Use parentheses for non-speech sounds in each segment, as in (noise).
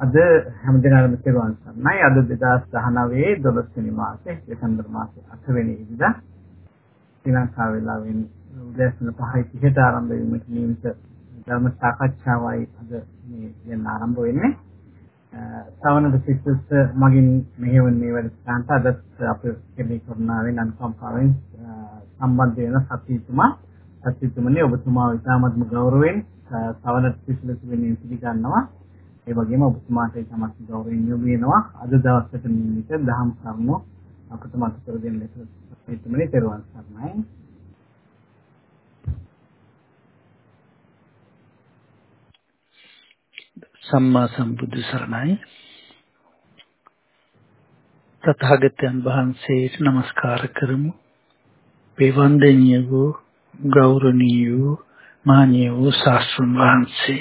අද හැමදෙනාටම තෙරුවන් සරණයි. අද 2019 12 වෙනි මාසේ දෙසැම්බර් මාසේ 8 වෙනි ඉරිදා ශ්‍රී ලංකා වේලාවෙන් උදෑසන 5:30ට ආරම්භ වීමට නියමිත ධර්ම සාකච්ඡාවයි අද මේ දැන් ආරම්භ වෙන්නේ. සවනද සිස්ටර්ස් මගින් මෙහෙවන මේ වැඩසටහනට අදත් අප කෙරෙහි කරුණාවෙන් අනුකම්පාවෙන් සම්බන්ධ වෙන සත්‍යතුමා සත්‍යතුමනි ඔබතුමා ඉතාමත්ම ගෞරවයෙන් සවනද සිස්ටර්ස් වෙනුවෙන් පිළිගන්නවා. ඒ වගේම ඔබතුමාට තමත් ගෞරවයෙන් යොමු වෙනවා. අද දවසට නිමිත දහම් කරුණු අපට මතක කර දෙන්න ලෙස පිටුමනේ තෙරුවන් සරණයි. සම්මා සම්බුදු සරණයි. තථාගතයන් වහන්සේට নমස්කාර කරමු. වේවන්දනීය වූ ගෞරවනීය වූ මානීය වූ ශාස්ත්‍රඥ වහන්සේ.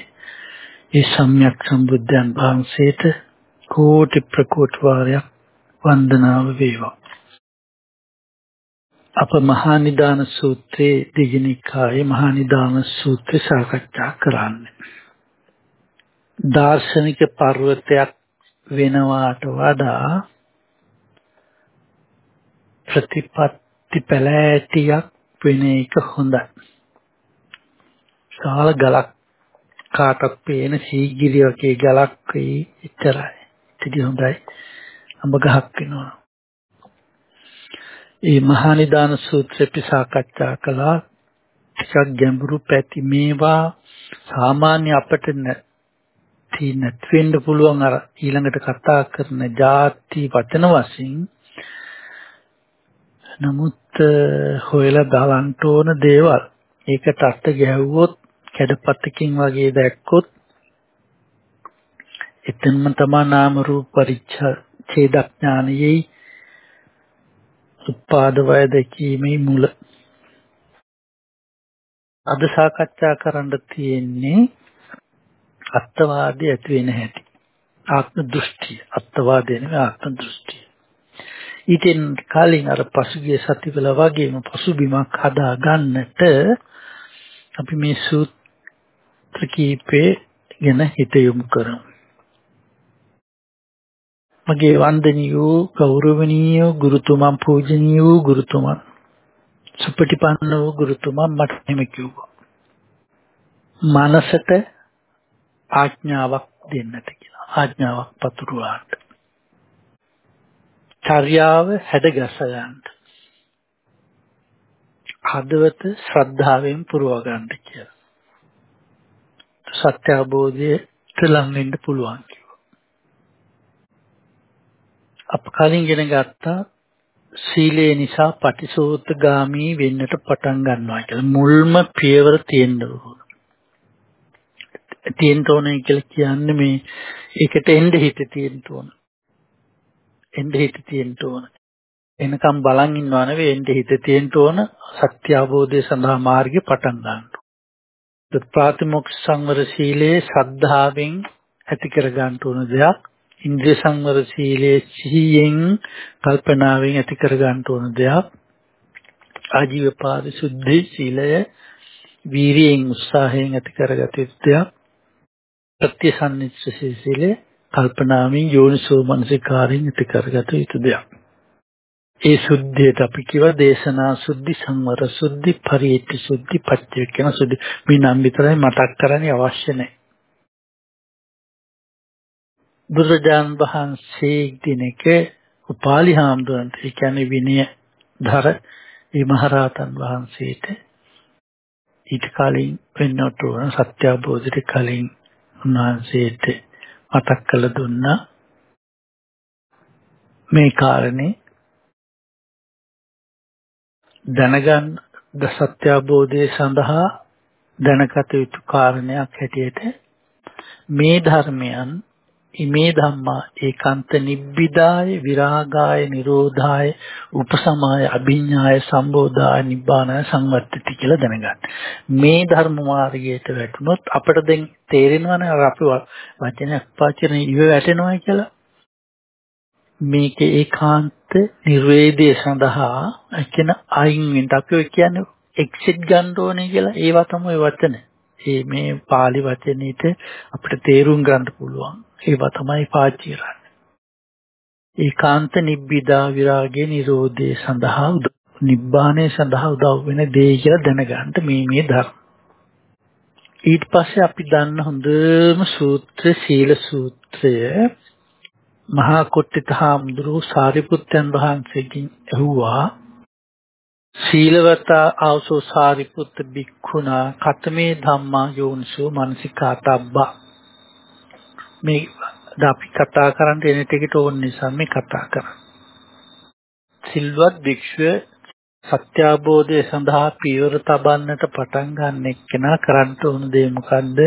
ඒ සම්්‍යක් සම්බුද්ධයන් වහන්සේට කෝටි ප්‍රකෝටි වාරයක් වන්දනාව වේවා. අප මහා නිදාන සූත්‍රයේ දිගිනිකායේ මහා නිදාන සූත්‍රය සාකච්ඡා කරන්නේ. දාර්ශනික පර්වතයක් වෙනවාට වඩා ප්‍රතිපත්ති පැලෑටියක් වෙන එක හොඳයි. ශාල ගලක් කාටත් පේන සීගිරි වගේ ගලක් වෙයි එච්චරයි. ඉතින් හොඳයි. අඹ ගහක් වෙනවා. ඒ මහා නිදාන සූත්‍රය අපි සාකච්ඡා කළා. ටිකක් ගැඹුරු පැති මේවා සාමාන්‍ය අපිට තියෙන වෙන්න පුළුවන් අර ඊළඟට කතා කරන ಜಾති වචන වශයෙන් නමුත් හොයලා බලන්න ඕන දේවල් ඒකට අර්ථ ගැහුවොත් කැඩපතකින් වගේ දැක්කොත් එතනම තමා නාම රූප පරිච්ඡේදඥානයේ උපාද වය දැකීමේ මුල. අද සාකච්ඡා කරන්න තියෙන්නේ අත්වාදී ඇති වෙන හැටි. ආත්ම දෘෂ්ටිය. අත්වාදී නෙවෙයි ආත්ම දෘෂ්ටිය. ඊටෙන් කලින් අර පසුගිය සතිවල වගේම පසුබිමක් හදා ගන්නට අපි මේ සූත් සූත්‍ර කීපේ ගැන හිත යොමු කරමු. මගේ වන්දනීය වූ ගෞරවනීය ගුරුතුමන් පූජනීය වූ ගුරුතුමන් සුපටිපන්න වූ ගුරුතුමන් මට එහෙම කිව්වා. මනසට ආඥාවක් දෙන්නට කියලා. ආඥාවක් පතුරවන්න. චර්යාව හැඩගැස ගන්න. හදවත ශ්‍රද්ධාවෙන් පුරව ගන්න කියලා. සත්‍ය අවබෝධයට ලං වෙන්න පුළුවන් කිව්වා. අප කලින් ඉගෙන ගත්තා සීලේ නිසා පටිසෝතගාමී වෙන්නට පටන් ගන්නවා කියලා. මුල්ම පියවර තියෙන්න ඕන. තියෙන්න ඕනේ කියලා කියන්නේ මේ ඒකට එන්න හිත තියෙන්න ඕන. එන්න හිත තියෙන්න ඕන. එනකම් බලන් ඉන්නව නෙවෙයි එන්න හිත තියෙන්න ඕන සත්‍ය අවබෝධය සඳහා මාර්ගය පටන් ගන්න. ප්‍රාතිමොක්ෂ සංවර සීලයේ ශ්‍රද්ධාවෙන් ඇති කර ගන්න ඕන දෙයක්. ඉන්ද්‍රිය සංවර සීලයේ සිහියෙන් කල්පනාවෙන් ඇති කර ගන්න ඕන දෙයක්. ආජීව පාරිශුද්ධි සීලය වීරියෙන් උත්සාහයෙන් ඇති කරගත යුතු දෙයක්. ප්‍රත්‍යසන්නිච්ච සීලය කල්පනාවෙන් යෝනිසෝ මනසිකාරයෙන් ඇති කරගත යුතු දෙයක්. ඒ සුද්ධියට අපි කිව දේශනා සුද්ධි සංවර සුද්ධි පරිේති සුද්ධි පච්චේකන සුද්ධි මේ නම් විතරයි මතක් කරන්නේ අවශ්‍ය නැහැ. බුදුරජාන් වහන්සේ දිනක උපාලි හාමුදුරන්ට ඒ කියන්නේ විනය ධර මේ මහරහතන් වහන්සේට ඊට කලින් වෙන්නට ඕන සත්‍ය අවබෝධයට කලින් උන්වහන්සේට මතක් කළ දුන්නා මේ කාරණේ දැනගන්න සත්‍ය අවබෝධය සඳහා දැනගත යුතු කාරණයක් හැටියට මේ ධර්මයන් ඉමේ ධම්මා ඒකාන්ත නිබ්බිදාය විරාගාය නිරෝධාය උපසමාය අභිඤ්ඤාය සම්බෝධාය නිබ්බානාය සංවර්ධති කියලා දැනගන්න. මේ ධර්ම මාර්ගයට වැටුනොත් අපිට දැන් තේරෙනවනේ අපි වචනයක් පාචන ඉව වැටෙනවා කියලා. මේක ඒකාන්ත නිර්වේදයේ සඳහා කියන අයින් වෙන්න අපි ඔය කියන්නේ එක්සිට් ගන්න ඕනේ කියලා ඒවා තමයි වචන. ඒ මේ pāli වචනෙට අපිට තේරුම් ගන්න පුළුවන්. ඒවා තමයි පාවිච්චි කරන්නේ. ඒකාන්ත නිබ්බිදා විරාගයේ Nirodhe සඳහා නිබ්බාණය සඳහා උදව් වෙන දේ කියලා දැනගන්න මේ මේ ධර්ම. ඊට පස්සේ අපි දන්න හොඳම සූත්‍ර සීල සූත්‍රය මහා කොට්ටිත හාමුදුරුවෝ සාරිපුත්තයන් වහන්සේගෙන් ඇහුවා සීලවත ආවසෝ සාරිපුත්ත බික්ඛුනා කතමේ ධම්මා යෝනිසෝ මනසිකාතබ්බා මේ අපි කතා කරන්න එන ටිකට ඕන නිසා මේ කතා කරන්නේ සිල්වත් භික්ෂුව සත්‍ය අවබෝධය සඳහා පියවර තබන්නට පටන් ගන්න එක්කෙනා කරන්න ඕන දේ මොකද්ද?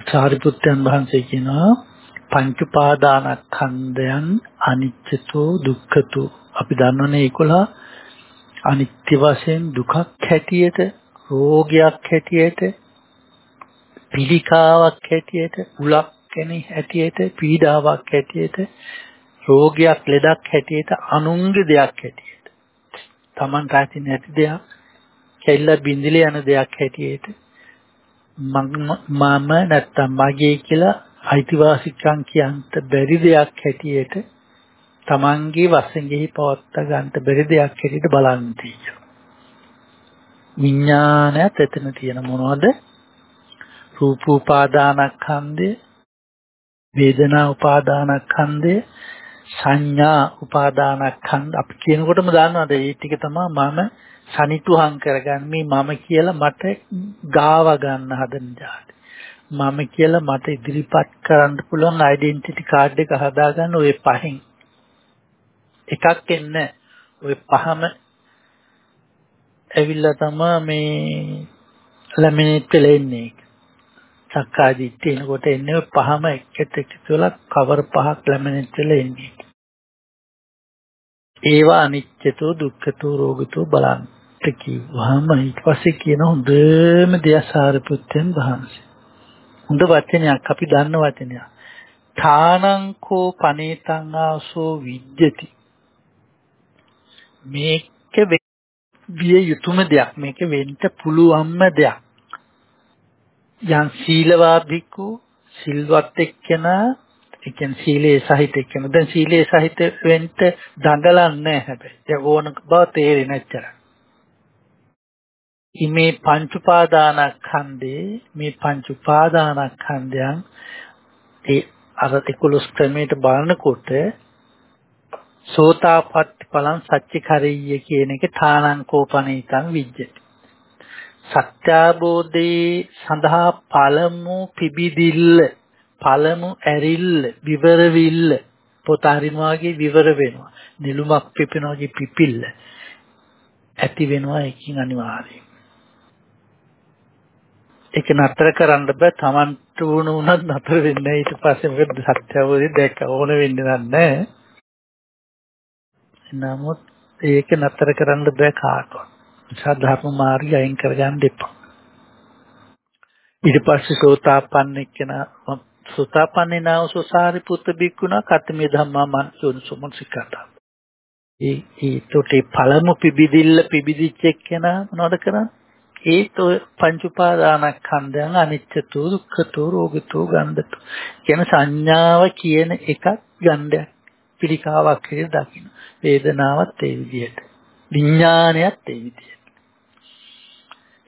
සාරිපුත්යන් වහන්සේ කියනවා පංච උපාදානස්කන්ධයන් අනිත්‍යතෝ දුක්ඛතෝ. අපි දන්නවනේ ඒකලා අනිත්‍ය වශයෙන් දුකක් හැටියට රෝගයක් හැටියට පිළිකාවක් හැටියට උලක් කෙනෙක් හැටියට පීඩාවක් හැටියට රෝගයක් ලෙඩක් හැටියට අනුන්ගේ දෙයක් හැටියට. Taman රැති නැති දෙයක් කෙල්ල බින්දිලේ යන දෙයක් හැටියට මම නැත්තම් මගේ කියලා අයිතිවාසිකම් කියන්ට බැරි දෙයක් හැටියට Tamanගේ වශයෙන්ෙහි පවත්ත ගන්නට බැරි දෙයක් හැටියට බලන්න තියෙනවා. විඥානයත් එතන තියෙන මොනවද? රූප උපාදානස්කන්ධය, වේදනා උපාදානස්කන්ධය, සංඥා උපාදානස්කන්ධ අපි කියනකොටම දන්නවද මේ ටික තමයි මම සනිටුහං කරගන්නේ මම කියලා මට ගාව ගන්න හදන જાති. මම කියලා මට ඉදිරිපත් කරන්න පුළුවන් ඩෙන්ටිටි කාඩ් එක හදාගන්න ওই පහෙන් එකක් එන්න ওই පහම ඇවිල්ලා තමයි මේ ලැමිනේට් වෙලා එන්නේ. සක්කාදිට්ඨි එනකොට එන්නේ ඔය පහම එකට එකතු වෙලා කවර් පහක් ලැමිනේට් වෙලා එන්නේ. ඒවා අනිත්‍යතෝ දුක්ඛතෝ රෝගතෝ බලන්න කිව්වහම ඊට පස්සේ කියන හොඳම දෙයසාරපුත්යන් වහන්සේ. හොඳ වචනයක් අපි දන්න වචනයක්. ථානංකෝ පනේතං ආසෝ විද්‍යති. මේක විය යුතුම දෙයක්. මේක වෙන්න පුළුවන්ම දෙයක්. යම් සීලවාදිකු සිල්වත් එක්කෙනා ඒ කියන්නේ සීලයේ සහිත එක්කෙනා දැන් සීලයේ සහිත වෙන්න දඟලන්නේ හැබැයි. ඒ ඕනක බව තේරෙන්නේ නැච්චර. මේ පංච උපාදානස්කන්ධේ මේ පංච උපාදානස්කන්ධයන් ඒ අර 11 ක්‍රමයට බලනකොට සෝතාපට්ටි ඵලං සච්චිකරිය කියන එක ථානංකෝපනීතං විජ්ජති. සත්‍යාබෝධේ සඳහා පළමු පිබිදිල්ල පළමු ඇරිල්ල විවරවිල්ල පොත හරිනවා වගේ විවර වෙනවා. නිලුමක් පිපෙනවා වගේ පිපිල්ල ඇති වෙනවා එකකින් අනිවාර්යයෙන්. ඒක නතර කරන්න බෑ Tamanට වුණ උනත් නතර වෙන්නේ ඊට පස්සේ මොකද සත්‍ය අවබෝධය දැක්ක ඕන වෙන්නේ නැහැ. නමුත් ඒක නතර කරන්න බෑ කාටවත්. නිසා ධර්ම මාර්ගය අයින් කරගන්න එපා. ඊට පස්සේ සෝතාපන්න එක්කන සෝතාපන්නේ නාව සෝසාරි පුත්ත බික්කුණා කතමේ ධම්මා මන් යොන්සුමන් සිකතා. ඒ ඒ තොටේ පළමු පිබිදිල්ල පිබිදිච්ච එක්කන මොනවද කරන්නේ? ඒත් ඔය පංච උපාදානස්කන්ධයන් අනිත්‍යතෝ දුක්ඛතෝ රෝගතෝ ගන්ධතෝ. කියන සංඥාව කියන එකක් ගණ්ඩයක් පිළිකාවක් විදිහට දකින්න. වේදනාවත් ඒ විදිහට. විඥානයත් ඒ විදිහට.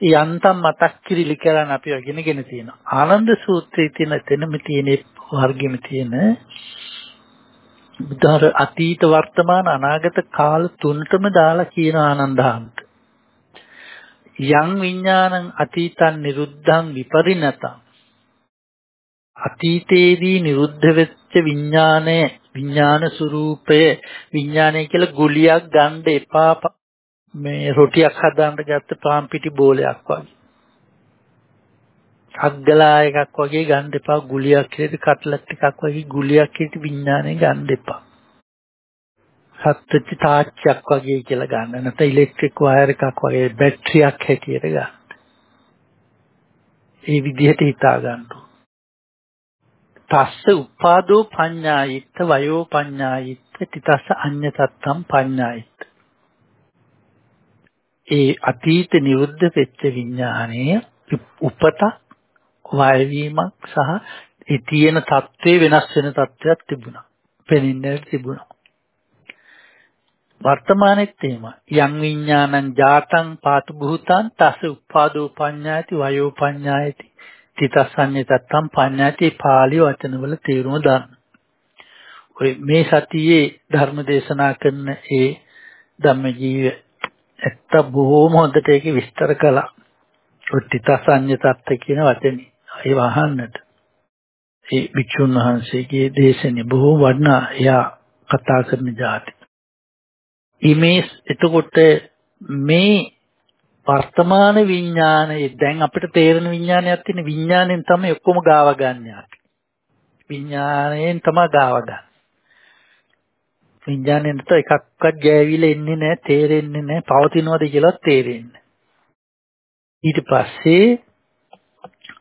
යන්තම් මතක් කිරිලි කරන් අපි වගෙනගෙන තියෙනවා. ආනන්ද සූත්‍රයේ තියෙන එතනම තියෙන වර්ගෙම තියෙන බුද්ධාර අතීත වර්තමාන අනාගත කාල තුනටම දාලා කියන ආනන්දහන්ත යං විඥානං අතීතං නිරුද්ධං විපරිණතං. අතීතයේදී නිරුද්ධ වෙච්ච විඥානය විඥාන ස්වરૂපය විඥානය කියලා ගුලියක් ගන්න එපා මේ රොටියක් හදාන්න ගත්ත පාන් පිටි බෝලයක් වගේ. අග්ගලා එකක් වගේ ගන්න එපා ගුලියක් කියලා කට්ලට් එකක් වගේ ගුලියක් කියලා විඥානය ගන්න එපා. සත්ත්‍විච තාච්චයක් වගේ කියලා ගන්න. නැත්නම් ඉලෙක්ට්‍රික් වයර් එකක් වගේ බැටරියක් හැටියට ගන්න. ඒ විදිහට හිතා ගන්න. තස්ස උපාදෝ පඤ්ඤායිත්ත වයෝ පඤ්ඤායිත්ත තිතස්ස අඤ්ඤ තත්තම් පඤ්ඤායිත්ත. ඒ අතීත නිරුද්ධ වෙච්ච විඥානයේ උපත වයවීමක් සහ ඒ තියෙන தત્ත්වේ වෙනස් වෙන தත්වයක් තිබුණා. පෙනෙන්නේ තිබුණා. වර්තමානෙත් එහෙම යං විඥානං ජාතං පාතු බුතං තස උපාදෝ පඤ්ඤාති වයෝ පඤ්ඤායති තිතසඤ්ඤතත්තම් පඤ්ඤාති පාළි වචනවල තේරුම දාන්න. ඔය මේ සතියේ ධර්ම දේශනා කරන ඒ ධම්මජීව ඇත්ත බොහොම හොඳට ඒක විස්තර කළා. ඔය තිතසඤ්ඤතත්ත කියන වචනේ ඒ වහන්නට. ඒ වික්ෂුන් වහන්සේගේ දේශනේ බොහෝ වටිනා එයා කතා කරන જાති. ඉමේස් එතකොට මේ වර්තමාන විඥානයේ දැන් අපිට තේරෙන විඥානයක් තියෙන විඥාණයෙන් තමයි ඔක්කොම ගාව ගන්න විඥාණයෙන් තමයි ගාව ගන්න. විඥාණයෙන් તો එකක්වත් ගෑවිලා එන්නේ නැහැ, තේරෙන්නේ නැහැ, පවතිනවද කියලා තේරෙන්නේ. ඊට පස්සේ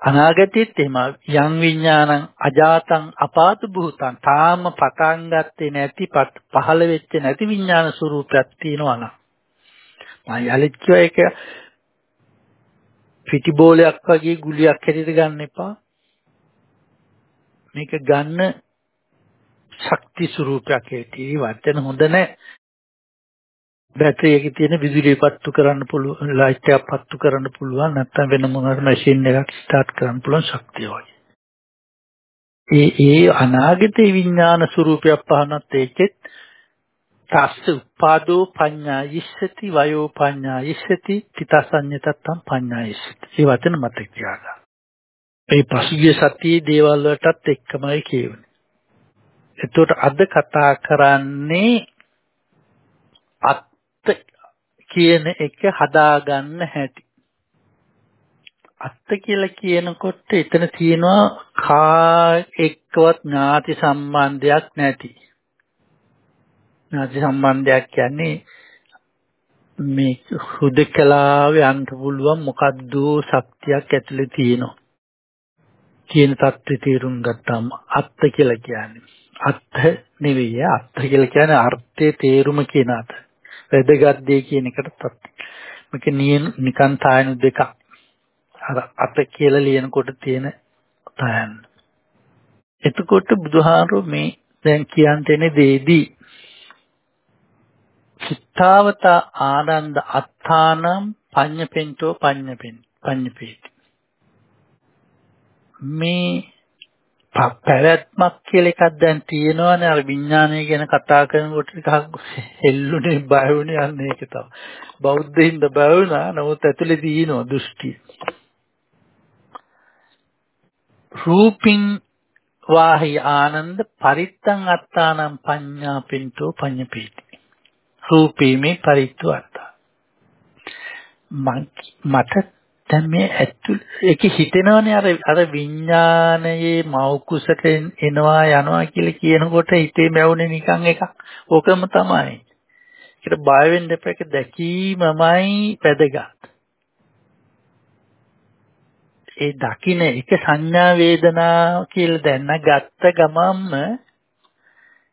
අනාගතයේත් එහෙම යම් විඥානං අජාතං අපාතු භූතං තාම පටන් ගත්තේ නැති පහළ වෙච්ච නැති විඥාන ස්වરૂපයක් තියෙනවා නම්. මම යලිත් කියව එක පිටි බෝලයක් වගේ ගුලියක් හැටියට ගන්න එපා. මේක ගන්න ශක්ති ස්වરૂපයක් හැටියට. වචන හොඳ නැහැ බැටරි එකේ තියෙන විදුලිය පත්තු කරන්න පුළුවන් ලයිට් එකක් පත්තු කරන්න පුළුවන් නැත්නම් වෙන මොනවාරි මැෂින් එකක් ස්ටාර්ට් කරන්න පුළුවන් ශක්තිය වගේ. ඒ ඒ අනාගතේ විඥාන ස්වરૂපයක් පහනත් ඒකෙත් තස්ස උපාදෝ පඤ්ඤා ඉස්සති වයෝ පඤ්ඤා ඉස්සති තිතසඤ්ඤතත්තම් පඤ්ඤා ඉස්සති. මේ වචන මතක තියාගන්න. මේ පසුගිය සතියේ දේවල් වලටත් එක්කමයි කියවන්නේ. එතකොට අද කතා කරන්නේ අත් කියන එක හදාගන්න හැටි. අත්ත කියලා කියනකොට එතන තියෙනවා කා එක්කවත් ඥාති සම්බන්ධයක් නැති. ඥාති සම්බන්ධයක් කියන්නේ මේ හුදකලාවේ අන්ත පුළුවන් මොකද්ද ශක්තියක් ඇතුලේ තියෙනවා. කියන தත්ත්වය තේරුම් ගත්තාම අත්ත කියලා කියන්නේ. අත්ත නෙවෙයි අත්ත කියලා කියන්නේ අර්ථයේ තේරුම කියන අත. වැදගත් දේ කියන එකටත් මේක නිකන් තායනු දෙකක්. අර අත කියලා ලියනකොට තියෙන තායන. එතකොට බුදුහාරෝ මේ දැන් කියන්න තියෙන දේදී චිත්තාවත ආනන්ද අත්තානම් පඤ්ඤපෙන්තෝ පඤ්ඤපෙන් පඤ්ඤපේති මේ පැවැත්මක් කියලා එකක් දැන් තියෙනවනේ අර විඥානය ගැන කතා කරනකොට ටිකක් හෙල්ලුනේ බය වුණේ අන්න ඒක තමයි. බෞද්ධින්ද බය වුණා නමුත් ඇතුලේ තියෙනවා දෘෂ්ටි. රූපින් වාහි ආනන්ද පරිත්තං අත්තානම් පඤ්ඤාපින්තෝ පඤ්ඤපීති. රූපේ මේ පරිත්තු අත්තා. මට දැන් මේ ඇතුළ ඒක හිතෙනවනේ අර අර විඥානයේ මෞකුසට එනවා යනවා කියලා කියනකොට හිතේ මැවුනේ නිකන් එකක්. ඕකම තමයි. ඒකට බය වෙන්න එපා. ඒක දැකීමමයි වැදගත්. ඒ දකින්න එක සංඥා වේදනා කියලා දැන්න ගත්ත ගමන්ම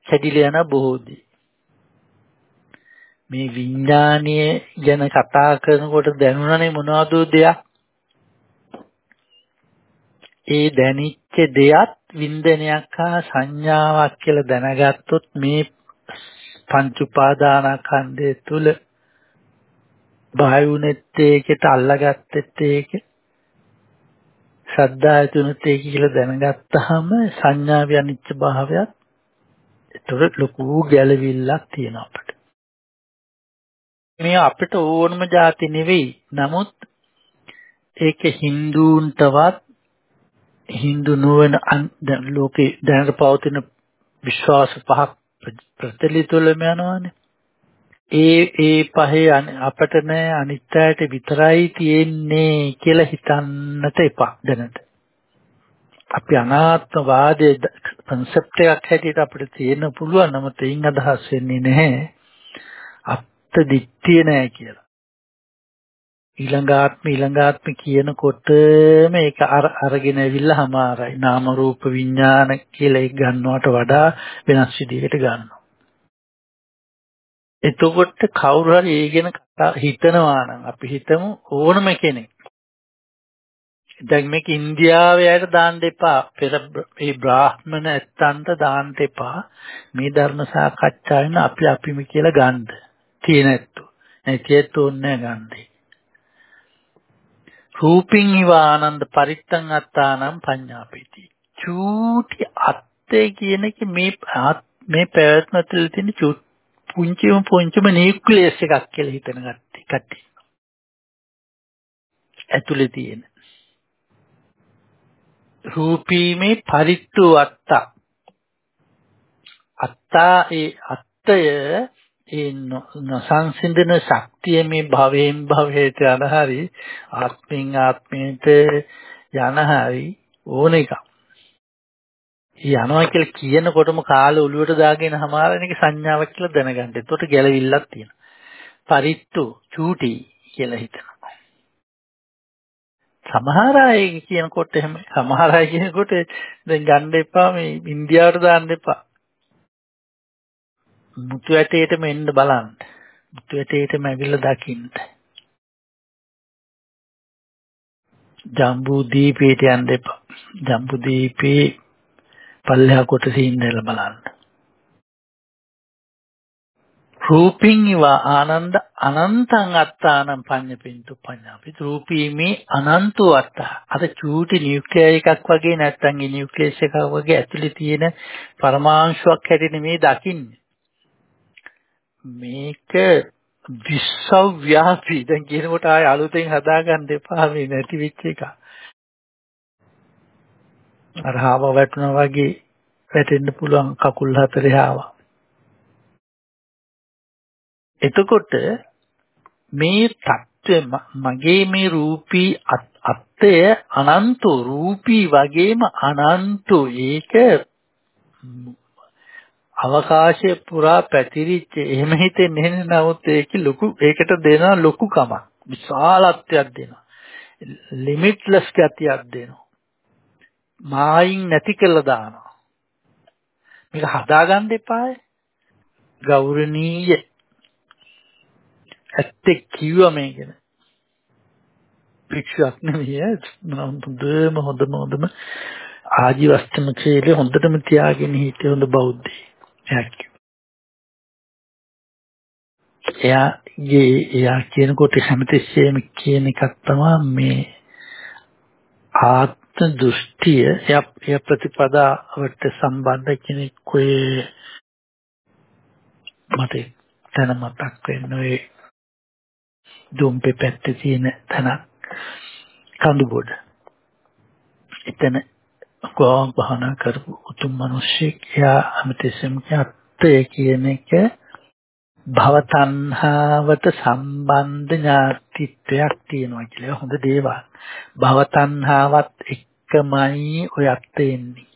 කැඩිලා යන බොහෝදී. මේ විඥානීය ගැන කතා කරනකොට දැනුණනේ මොනවද දෙයක් ඒ දැනිච්ච දෙයත් වින්දනයක් හා සංඥාවක් කියලා දැනගත්තොත් මේ පංච උපාදානස්කන්ධය තුල බායුනෙත් ඒකට අල්ලගත්තෙත් ඒක ශ්‍රද්ධායතුනෙත් ඒක කියලා දැනගත්තාම සංඥාවේ අනිච්ච භාවයත් ඒතර ලොකු ගැළවිල්ලක් තියෙනවා අපිට. මේ අපිට ඕනම જાති නෙවෙයි. නමුත් ඒක හින්දුන්ටවත් හින්දු නොවන ලෝකේ දැනට පවතින විශ්වාස පහක් ප්‍රචලිතවම යනවානේ. ඒ ඒ පහේ අපට නෑ අනිත්‍යයට විතරයි තියෙන්නේ කියලා හිතන්නට එපා දැනට. අපි අනාත්මවාදයේ concept එකක් හැටියට අපිට තියෙන්න පුළුවන් නමුත් එයින් අදහස් වෙන්නේ නැහැ. අත්ත දිට්ඨිය නෑ කියලා. ඊළඟාත්ම ඊළඟාත්ම කියනකොට මේක අර අරගෙන ඇවිල්ලා හමාරයි නාම රූප විඥාන කියලා එක ගන්නවට වඩා වෙනස් විදිහකට ගන්නවා එතකොට කවුරු හරි ඒ ගැන හිතනවා නම් අපි හිතමු ඕනම කෙනෙක් දැන් මේක ඉන්දියාවේ අයට දාන්න එපා. පෙර මේ බ්‍රාහ්මණ ඇත්තන්ට දාන්න එපා. මේ ධර්ම සාකච්ඡාවෙන් අපි අපිම කියලා ගන්න. තියෙන ඇත්තෝ. නැතිත් ඕනේ ගන්නේ. රූපින් ඉව ආනන්ද පරිත්තං අත්තානම් පඤ්ඤාපේති. චූටි අත්තේ කියන එක මේ මේ පැවැත්ම තුළ තියෙන පුංචිම පුංචිම නියුක්ලියස් එකක් කියලා හිතන කට්ටිය. ඇතුලේ තියෙන රූපීමේ පරිත්තු අත්ත අත්තා ඒ අත්තය ඒ නොසංසිඳන ශක්තිය මේ භවයෙන් භවයට යන හරි ආත්මෙන් ආත්මයට යන හරි ඕන එකක්. යනවා කියලා කියනකොටම කාල ඔළුවට දාගෙන හමාරන එක සංඥාවක් කියලා දැනගන්න. එතකොට ගැළවිල්ලක් තියෙනවා. පරිත්තු චූටි කියලා හිතනවා. සමහර අය කියනකොට එහෙම සමහර අය කියනකොට දැන් ගන්න එපා මේ ඉන්දියාවට දාන්න එපා. මුතු ඇටේටම එන්න බලන්න. මුතු ඇටේටම ඇවිල්ලා දකින්න. ජම්බු දීපේට යන්න එපා. ජම්බු දීපේ පල්ලෙහා කොටසේ ඉඳලා බලන්න. රූපින් ඉව ආනන්ද අනන්තං අත්තානම් පඤ්ඤපින්තු පඤ්ඤාපි රූපීමේ අනන්තෝ අත්ත අර චූටි නියුක්ලියර් එකක් වගේ නැත්තම් ඒ නියුක්ලියස් එකක් වගේ ඇතුලේ තියෙන පරමාංශුවක් හැටියට මේ දකින්නේ මේක විශ්වව්‍යාපී. දැන් කියනකොට ආය අලුතෙන් හදාගන්න එපා මේ නැති වෙච්ච එක. අර හාව වැටුණා වගේ වැටෙන්න පුළුවන් කකුල් හතරේ හාවා එතකොට මේ தත්ත්වය මගේ මේ රූපී අත්ය අනන්ත රූපී වගේම අනන්ත. ඒක අවකාශය පුරා පැතිරිච්ච. එහෙම හිතෙන්නේ නැහැ නමුත් ඒක ලොකු ඒකට දෙන ලොකුකමක් විශාලත්වයක් දෙනවා. ලිමිට්ලස් ගතියක් දෙනවා. මායින් නැති කළා දානවා. මේක හදාගන්න එපායි. ගෞරවනීය. ඇත්තේ කිව්වා මේකද? භික්ෂුවක් නෙවෙයි හොඳම හොඳම හොඳම ආජීවස්තම ක්ෂේත්‍රේ හොඳටම තියාගෙන හිටිය හොඳ බෞද්ධයෙක්. එයා එයා කියනකොට හැමතිස්සෙම කියන එකක් තමයි මේ ආත්ම දෘෂ්ටිය එය ප්‍රතිපදාවට සම්බන්ධ කෙනෙක් ඔය මට තන මතක් වෙන ඔය දුම්පේ පැත්තේ තියෙන තැනක් කඳුබොඩ. එතන ගෝම් බහනා කරපු උතුම් මිනිස්සෙක් එයා අමතෙසම් අත්ය කියන එක භව තණ්හාවට සම්බන්ධ ඥාතිත්වයක් තියෙනවා කියලා හොඳ දේවල්. භව තණ්හාවත් එක්කමයි ඔය අත්ය එන්නේ.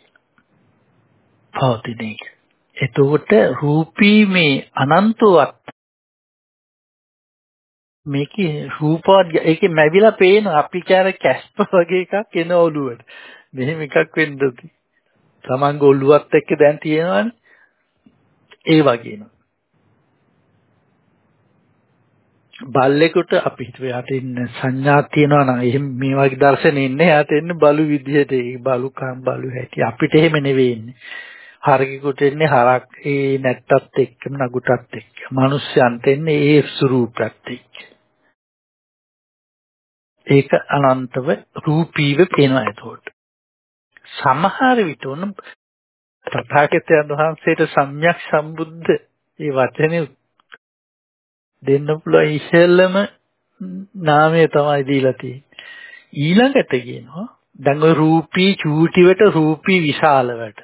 පවතින එක. එතකොට රූපී මේ අනන්තවත් මේකේ රූපවත් ඒකේ මැවිලා පේන අපි කාර කැස්ප වගේ එකක් එන ඔළුවට. මෙහෙම එකක් වෙන්න ඕති. Tamange ඔළුවත් එක්ක දැන් තියෙනවනේ. ඒ වගේ නෝ. බල්ලෙකුට අපි හිතුවේ යට ඉන්න සංඥා තියෙනවා නම් එහෙම මේ වගේ දර්ශන ඉන්නේ යට එන්න බලු විදිහට ඒ බලු කම් බලු හැටි අපිට එහෙම නෙවෙයි ඉන්නේ. හරකෙකුට එන්නේ හරක් ඒ නැත්තත් එක්කම නගුටත් එක්ක. මිනිස්යන්ට එන්නේ ඒ ස්වරූපත් එක්ක. ඒක අනන්තව රූපීව පේනවා එතකොට. සමහර විට උන තථාගතයන් වහන්සේට සම්්‍යක් සම්බුද්ධ මේ වචනේ දෙන්න පුළුවන් ඉහළම නාමය තමයි දීලා තියෙන්නේ. ඊළඟට කියනවා දැන් ওই රූපී චූටිවට රූපී විශාලවට.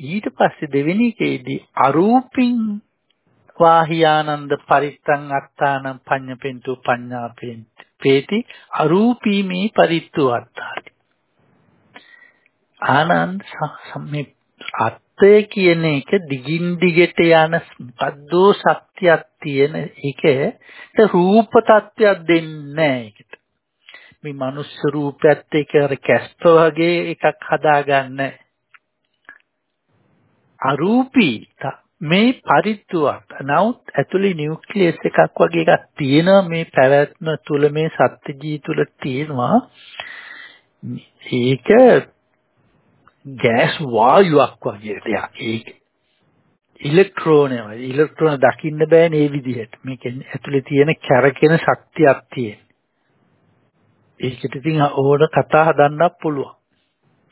ඊට පස්සේ දෙවෙනි එකේදී අරූපින් වාහියානන්ද පරිත්තං අත්තානම් පඤ්ඤපෙන්තු පඤ්ඤාපෙන්ති පේති අරූපී මේ පරිත්තු අත්තාති ආනන්ද සම්මේ අත්ය කියන එක දිගින් දිගට යන පද්දෝ ශක්තියක් තියෙන එක. රූප tattයක් දෙන්නේ නැහැ ඒකට. මේ මනුස්ස රූපයත් එක්ක අර කැස්ප වගේ එකක් හදාගන්න. අරූපී මේ පරිත්තුවක්. නවුත් ඇතුලේ නියුක්ලියස් එකක් වගේ එකක් තියෙනවා මේ පැවැත්ම තුල මේ සත්‍යජී තුල තියෙනවා. ඒක ගෑස් වායුවක් වගේ දෙයක්. ඒක ඉලෙක්ට්‍රෝනය වගේ. ඉලෙක්ට්‍රෝන දකින්න බෑනේ මේ විදිහට. මේකෙන් ඇතුලේ තියෙන කැරකෙන ශක්තියක් තියෙන. ඒකට ඉතින් ඕන කතා හදන්නත් පුළුවන්.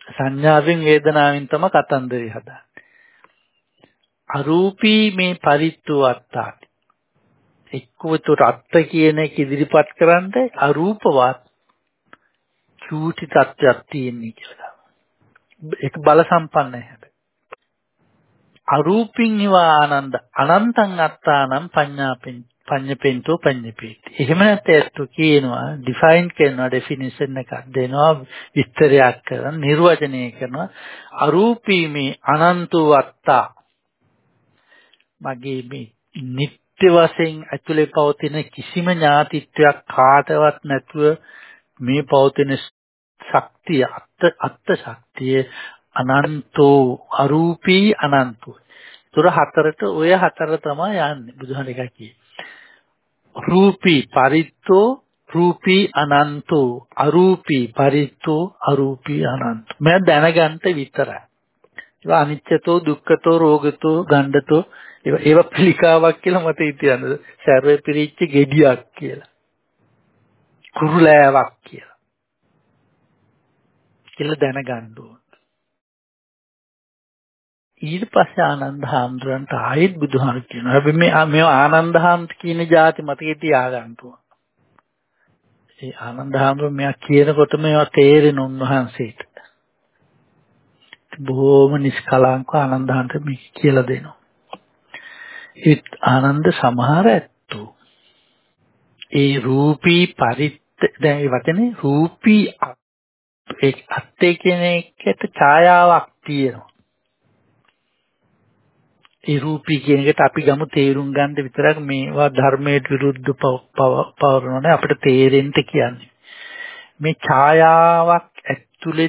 සංඥාවෙන් වේදනාවෙන් තම කතන්දරය හදන්නේ. අරූපී මේ පරිත්තු අත්තාති. එක්කවතට අත්ත කියන එක ඉදිරිපත් කරන්න අරූපවත් චූටි තත්ත්වයක් තියෙන්නේ කියලා. ඒක බල සම්පන්නයි හැබැයි. අරූපින් නිවා ආනන්ද අනන්තං අත්තානම් පඤ්ඤාපෙන් පඤ්ඤපෙන්තෝ පඤ්ඤපේති. එහෙම නැත්නම් කියනවා ඩිෆයින් කරනවා ඩෙෆිනිෂන් එකක් දෙනවා විස්තරයක් කරනවා නිර්වචනය කරනවා අරූපී මේ අනන්තෝ අත්තා මගේ මේ නිත්‍ය වශයෙන් ඇතුලේ පවතින කිසිම ඥාතිත්වයක් කාටවත් නැතුව මේ පවතින ශක්තිය අත්ත අත්ත ශක්තිය අනන්තෝ අරූපී අනන්තෝ. තුර හතරට ඔය හතර තමයි යන්නේ බුදුහාම එකයි කියේ. රූපී පරිත්තෝ රූපී අනන්තෝ අරූපී පරිත්තෝ අරූපී අනන්තෝ. මම දැනගන්න විතරයි. ඒවා අනිත්‍යතෝ දුක්ඛතෝ රෝගතෝ ගණ්ඩතෝ ඒවා ඒවා පිළිකාවක් කියලා මට හිතෙන සර්වේ පිරිච්ච gediyak කියලා. කුරුලෑවක් කියලා. කියලා දැනගන්න ඕන. ඊට පස්සේ ආනන්ද හාමුදුරන්ට ආයෙත් බුදුහාම කියනවා. හැබැයි මේ මේ ආනන්ද හාමුදුර කියන જાති මතකේ තියාගන්න ඕන. ඒ ආනන්ද හාමුදුර මෙයා කියනකොට මේවා තේරෙන උන්වහන්සේට. බොහොම නිෂ්කලංකව ආනන්ද හාමුදුර මේ කියලා දෙනවා. ඒත් ආනන්ද සමහර ඇත්තෝ ඒ රූපී පරිත්ත දැන් මේ වචනේ රූපී ඒ අත්තේ කියන එකට ඡායාවක් තියෙනවා. ඒ රූපී කියන එකට අපි ගමු තේරුම් ගන්න විතරක් මේවා ධර්මයට විරුද්ධ පවරනනේ අපිට තේරෙන්න කියන්නේ. මේ ඡායාවක් ඇතුලේ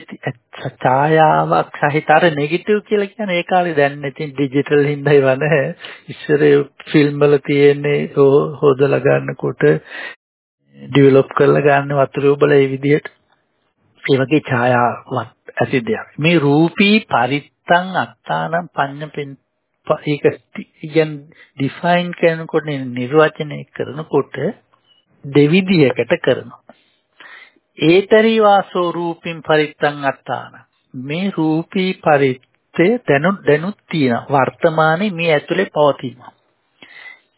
ඡායාවක් සහිත අර නෙගටිව් කියලා කියන්නේ ඒ කාලේ දැන් ඉතින් ඩිජිටල් හින්දා ඒව නැහැ. ඉස්සර ෆිල්ම් වල තියෙන්නේ හොදලා ගන්නකොට ඩෙවලොප් කරලා ගන්න වතුර උබල ඒ විදිහට ඒ වගේ ඡායාවක් ඇති දෙයක්. මේ රූපී පරිත්තං අත්තානම් පඤ්ඤපෙන් ඒක ඉගෙන ඩිෆයින් කරනකොට නිර්වචනය කරනකොට දෙවිදියකට කරනවා. ඒතරි වාසෝ රූපින් පරිත්තං අත්තාන. මේ රූපී පරිත්තේ දැනු දැනුත් තියෙන වර්තමානයේ මේ ඇතුලේ පවතිනවා.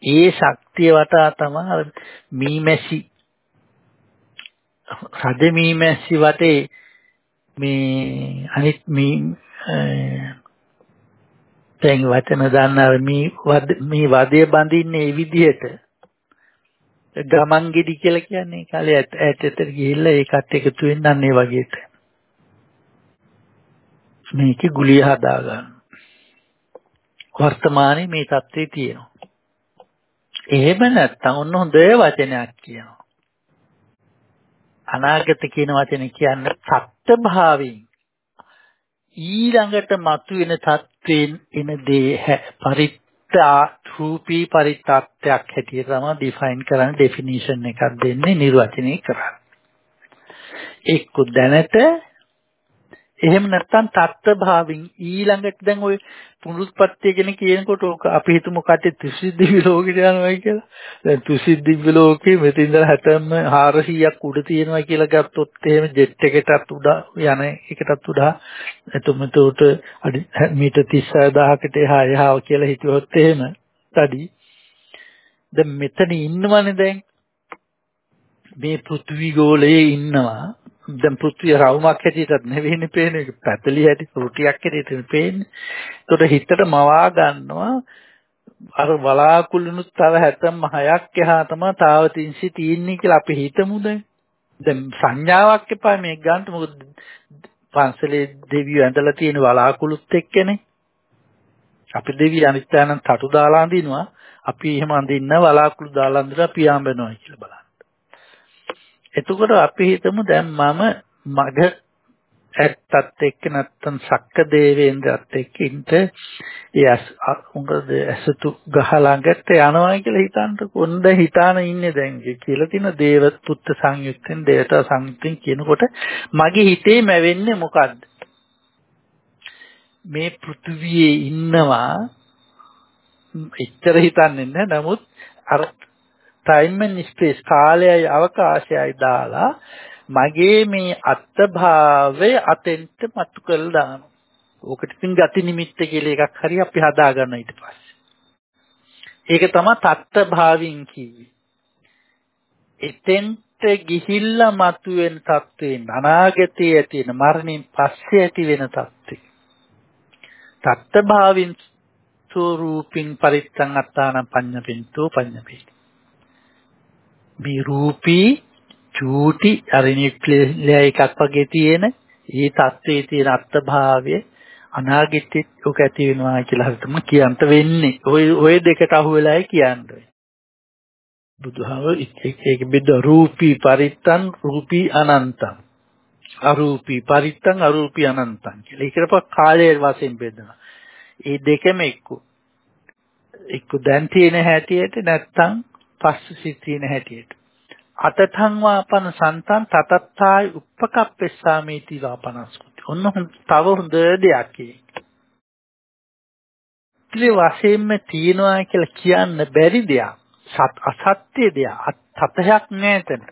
ඒ ශක්තිය වටා තමයි මීමැසි රජ මීමැසි වටේ මේ අනිත් මී දැන් වචන දන්නා මේ මේ වදේ බඳින්නේ මේ විදිහට. ගමන් ගෙඩි කියලා කියන්නේ කාලේ ඇට ඇටට ගිහිල්ලා ඒකත් එකතු වෙන්නන්නේ වගේට. මේකේ ගුලිය හදා ගන්න වර්තමානයේ මේ தත්ත්වේ තියෙනවා. එහෙම නැත්නම් ඔන්න හොඳ වචනයක් කියනවා. අනාගත කියන වචනේ කියන්නේ සත්‍ය භාවයෙන් ඊළඟට මතුවෙන තත්වයෙන් එන දේ පරිත්තා රූපී පරිත්‍ත්‍යක් හැටියට තමයි ඩිෆයින් කරන්න ඩෙෆිනිෂන් එකක් දෙන්නේ නිර්වචනය කරන්නේ. එක්ක දැනට එහෙම නැත්නම් තත්ත්ව භාවින් ඊළඟට දැන් ওই පුනරුත්පත්තිය ගැන කියනකොට ඕක අපි හිතමු කටේ තුසිද්දි විලෝකෙට යනවා කියලා. දැන් තුසිද්දි විලෝකේ මෙතන ඉඳලා 60400ක් උඩ තියෙනවා කියලා ගත්තොත් එහෙම ජෙට් එකටත් උඩ යන එකටත් උඩ එතකොට අඩි මීටර් 36000කට එහා එහා කියලා හිතුවොත් එහෙම තඩි. දැන් මෙතන ඉන්නවනේ දැන්. මේ පෘථිවි ගෝලයේ ඉන්නවා. දැන් පෘථිවිය රවුමක් හැටියටත් නෙවෙයිනේ පේන්නේ ඒක පැතලි හැටි රුටියක් හැටියට පේන්නේ. ඒකට හිතට මවා ගන්නවා අර බලාකුළුනුත් තව 76ක් එහා තමයි තාවතින්සි තියෙන්නේ කියලා අපි හිතමු දැන්. දැන් සංඥාවක් එපා මේක ගන්න මොකද පන්සලේ දෙවියෝ ඇඳලා තියෙන බලාකුළුත් එක්කනේ. අපි දෙවියන් අනිත්‍යයන් තටු දාලා අඳිනවා. අපි එහෙම අඳින්න බලාකුළු දාලා අඳිනවා අපි ආඹනවා කියලා බලන්න. එතකොට අපි හිතමු දැන් මම මග ඇත්තත් එක්ක නැත්තම් සක්ක දේවේන්ද්‍රත් එක්ක ඉන්න එයස් උඟද ඇසතු ගහ ළඟට යනවා කියලා හිතන්න කොණ්ඩ හිතාන ඉන්නේ දැන් කියලා තියෙන දේව පුත්ත සංයුක්තෙන් දේවතා සංයුක්තෙන් කියනකොට මගේ හිතේ මැවෙන්නේ මොකද්ද? මේ පෘථිවියේ ඉන්නවා. එච්චර හිතන්නේ නැහැ. නමුත් අර ටයිම් ඇන්ඩ් ස්පේස් කාලයයි අවකාශයයි දාලා මගේ මේ අත්භාවය අතෙන්ට මතු කරලා දානවා. ඕකට ඉතින් ගති නිමිත්ත කියලා එකක් හරි අපි හදා ගන්න ඊට පස්සේ. ඒක තමයි තත්ත්ව භාවයෙන් කිව්වේ. එතෙන්ට ගිහිල්ලා මතුවෙන තත්ත්වෙන් අනාගතයේ ඇති වෙන මරණයෙන් පස්සේ ඇති වෙන තත්ත්වෙ. තත්ත්ව භාවින් ස්වරූපින් පරිත්තං අත්තාන පඤ්ඤපින්තෝ පඤ්ඤපේ. මේ රූපී චූටි අර නියුක්ලියර් එකක් වගේ තියෙන ඒ தත්ත්වයේ තියෙන අත්භාවය අනාගතෙත් ඔක ඇති වෙනවා කියලා හිතමු කියන්ට වෙන්නේ. ওই ওই දෙකට අහුවෙලායි කියන්නේ. බුදුහාම ඒක බෙද රූපී පරිත්තං රූපී අනන්තං. අරූපී පරිත්තං අරූපී අනන්තං කියලා. ඒකට කාලයේ වශයෙන් බෙදනවා. ඒ දෙකම එක්ක එක්ක දැන් තියෙන හැටියට නැත්තම් පස්සේ තියෙන හැටියට. අතතං වාපන සන්තං තතත්තායි උප්පකප්පෙස්සාමීති වාපනස්කුති. ඔන්න තව හොඳ දෙයක් ඉතිලි වශයෙන්ම තියනවා කියලා කියන්න බැරි දෙයක්. සත් අසත්‍ය දෙයක්. තතයක් නෑ එතන.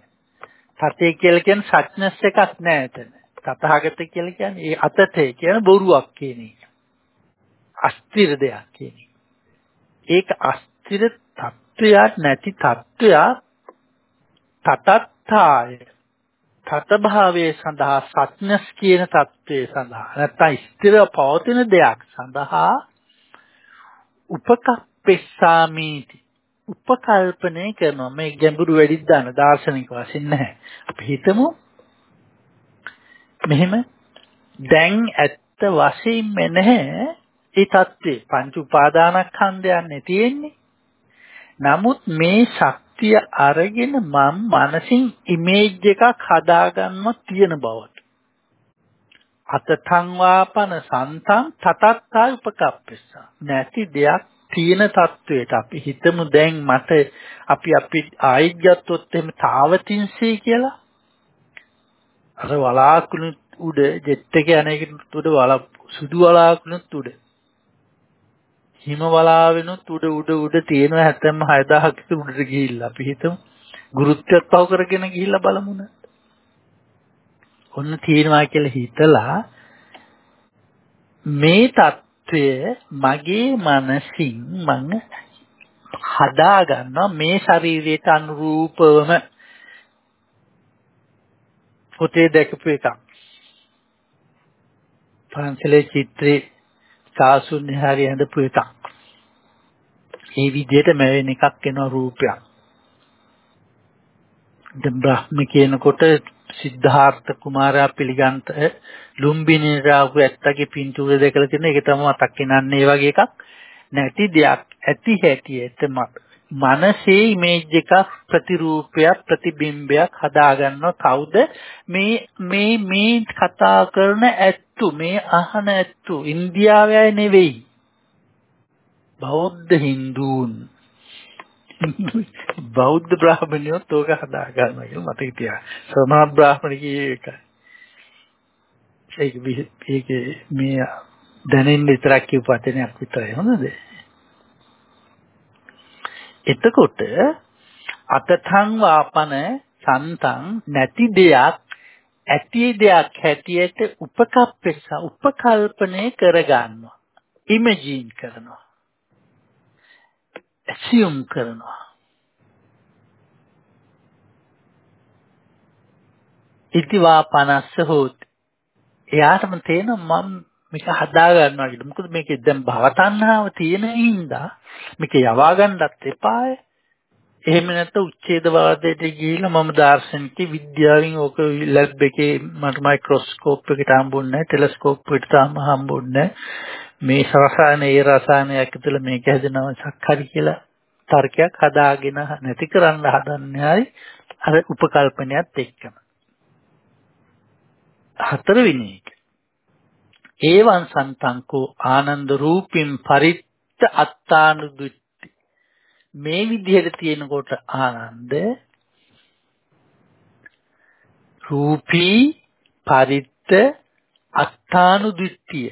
තතේ කියලා කියන්නේ සත්‍යනස් එකක් නෑ එතන. තතහගත කියලා කියන්නේ ඒ අතතේ කියන බොරුවක් කියන එක. අස්තිර දෙයක් කියන එක. ඒක අස්තිර තත්ත්වයක් නැති තත්ත්වයක් තතත්තාය තත භාවයේ සඳහා සත්‍යස් කියන தત્ත්වයේ සඳහා නැත්නම් ස්ථිර පවතින දෙයක් සඳහා උපකප්පෙස්සාමීති. උපකල්පනය කරනවා. මේ ගැඹුරු වැඩි දාන දාර්ශනික වශයෙන් නැහැ. අපි හිතමු මෙහෙම දැන් ඇත්ත වශයෙන්ම නැහැ. ඒ தત્ත්වේ පංච උපාදානස්කන්ධයන්නේ තියෙන්නේ. නමුත් මේ ශක්තිය අරගෙන මම මනසින් ඉමේජ් එකක් හදාගන්න තියෙන බවට. අතතං වාපන සන්තං තතත්තා උපකප්පස්ස. නැති දෙයක් තියෙන තත්වයට අපි හිතමු දැන් මට අපි අපි ආයිත් ගත්තොත් එහෙම තාවතින්සේ කියලා. අර වලාකුළු උඩ ජෙට් එක යන එකට උඩ වල සුදු වලාකුළුත් උඩ හිම වලාවෙනුත් උඩ උඩ උඩ තියෙන හැතැම්ම 6000 කට උඩට ගිහිල්ලා. අපි හිතමු ගුරුත්වයත් පව කරගෙන ගිහිල්ලා බලමු ඔන්න තියෙනවා කියලා හිතලා මේ తත්වය මගේ මනසින් මම හදා ගන්නවා මේ ශරීරයට අනුරූපවම. පොතේ දැකපු එකක්. පන්සලේ චිත්‍රේ සාසුන්නේ හරි හඳපු එකක්. ඒ විදිහට මැවෙන එකක් එන රූපයක්. දැන් බ්‍රහ්ම කියනකොට සිද්ධාර්ථ කුමාරයා පිළිගන්ත ලුම්බිනී රාහු ඇත්තගේ පින්තූර දැකලා තියෙන එක තමයි මතක් වෙනන්නේ ඒ වගේ එකක් නැති දෙයක් ඇති හැටියට මනසේ ඉමේජ් එකක් ප්‍රතිරූපයක් ප්‍රතිබිම්බයක් හදාගන්නවා කවුද මේ මේ මේ කතා කරන ඇත්තු මේ අහන ඇත්තු ඉන්දියාවේ නෙවෙයි බෞද්ධ හින්දුන් (laughs) බෞද්ධ බ්‍රාහමණයෝත් ඕක හදා ගන්නවා කියලා මතක තියාගන්න. සමහා බ්‍රාහමණ කියේ ඒකයි. ඒක ඒක මේ දැනෙන්න විතරක් කියපු වචනයක් විතරයි හොඳද? එතකොට අතතං වාපන සන්තං නැති දෙයක් ඇති දෙයක් හැටියට උපකප්පෙස උපකල්පනය කරගන්නවා. ඉමේජින් කරනවා. ඇසියුම් කරනවා. ඉතිවා 50 හොත් එයාටම තේනවා මම මේක හදා ගන්නවා කියලා. මොකද මේකේ දැන් භව තණ්හාව තියෙන හින්දා මේක යවා ගන්නත් එපාය. එහෙම නැත්නම් උච්ඡේදවාදයට ගිහිල්ලා මම දාර්ශනික විද්‍යාවෙන් ඕක ලැබ් එකේ මට මයික්‍රොස්කෝප් එකට හම්බුන්නේ නැහැ, ටෙලස්කෝප් එකට තාම හම්බුන්නේ නැහැ. මේ රසායන ඒ රසායනයක් ඇතුළ මේක හැදෙනවා සක්කාරි කියලා තර්කයක් හදාගෙන නැති කරන්න හදන්නේ හරි අර උපකල්පනයත් එක්කම හතරවෙනි එක ඒවං සන්තංකෝ ආනන්ද රූපින් පරිත්ත අත්තානුදුත්ති මේ විදිහට තියෙනකොට ආනන්ද රූපී පරිත්ත අත්තානුදුත්තිය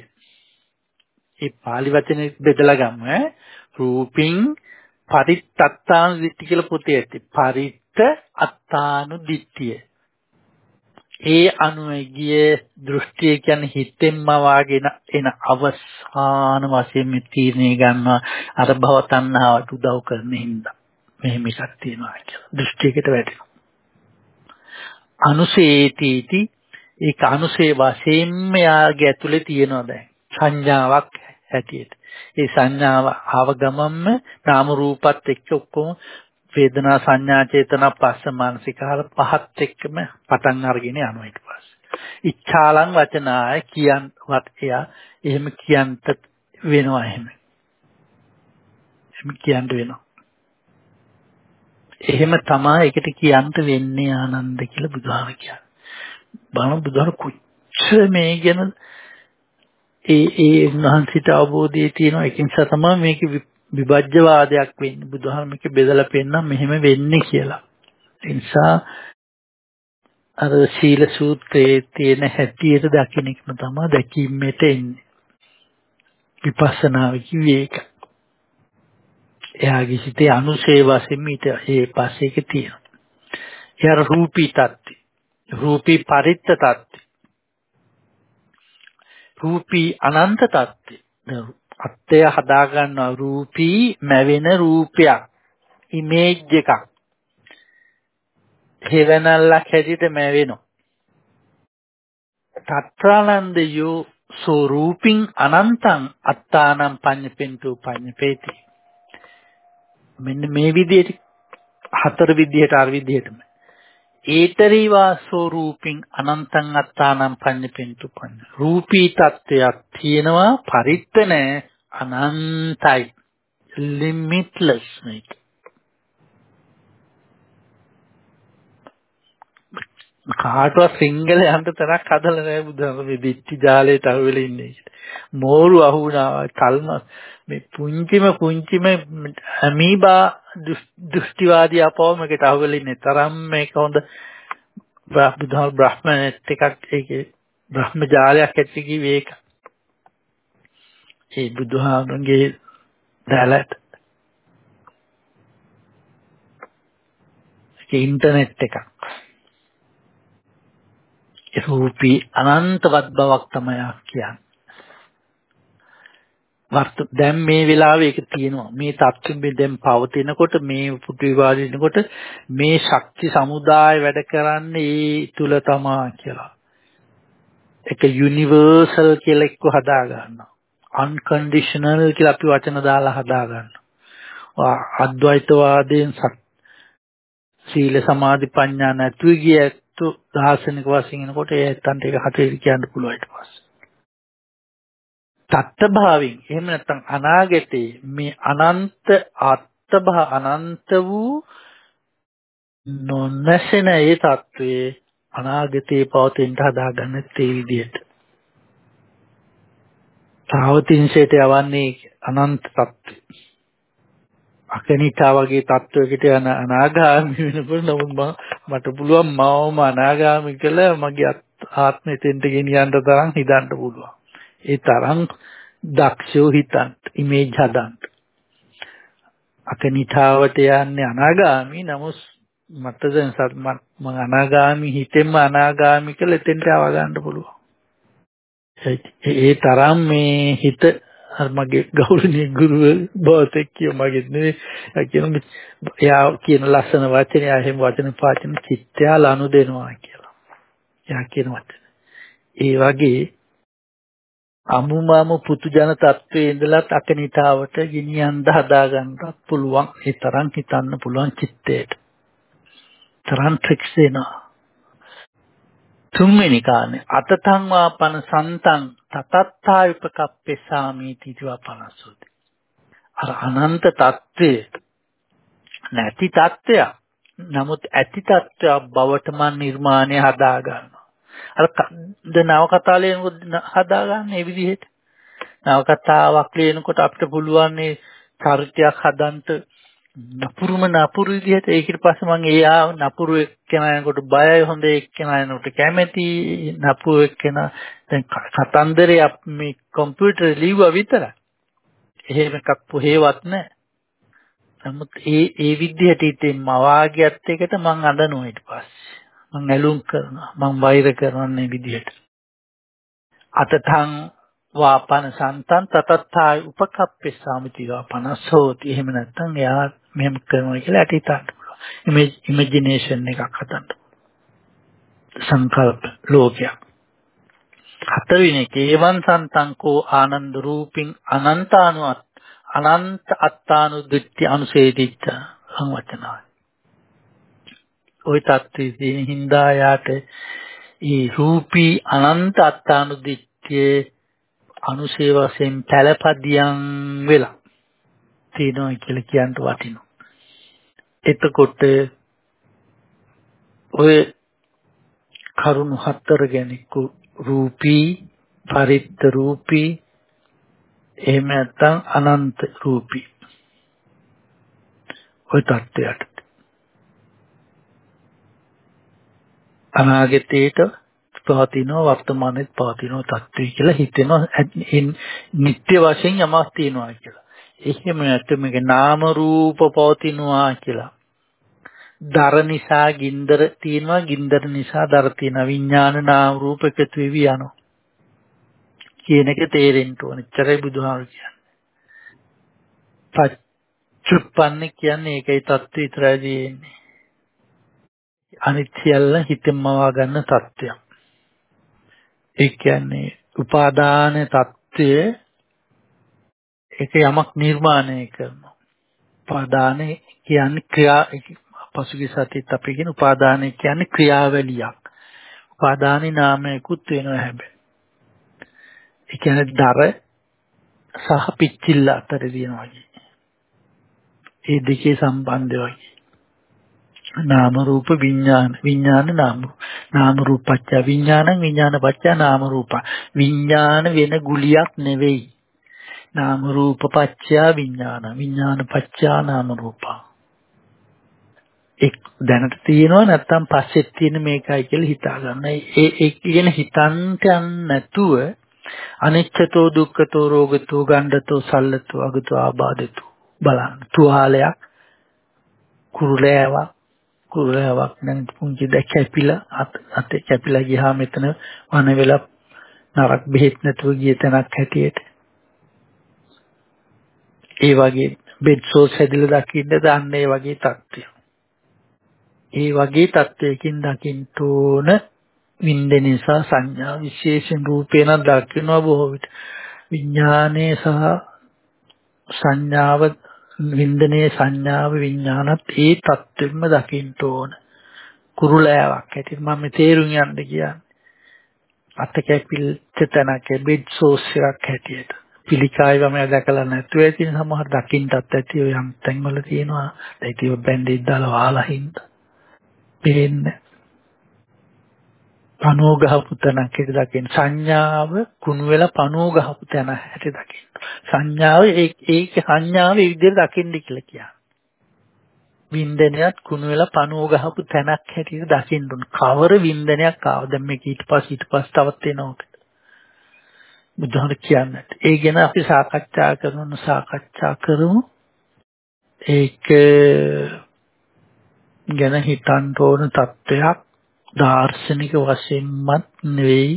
ඒ pāli වචනේ බෙදලා ගමු ඈ රූපින් පරිත්තත්තානු දිට්ඨි කියලා පොතේ ඇති පරිත්ත අත්තානු දිට්ඨිය ඒ අනුව ගිය දෘෂ්ටිය කියන්නේ හිතෙන්ම වාගෙන එන අවසාන වශයෙන් මේ තීරණය ගන්නවා. අර භව තණ්හාවට උදව් කරන හින්දා මෙහෙම එකක් තියෙනවා කියලා. දෘෂ්ටියකට වැටෙනවා. අනුසේතීති. ඒක අනුසේ වශයෙන්ම යාගේ ඇතුලේ තියෙනවා දැන්. සංඥාවක් හැටියට. ඒ සංඥාව ආව ගමන්ම නාම රූපත් එක්ක ඔක්කොම වේදනා සංඥා චේතනා පස්ස මානසිකාර පහත් එක්කම පටන් අරගෙන යනවා ඊට පස්සේ. ඉච්ඡාලං වචනාය කියන් වත් එයා එහෙම කියන්ට වෙනවා එහෙම. එහෙම කියන්න වෙනවා. එහෙම තමයි ඒකට කියන්න වෙන්නේ ආනන්ද කියලා බුදුහාම කියන්නේ. බණ බුදුහාම කොච්චර මේ ගැන ඒ ඒ උන්වහන්සේට අවබෝධය තියෙනවා ඒක නිසා තමයි මේක විභජ්‍යවාදයක් වෙන්නේ බුදුහාම මේක බෙදලා පෙන්නන මෙහෙම වෙන්නේ කියලා. ඒ නිසා අර සීල සූත්‍රයේ තියෙන හැටියට දකින්න එකම තමයි දැකීමට එන්නේ. විපස්සනා විවේක. එයාගේ සිතේ අනුසේ වශයෙන් ඊට ඒ පස්සේ එක තියෙනවා. එයාර රූපී තත්ති. රූපී පරිත්ත තත්ති. රූපී අනන්ත තත්ත්වය. අත්ය හදා ගන්නවා රූපී මැවෙන රූපයක්. ඉමේජ් එකක්. හේවනල්ලක් හැදිට මැවෙනවා. තත්‍රානන්දයෝ සෝ රූපින් අනන්තං අත්තානම් පඤ්ඤපෙන්තු පඤ්ඤපේති. මෙන්න මේ විදිහට හතර විදිහට අර විදිහටම ඒතරී වාසෝ රූපින් අනන්තං අත්තානම් පඤ්ඤපෙන්තු පඤ්ඤ රූපී තත්වයක් තියෙනවා පරිත්ත නැහැ අනන්තයි limitless මේක කාටවත් සිංගල යන්න තරක් හදලා නැහැ බුදුහාම මේ දිච්චි ජාලයට අහුවෙලා ඉන්නේ. මෝරු අහුණා කල්ම මේ පුංචිම පුංචිම අමීබා දෘෂ්ටිවාදී අපවම මේකට අහුවෙලා ඉන්නේ. තරම් මේක හොඳ බුදුහාම බ්‍රහ්මනෙත් එකක් ඒකේ බ්‍රහ්ම ජාලයක් ඇති කිව්වේ ඒක. ඒ බුදුහාමගේ දැලට ඒක ඉන්ටර්නෙට් එකක්. රූපී අනන්තවත් බවක් තමයි කියන්නේ. වර්ත දැන් මේ වෙලාවේ ඒක තියෙනවා. මේ தත්ත්වෙ දැන් පවතිනකොට මේ පුතු විවාදිනකොට මේ ශක්ති සමුදාය වැඩ කරන්නේ ඒ තුල තමා කියලා. ඒක යුනිවර්සල් කියලා එක්ක හදා ගන්නවා. අන්කන්ඩිෂනල් කියලා අපි වචන දාලා හදා ගන්නවා. අද්වෛතවාදයෙන් සීල සමාධි ප්‍රඥා නැතුව ගිය ඇත්තු දාර්ශනික වශයෙන් එනකොට ඒ ඇත්තන්ට ඒක හතේ කියන්න පුළුවන් ඊට පස්සේ. තත්ත භාවයෙන් එහෙම නැත්නම් අනාගතේ මේ අනන්ත අත්බහ අනන්ත වූ නොනැසෙන ඒ தત્ත්වයේ අනාගතේ පවතින හදාගන්න තේ විදියට. තාවතින්සයට යවන්නේ අනන්ත தત્ත්වය. අකනිටා වගේ තත්වයකට යන අනාගාමී වෙනකොට නමුත් මට පුළුවන් මාවම අනාගාමී කළා මගේ ආත්මෙ තෙන්ට ගෙනියන්න තරම් හිතන්න පුළුවන්. ඒ තරම් දක්ෂෝ හිතන්න ඉමේජ් හදන්න. අකනිටාවට යන්නේ අනාගාමී නමුත් මට දැන් මම අනාගාමී හිතෙන්ම අනාගාමී කියලා එතෙන්ට ආව ගන්න පුළුවන්. ඒ තරම් මේ හිත අර මගේ ගෞරවනීය ගුරු බෝතෙක් කිය මගේ නෙවෙයි කියන එයා කියන ලස්සන වචනේ එයා එහෙම වචන පාචන චිත්තයා ලනු දෙනවා කියලා. එයා කියන වචන. ඒ වගේ අමුමම පුතු ජන තත්වයේ ඉඳලා අකනිතාවට ගෙනියන්න හදා ගන්නත් පුළුවන්. ඒ තරම් හිතන්න පුළුවන් චිත්තයට. තරම් ට්‍රික්ස් දෙනවා. තුන්වෙනි කාරණේ අතතං වාපන සන්තං තතත්තා විපකප්පේසාමි තිතිවා පනසෝති. අර අනන්ත తත්වය නැති తත්වය නමුත් ඇති తත්වයක් බවට මන් නිර්මාණය හදා ගන්නවා. අර ද නවකතා ලියනකොට හදා ගන්න මේ විදිහට. නවකතාවක් ලියනකොට අපිට පුළුවන් මේ චරිතයක් හදන්න නපුරුම නපුරු විදිහට ඒකට පස්සේ මම එයා නපුරු එක්කෙනාට බයයි හොඳ එක්කෙනාට කැමැති නපුරු එක්කෙනා දැන් කතන්දරේ මේ කම්පියුටර් ලිව්වා විතරයි. එහෙම එකක් පොහේවත් නැහැ. නමුත් ඒ ඒ විදිහට ඉතින් මවාගියත් එකට මං අඬනවා ඊට පස්සේ. මං ඇලුම් කරනවා. මං වෛර කරනවා මේ විදිහට. අතතං වාපන සන්තන් තතත්ථාය උපකප්පේ සාමිතිවා පනසෝති. එහෙම නැත්නම් එයා මෙහෙම කරනවා කියලා ඇති හිතන්න පුළුවන්. ඉමේජ් ඉමේජිනේෂන් එකක් හදන්න. සංකල්ප ලෝකයක්. හතරවෙනි කේවන් සන්තංකෝ ආනන්ද රූපින් අනන්තානුවත් අනන්ත අත්තානු දිට්ඨි අනුසේදිච්ච සංවචනායි. ওই தත්ත්වයෙන් හින්දා යාට ඒ රූපී අනන්ත අත්තානු දිට්ඨියේ අනුසේ වශයෙන් පළපදියම් වෙලා තියෙනවා කියලා කියන්න වටිනවා. එතකොට ඔය කරුණු හතර ගැන රූපී පරිත්ත රූපී එහෙම නැත්නම් අනන්ත රූපී ඔය தත්ත්වයට අනාගතේට පවතිනවා වර්තමානයේත් පවතිනවා தත්ත්වය කියලා හිතෙනවා නිත්‍ය වශයෙන් යමක් තියෙනවා කියලා. එහෙම නැත්නම් මේක නාම රූප පවතිනවා කියලා. දර නිසා ගින්දර තියෙනවා ගින්දර නිසා දර තියෙනවා විඥාන නාම රූප එකතු වෙවි යනවා. කියන එක තේරෙන්න ඕනේ. චරේ බුදුහාම කියන්නේ. පච්චුප්පන්න කියන්නේ ඒකයි தත්ත්වය විතරයි තියෙන්නේ. අනිත් සියල්ල හිතෙන්මවා ගන්න தත්ත්වයක්. ඒ කියන්නේ උපාදාන தත්ත්වය ඒක යමක් නිර්මාණය කරනවා. උපාදාන කියන්නේ ක්‍රියා පසුගිය සතියේත් අපි කියන උපාදානය කියන්නේ ක්‍රියාවලියක්. උපාදානි නාමයකුත් වෙනවා හැබැයි. ඒ කියන්නේ දර සහ පිච්චිල්ල අතර තියෙනවා වගේ. ඒ දෙකේ සම්බන්ධය වගේ. නාම රූප විඥාන විඥාන නාම නාම රූපච්ච විඥානං විඥාන පච්ච නාම රූප විඥාන වෙන ගුලියක් නෙවෙයි නාම රූප පච්ච විඥාන විඥාන පච්ච නාම රූප එක් දැනට තියෙනවා නැත්තම් පස්සෙත් තියෙන මේකයි කියලා හිතා ගන්න. ඒ ඒ කියන හිතන්න නැතුව අනිච්චතෝ දුක්ඛතෝ රෝගතෝ ගණ්ඩතෝ සල්ලතෝ අගතෝ ආබාධතෝ බලන්න. තුවාලයක් කුරුලෑවක් කුරුලෑවක් නම් පුංචි දැක් කැපිලා අතේ කැපිලා ගියාම මෙතන වන වෙලා නරක බෙහෙත් නැතුව ගිය තැනක් හැටියට ඒ වගේ බෙඩ් සෝස් හැදිලා දකින්න දාන්න ඒ වගේ තත්ත්වය. ඒ වගේ තත්ත්වයකින් දකින්න ඕන වින්ද නිසා සංඥා විශේෂයෙන් රූපේන දකින්නවා බොහෝ විට. විඥානයේ සහ සංඥාව වින්දනයේ සංඥාව විඥානත් ඒ தත්වෙම දකින්න ඕන. කුරුලෑවක් හැටියට මම තේරුම් යන්න කියන්නේ. අත කැපිල්ච තැනක බෙඩ් සෝස් එකක් හැටියට. පිළිකායව මම දැකලා නැතුව ඇති සමහර දකින්නත් ඇති ඔය යම් තැන්වල තියෙනවා. ඒ කිය බැන්ඩේජ් දාලා වහලා හින්ද පේන්නේ පණෝ ගහපු තැනක් හිට දකින්න. සංඥාව කුණු වෙලා පණෝ ගහපු තැන හැට දකින්න. සංඥාව ඒක සංඥාව ඒ විදිහට දකින්න කියලා කියනවා වින්දනයත් කුණු වෙලා පණෝ ගහපු තැනක් හැටියට දකින්න උන් කවර වින්දනයක් ආව. දැන් මේක ඊට පස්සේ ඊට පස්සේ තවත් එනවා. බුදුහාම කියන්නේ. ඒ ගැන අපි සාකච්ඡා කරනු සාකච්ඡා කරමු. ඒක ගැන හිතන්න ඕන තත්ත්වයක් දාර්ශනික වශයෙන්මත් නෙවෙයි.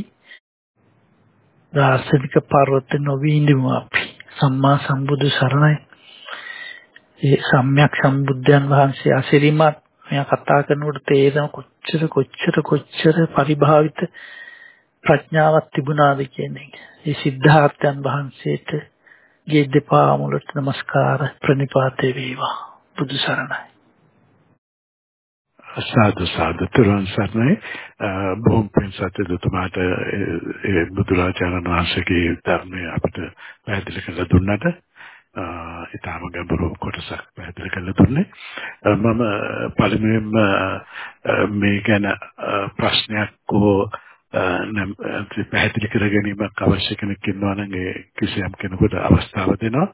දාර්ශනික පර්වත නොවිඳිමු අපි. සම්මා සම්බුදු සරණයි. ඒ සම්්‍යක් සම්බුද්ධයන් වහන්සේ අසිරිමත් මෙයා කතා කරනකොට තේරෙන කොච්චර කොච්චර කොච්චර පරිභාවිත ප්‍රඥාවක් තිබුණාද කියන එක. ඒ සිද්ධාර්ථයන් වහන්සේට ගේ දෙපා මුලට নমස්කාර ප්‍රණිපාතේ වේවා. බුදු සරණයි. සාදු සාදු තුරන් සරණයි බොහොම පින්සත් දුතුමාට ඒ බුදුරජාණන් වහන්සේගේ ධර්මය අපිට පැහැදිලි කරලා දුන්නට ඊටම ගැඹුරු කොටසක් පැහැදිලි කරලා දුන්නේ මම පළමුවෙන්ම මේ ගැන ප්‍රශ්නයක් හෝ නම් පැහැදිලි කර ගැනීමක් අවශ්‍ය කෙනෙක් ඉන්නවා නම් ඒ කිසියම් කෙනෙකුට අවස්ථාව දෙනවා.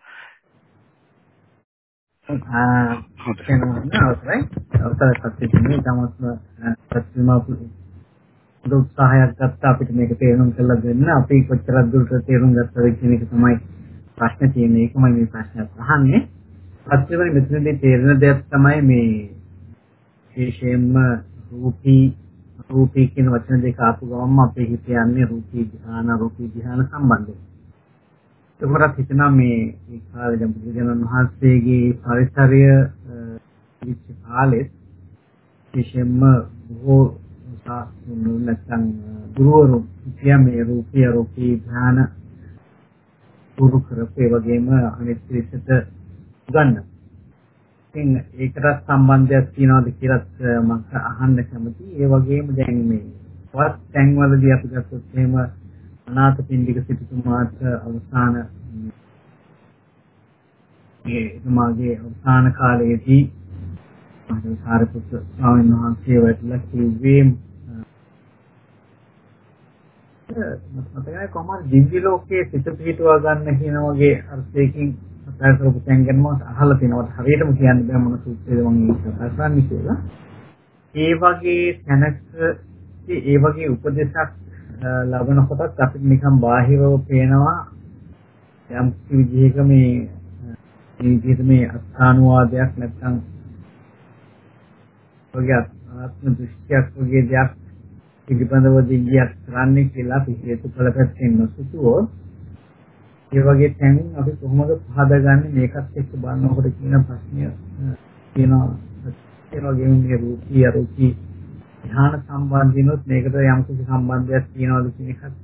උත්සාහයක් ගත්ත අපිට මේක තේරුම් කරලා දෙන්න අපි කොච්චරක් දුරට තේරුම් ගත්තද කියන එක තමයි ප්‍රශ්නේ තියෙන්නේ. ඒකමයි මේ ප්‍රශ්නයක් අහන්නේ. පස්සේ මෙතනදී තේරෙන දෙයක් තමයි මේ විශේෂයෙන්ම රූපී රූපී කියන වචන දෙක ආපු ගමන්ම අපේ හිත යන්නේ රූපී ධ්‍යාන රූපී ධ්‍යාන සම්බන්ධයෙන්. ඒකවත් හිතනවා මේ ඒ කාලේ දැන් බුදුජනන් වහන්සේගේ පරිසරය විච කාලෙත් විශේෂයෙන්ම බොහෝ සාසුණු නැත්නම් ගුරුවරු කියන්නේ රූපී රූපී ධ්‍යාන පුරු කරපේ වගේම අනිත් විශේෂත ගන්නවා. ඉතින් ඒකට සම්බන්ධයක් තියනවාද කියලා මම අහන්න කැමතියි. ඒ වගේම දැන් මේ වත් තැන්වලදී අපි ගත්තොත් එහෙම අනාථපිණ්ඩික සිටුතුමාට අවසාන ඒ එතුමාගේ අවසාන කාලයේදී මහා සාරිපුත්‍ර ස්වාමීන් වහන්සේ වැටලා කිව්වේ මතකයි කොහොමද දිව්‍ය ලෝකයේ සිත පිහිටුවා ගන්න කියන වගේ අර්ථයකින් කතා කරපු තැන් ගැන මම අහලා තියෙනවා. හරියටම කියන්න බෑ මොන සූත්‍රයද මම කතා කරන්නේ කියලා. ඒ වගේ තැනක ඒ වගේ උපදේශක් ලබනකොටත් අපිට නිකන් බාහිරව පේනවා යම් විදිහක මේ මේ විදිහට මේ අස්ථානුවාදයක් නැත්නම් වගේ ආත්ම දෘෂ්ටියක් වගේ දෙයක් පිළිබඳව දිගියක් කරන්නේ කියලා අපි හේතු කලකට නොසිතුවොත් ඒ වගේ තැන් අපි කොහොමද පහදාගන්නේ මේකත් එක්ක බලනකොට කියන ප්‍රශ්නය තියෙනවා ඒ වගේම මේ රූපී අරූපී ධ්‍යාන සම්බන්ධිනොත් මේකට යම් කිසි සම්බන්ධයක් තියනවද කියන එකත්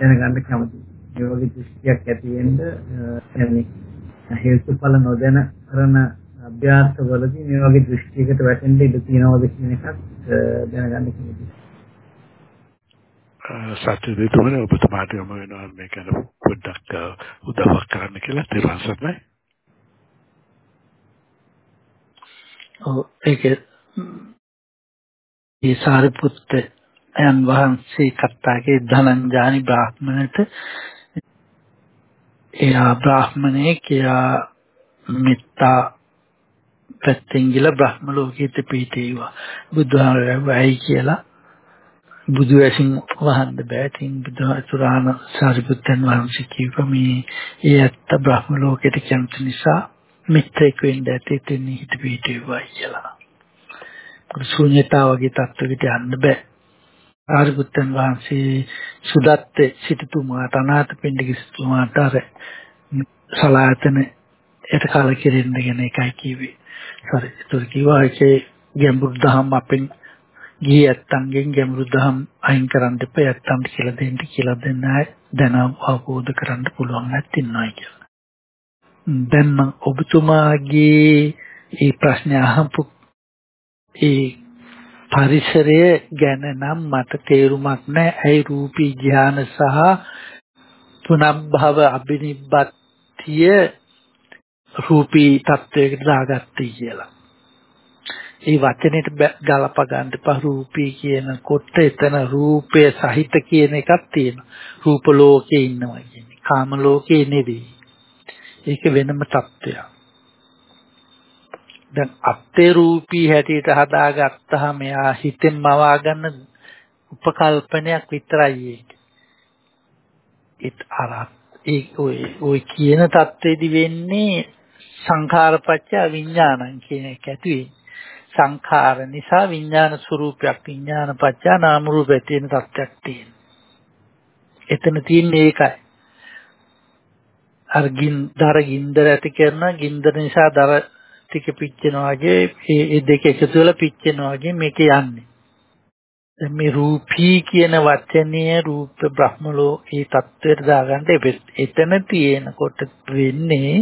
දැනගන්න කැමතියි. මේ වගේ දෘෂ්ටියක් ඇති වෙන්න يعني හේතුඵල නොදැන කරන අභ්‍යාසවලදී මේ වගේ දෘෂ්ටියකට වැටෙන්න ඉඩ තියෙනවද කියන එකත් දැනගන්න කැමතියි. සත්‍ය දෙතුනේ ඔබතුමාට යොමු වෙනවා මේ ගැන පොඩ්ඩක් උදව්වක් කරන්න කියලා තිරුවන් සරණයි. ඔව් ඒක ඒ සාරිපුත්ත යන් වහන්සේ කත්තාගේ ධනංජානි බ්‍රාහ්මණයට එයා බ්‍රාහ්මණේ කියා මෙත්තා පැත්තෙන් ගිල බ්‍රහ්ම ලෝකෙට පිහිටේවා බුදුහාමරයි කියලා බුදු ඇසින් වහන්න බෑ. ඉතින් බුදුහාසුරාණ සාරිපුත්තන් වහන්සේ කිව්වා මේ ඒ ඇත්ත බ්‍රහ්ම ලෝකෙට කැමති නිසා මිත්‍රෙක් වෙන්න ඇති ඉතින් හිත පිටේවයි කියලා. ශූන්‍යතාව වගේ තත්ත්වයකට යන්න බෑ. සාරිපුත්තන් වහන්සේ සුදත්ත සිටුතුමාට අනාථපිණ්ඩික සිටුතුමාට අර සලායතන එට කාල කෙරෙන්න ගැන එකයි කිව්වේ. හරි. ඒතර කිව්වා ඒකේ ගැඹුරු දහම් අපෙන් ගිහි ඇත්තන්ගෙන් ගැඹුරු දහම් අයින් කරන්න දෙපා ඇත්තන්ට කියලා දෙන්න කියලා දෙන්න දැන අවබෝධ කරන්න පුළුවන් නැත්නම් කියලා. දැන් මම ඔබතුමාගේ මේ ප්‍රශ්නේ අහපු ඒ පරිසරය ගැන නම් මට තේරුමක් නැහැ. ඇයි රූපී ඥාන සහ පුනබ්භව අබිනිබ්බතිය රූපී තත්වයකට දාගත්තේ කියලා. ඒ වචනෙට ගලප ගන්න එපා රූපී කියනකොට එතන රූපය සහිත කියන එකක් තියෙනවා. රූප ලෝකේ ඉන්නවා කියන්නේ. කාම ලෝකේ නෙවෙයි. ඒක වෙනම தত্ত্বයක්. දැන් අත්තේ රූපී හැටියට හදාගත්තාම එයා හිතෙන් මවා ගන්න උපකල්පනයක් විතරයි ඒක. ඒත් අර ඒ ඔය කියන தത്വෙදි වෙන්නේ සංඛාරපච්ච විඥානං කියන එක ඇති වෙන්නේ. සංඛාර නිසා විඥාන ස්වરૂපයක් විඥාන පත්‍යා නාම රූපය තියෙන තත්ත්වයක් තියෙනවා. එතන තියෙන්නේ ඒකයි. අර ගින්දර ගින්දර ඇති කරන ගින්දර නිසා දර ටික පිච්චෙනවා වගේ ඒ දෙක එකතු වෙලා පිච්චෙනවා වගේ මේක යන්නේ. දැන් මේ රූපී කියන වචනය රූප බ්‍රහ්ම ලෝකේ தත්ත්වයට දාගන්න එතන තියෙනකොට වෙන්නේ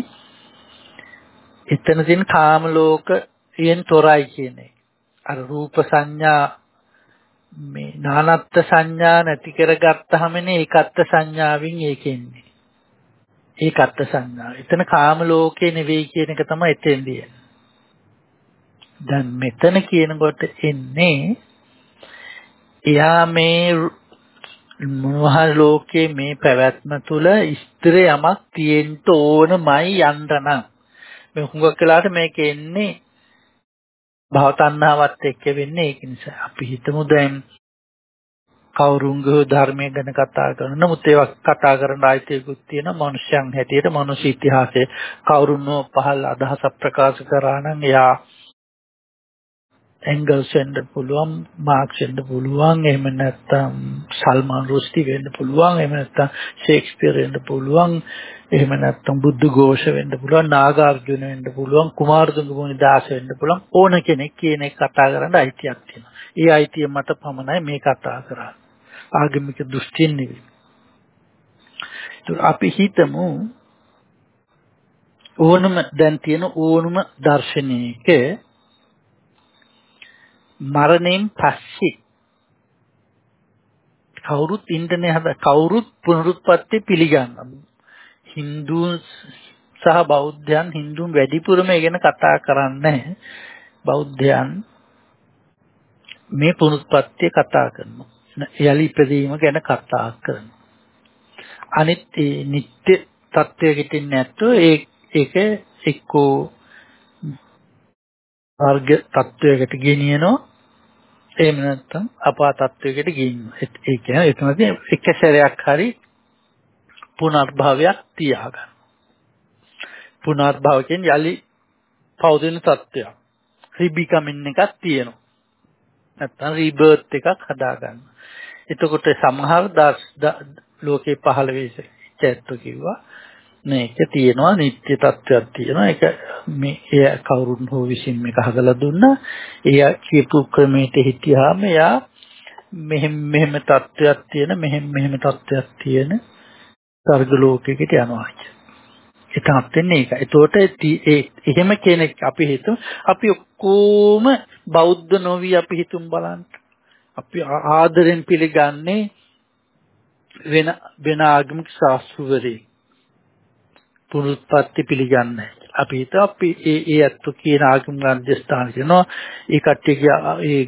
එතන තියෙන කාම ලෝක යෙන් තොරයි කියන එක. අර රූප සංඥා මේ නානත්ත් සංඥා නැති කරගත්තාමනේ ඒකත්ත් සංඥාවෙන් ඒකෙන්නේ. ඒකත්ත් සංඥා. එතන කාම ලෝකේ නෙවෙයි කියන එක තමයි එතෙන්දී. දැන් මෙතන කියනකොට එන්නේ එයා මේ මොනවා ලෝකයේ මේ පැවැත්ම තුල ස්ථිර යමක් තියෙන්න ඕනමයි යන්න නම් මේ හුඟක් වෙලාට මේක එන්නේ භව තණ්හාවත් එක්ක වෙන්නේ ඒක නිසා. අපි හිතමු දැන් කවුරුන්ගේ ධර්මයේ ගැන කතා කරන. නමුත් ඒවා කතා කරන්න ආයතයකුත් තියෙන මනුෂ්‍යයන් හැටියට මනුෂ්‍ය ඉතිහාසයේ. කවුරුන්ව පහළ අදහසක් ප්‍රකාශ කරා නම් එයා ඇන්ගල්ස් වෙන්න පුළුවන් මාක්ස් වෙන්න පුළුවන් එහෙම නැත්නම් සල්මාන් රුස්ටි වෙන්න පුළුවන් එහෙම නැත්නම් ෂේක්ස්පියර් වෙන්න පුළුවන් එහෙම නැත්නම් බුද්ධ ഘോഷ වෙන්න පුළුවන් නාගාර්ජුන වෙන්න පුළුවන් කුමාරතුංග මුනිදාස වෙන්න පුළුවන් ඕන කෙනෙක් කියන එක කතා කරන්න අයිතියක් තියෙනවා. ඒ අයිතිය මත පමණයි මේ කතා කරන්නේ. ආගමික දෘෂ්ටියෙන් නෙවෙයි. අපි හිතමු ඕනම දැන් තියෙන ඕනම දර්ශනයක මරණයෙන් පස්සේ කවුරුත් ඉන්ටර්නෙට් හද කවුරුත් පුනරුත්පත්ති පිළිගන්නවා. Hinduන් සහ බෞද්ධයන් Hindun වැඩිපුරම ගැන කතා කරන්නේ බෞද්ධයන් මේ පුනරුත්පත්ති කතා කරනවා. යලි ඉපදීම ගැන කතා කරනවා. අනිත් ඒ නිත්‍ය තත්වයකට නැත්නම් ඒ ඒක එක්කෝ වර්ග තත්වයකට ගෙනියනවා එහෙම නැත්නම් අපා තත්වයකට ගෙනියනවා ඒ කියන්නේ එතනදී එක සැරයක් හරි පුනර්භවයක් තියාගන්න. පුනර්භවයෙන් යලි පවතින තත්වයක් රිබිකමින් එකක් තියෙනවා. නැත්නම් රීබර්ත් එකක් හදාගන්න. එතකොට සමහර ලෝකේ පහළ වෙයිස චැත්තු කිව්වා මේක තියෙනවා නිත්‍ය තත්ත්වයක් තියෙනවා ඒක මේ එය කවුරුන් හෝ විසින් මේක හදලා දුන්නා එයා කියපු ක්‍රමයට හිටියාම එයා මෙහෙම මෙහෙම තත්ත්වයක් තියෙන මෙහෙම මෙහෙම තත්ත්වයක් තියෙන ස්වර්ග ලෝකයකට යනවා එතනත් වෙන්නේ ඒක. ඒතකොට එහෙම කෙනෙක් අපි හිතමු අපි ඔක්කොම බෞද්ධ නොවි අපි හිතුම් බලන්න. අපි ආදරෙන් පිළිගන්නේ වෙන වෙන ආගමික ශාස්ත්‍රවරයෙක්. පුරුත්පත්ති පිළිගන්නේ. අපි හිත අපි ඒ ඒ අත්තු කියන ආගම ගන්ධස්ථාන කියනවා. ඒ කට්ටියගේ ඒ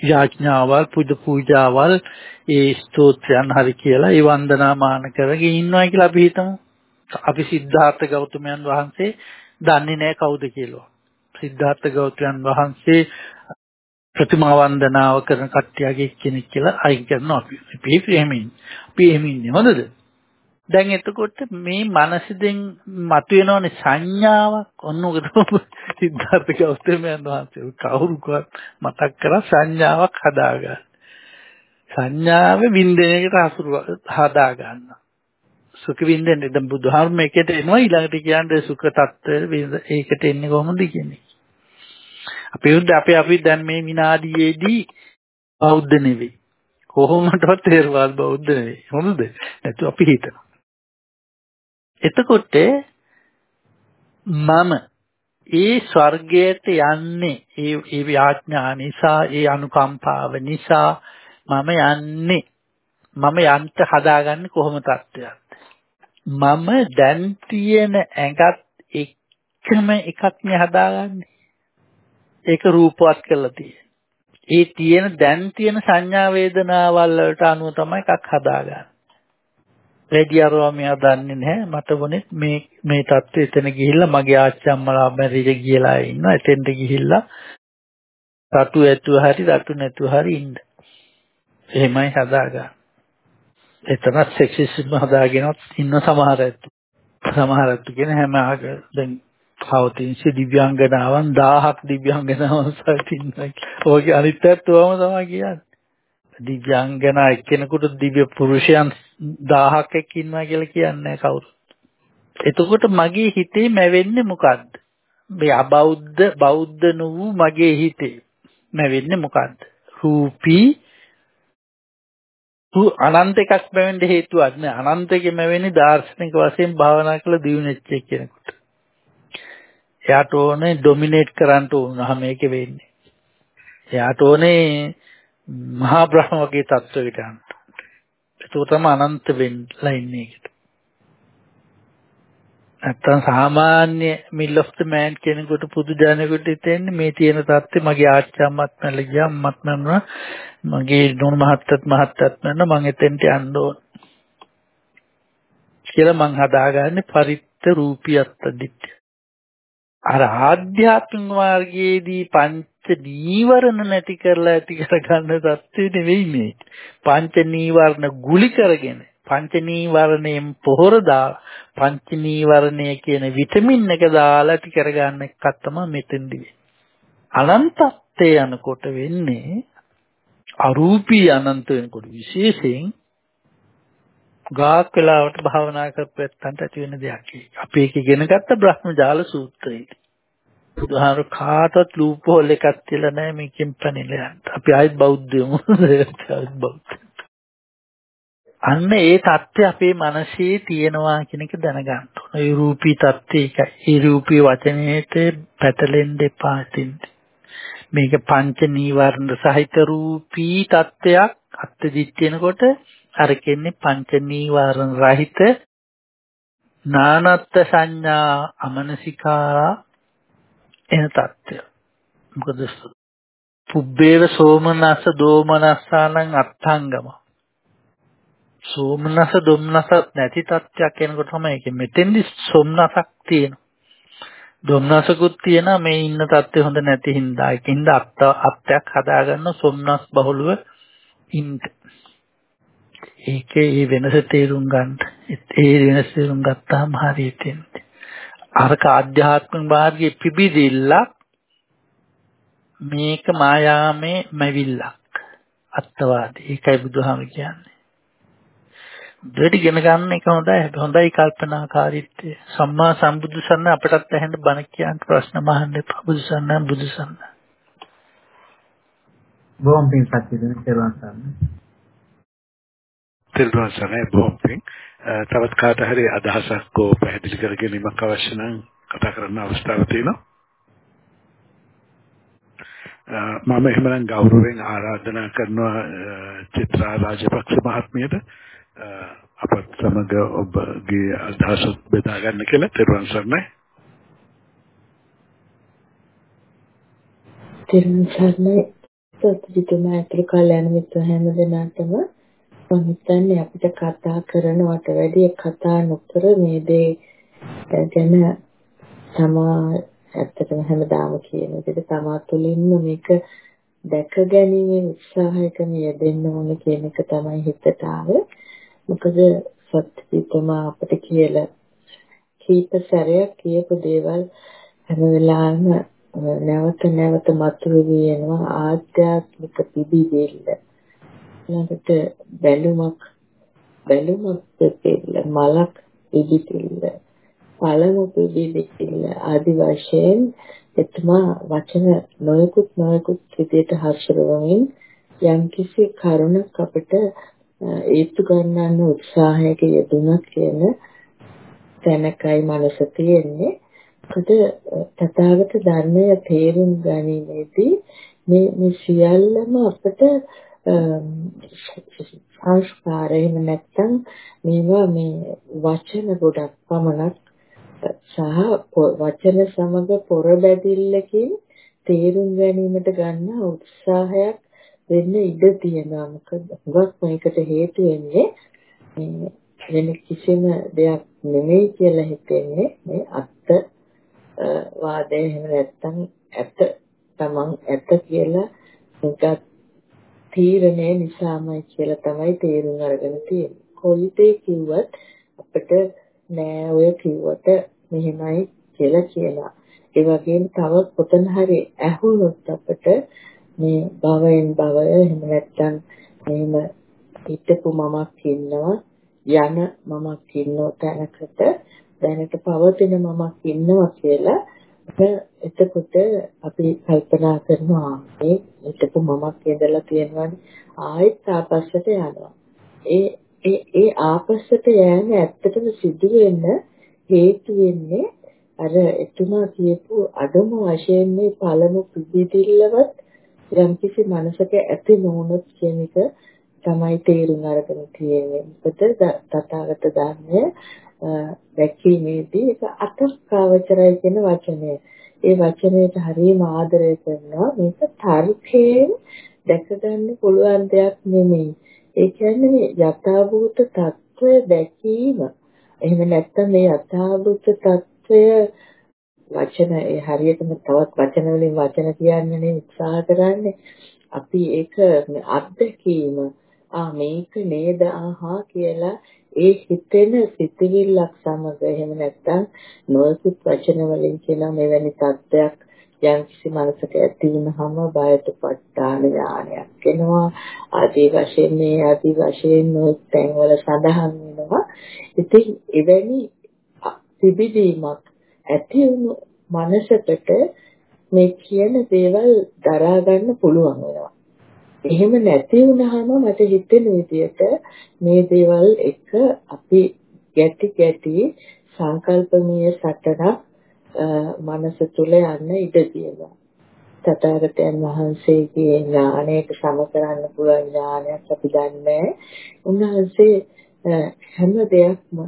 යාඥාවල් පුද පූජාවල් ඒ ස්තෝත්‍රයන් හරි කියලා ඒ වන්දනාමාන කරගෙන ඉන්නවා කියලා අපි හිතමු. අපි සිද්ධාර්ථ ගෞතමයන් වහන්සේ දන්නේ නැහැ කවුද කියලා. සිද්ධාර්ථ ගෞතමයන් වහන්සේ ප්‍රතිමා වන්දනාව කරන කට්ටියගේ කෙනෙක් කියලා අයින් කරනවා අපි. අපි එහෙම ඉන්නේ. අපි එහෙම ඉන්නේ. හොඳද? දැන් එතකොට මේ මනසෙන් මතුවෙනවනේ සංඥාවක් ඔන්න ඔක තමයි සිද්ධාර්ථ ගෞතමයන් වහන්සේ කවුරුකවත් මතක් කරා සංඥාවක් හදාගන්න. සංඥාවේ වින්දනයකට හසුරු හදා ගන්න. සුඛ වින්දනේ දැන් බුදුහාමයකට එනවා ඊළඟට කියන්නේ සුඛ tattwa ඒකට එන්නේ කොහොමද කියන්නේ. අපි උද්ද අපි අපි දැන් මේ විනාඩියේදී බෞද්ධ නෙවෙයි. කොහොමදවත් තේරවාද බෞද්ධ නෙවෙයි. හොඳද? නැතු අපි හිතනවා. එතකොට මම ඒ ස්වර්ගයට යන්නේ ඒ ඒ යාඥා නිසා ඒ අනුකම්පාව නිසා මම යන්නේ. මම යන්න හදාගන්නේ කොහොම තත්ත්වයක්ද? මම දැන් තියෙන ඇඟත් එකම එකක් නේ හදාගන්නේ. ඒක රූපවත් කරලා තියෙන්නේ. ඒ තියෙන දැන් තියෙන සංඥා වේදනාවල් වලට අනුව තමයි එකක් හදාගන්නේ. රෙඩි අරවා මෙයා දන්නේ නැහැ. මට වුනේ මේ මේ தත්ත්වය එතන ගිහිල්ලා මගේ ආච්චි අම්මලා මැරිලා ගියලා ඉන්නවා. එතෙන්ට ගිහිල්ලා රතු ඇතුව හරි රතු නැතුව හරි ඉන්න. එහෙමයි හදාගන්න. එතන සෙක්සිස්ම හදාගෙනත් ඉන්න සමහර ඇත්තු. සමහර ඇත්තු කියන හැම ආග දැන් පවතින දිව්‍යාංගනාවන් 1000ක් දිව්‍යාංගනාවන් සහිතින්නවා. ඔයගේ අනිත් පැත්තවම තමයි කියන්නේ. දිව්‍යාංගනා එක්කෙනෙකුට දිව්‍ය පුරුෂයන් 1000ක් එක්ක ඉන්නවා කියලා කියන්නේ කවුරු. එතකොට මගේ හිතේ මැවෙන්නේ මොකද්ද? මේ අබෞද්ධ බෞද්ධ නුවු මගේ හිතේ මැවෙන්නේ මොකද්ද? රූපී තු අනන්ත එකක් මැවෙන්න හේතුවක් නෑ. අනන්තකෙ මැවෙන්නේ දාර්ශනික වශයෙන් භාවනා කළ දියුණුවෙච්ච කෙනෙකුට. එයාට ඕනේ ඩොමිනේට් කරන්න උනහම මේක වෙන්නේ. එයාට ඕනේ මහා බ්‍රහ්ම වගේ තත්වයකට යන්න. ඒක තමයි අනන්ත වෙන්නලා ඉන්නේ ඒකට. නැත්තම් සාමාන්‍ය මිල් ඔෆ් ද මෑන් කෙනෙකුට පුදු ජනෙකුට හිතෙන්නේ මේ තියෙන தත්ත්වය මගේ ආච්චම්මත් මැල ගියා අම්මත් මැරුණා මගේ නෝන මහත්තත් මහත්තත් මැරුණා මං එතෙන්ට යන්න ඕන. කියලා මං හදාගන්නේ පරිත්ත රූපියත් දිට්ඨිය අර ආධ්‍යාත්මික මාර්ගයේදී පංච නීවරණ නැති කරලා ඇති කරගන්න தත්ත්වෙ නෙවෙයි මේ. පංච නීවරණ ගුලි කරගෙන පංච නීවරණයෙන් පොහොර දාලා පංච නීවරණය කියන විටමින් එක දාලා ඇති කරගන්න එකක් තමයි මෙතෙන්දී. අනන්තත්වය යනකොට වෙන්නේ අරූපී අනන්ත වෙනකොට විශේෂයෙන් ගාක් වෙලාවට භාවනා කරපැත්තන්ට ඇති වෙන දෙයක්. අපි ඒක ඉගෙන ගත්ත බ්‍රහ්මජාල සූත්‍රයේදී. බුදුහාර කාටවත් ලූප් හෝල් එකක් තියලා නැහැ මේකෙන් පැනිලා යන්න. අපි ආයෙත් බෞද්ධයමු. ආයෙත් බෞද්ධ. අන්න ඒ தත්ත්වය අපේ මනසේ තියෙනවා කියන එක දැනගන්න ඕන. ඒ රූපී தත්ත්වය එකයි. ඒ රූපී වචනයේට පැටලෙන්න එපා මේක පංච නීවරණ සහිත රූපී தත්ත්වයක් අත්දිත් වෙනකොට අර කියන්නේ පංච නීවරණ රහිත නානත්ත් සංඥා අමනසිකා එන தත්ත්වය. මොකද පුබ්බේව සෝමනස්ස දෝමනස්සානං අත්ථංගම. සෝමනස දුම්නස නැති තත්ත්වයක් එනකොට තමයි ඒක මෙතෙන්දි සොම්නසක් තියෙනවා. දුම්නසකුත් තියෙනවා මේ ඉන්න තත්ත්වය හොඳ නැති හින්දා ඒකින්ද අත්ත අත්යක් හදාගන්න සොම්නස් බහුලව ඉන්න. ඒකේ මේ වෙනස තේරුම් ගන්න. ඒ වෙනස තේරුම් ගත්තාම හරියට එන්නේ. අරක ආධ්‍යාත්මික මාර්ගයේ පිබිදිල්ලක් මේක මායාමේ මැවිල්ලක්. අත්වාදී. ඒකයි බුදුහාම කියන්නේ. දෙට ඉගෙන ගන්න එක හොඳයි. හොඳයි කල්පනාකාරීත්වය. සම්මා සම්බුදු සන්න අපටත් ඇහෙන්න බණ කියන්න ප්‍රශ්න මහන්න. බුදු සන්න බුදු සන්න. බොහොම පින් සත්‍යදෙන සේවන් සන්න. තෙරුවන් සරණයි බොහොම පින්. තවත් කාට හරි අදහසක් කෝ පැහැදිලි කර ගැනීමක් අවශ්‍ය නම් කතා කරන්න අවස්ථාව තියෙනවා. මම එහෙමනම් ගෞරවයෙන් ආරාධනා කරනවා චිත්‍රා රාජපක්ෂ මහත්මියට අපත් සමග ඔබගේ අදහස් බෙදා ගන්න කියලා තෙරුවන් සරණයි. තෙරුවන් සරණයි සත්‍යජිතුමා ඇතුළු කල්යනා මිත්‍ර හැම දෙනාටම මම හිතන්නේ අපිට කතා කරනවට වැඩිය කතා නොකර මේ දේ ගැන තමා ඇත්තටම හැමදාම කියන විදිහට තමා තුළින්ම මේක දැක ගැනීමේ උත්සාහයක යෙදෙන්න ඕන කියන එක තමයි හිතට ආවේ. මොකද සත්‍යීතම අපිට කියලා කීප සැරයක් කියපු දේවල් හැම වෙලාවෙම නැවත නැවත මතුවෙවි යනවා ආධ්‍යාත්මික පිබිදෙල්ල. ළඟට බැලුමක් බැලුමක් දෙපෙල්ල මලක් පිබිදෙල්ල. පළමු පිබිදෙල්ල ආදි වශයෙන් එතුමා වචන නොයෙකුත් නොයෙකුත් විදිහට හසුරුවමින් යම්කිසි කරුණක් අපිට ඒත්තු ගන්නන්න උත්සාහයක යෙදුණා කියන තැනකයි මනස තියෙන්නේ. මොකද තථාගත ධර්මය තේරුම් ගැනීමේදී මේ මේ සියල්ලම අපිට සංස්කාර එහෙම නැත්නම් මේවා මේ වචන ගොඩක් පමණක් සහ වචන සමග පොර බැදිල්ලකින් තේරුම් ගැනීමට ගන්න උත්සාහයක් වෙන්න ඉඩ තියෙනවා. මොකද හුඟක් මේකට හේතු වෙන්නේ මේ වෙන කිසිම දෙයක් නෙමෙයි කියලා හිතෙන්නේ මේ අත්ත වාදය එහෙම නැත්නම් ඇත තමන් ඇත කියලා නිකත් තීරණය නිසාමයි කියලා තමයි තේරුම් අරගෙන තියෙන්නේ. කොයි දේ කිව්වත් අපිට නෑ ඔය කිව්වට මෙහෙමයි කියලා කියනවා. ඒ වගේම තව කොතන හරි ඇහුනොත් අපිට මේ භවයෙන් භවය එහෙම නැත්නම් මෙහෙම හිටපු මමක් ඉන්නවා යන මමක් ඉන්නෝ තැනකට දැනට පවතින මමක් ඉන්නවා කියලා එතකොට අපි කල්පනා කරනවා මේ හිටපු මමක් ඉඳලා තියෙනවානේ ආයෙත් ආපස්සට යනවා ඒ ඒ ඒ ආපස්සට යෑම ඇත්තටම සිදු වෙන්න හේතු වෙන්නේ අර එතුමා කියපු අඩම වශයෙන් මේ පළමු පිළිදිල්ලවත් යම්කිසි මනසක ඇති නොවුනොත් කියන එක තමයි තේරුම් අරගෙන තියෙන්නේ. මොකද තථාගත ධර්මය දැක්වීමේදී ඒක අතක්කවචරය කියන වචනය. ඒ වචනයට හරියම ආදරය කරනවා. මේක තර්කයෙන් දැකගන්න පුළුවන් දෙයක් නෙමෙයි. ඒ කියන්නේ යථාභූත తত্ত্বය දැකීම. එහෙම නැත්නම් මේ යථාභූත తত্ত্বය වචන ඒ හරියටම තවත් වචන වලින් වචන කියන්නේ උත්සාහ කරන්නේ. අපි ඒක අත්දැකීම ආ මේක නේද ආහා කියලා ඒ හිතෙන සිතවිල්ලක් සමග එහෙම නැත්නම් නොයෙකුත් වචන වලින් කියන මෙවැනි තත්ත්වයක් යම් කිසි මනසක ඇති වුනහම බයටපත්තාන ඥානයක් එනවා. ආදී වශයෙන් මේ ආදී වශයෙන් නොයෙක් තැන්වල සඳහන් වෙනවා. ඉතින් එවැනි තිබිදීමක් ඇති වුණු මනසකට මේ කියන දේවල් දරා ගන්න පුළුවන් වෙනවා. එහෙම නැති වුණාම මට හිතෙන විදිහට මේ දේවල් එක අපි ගැටි ගැටි සංකල්පමීය සටනක් මනස තුල යන්න ඉඩ තියෙනවා. තථාගතයන් වහන්සේගේ ඥාණයට සම කරන්න පුළුවන් ඥානයක් අපි දන්නේ. උන්වහන්සේ හැම දෙයක්ම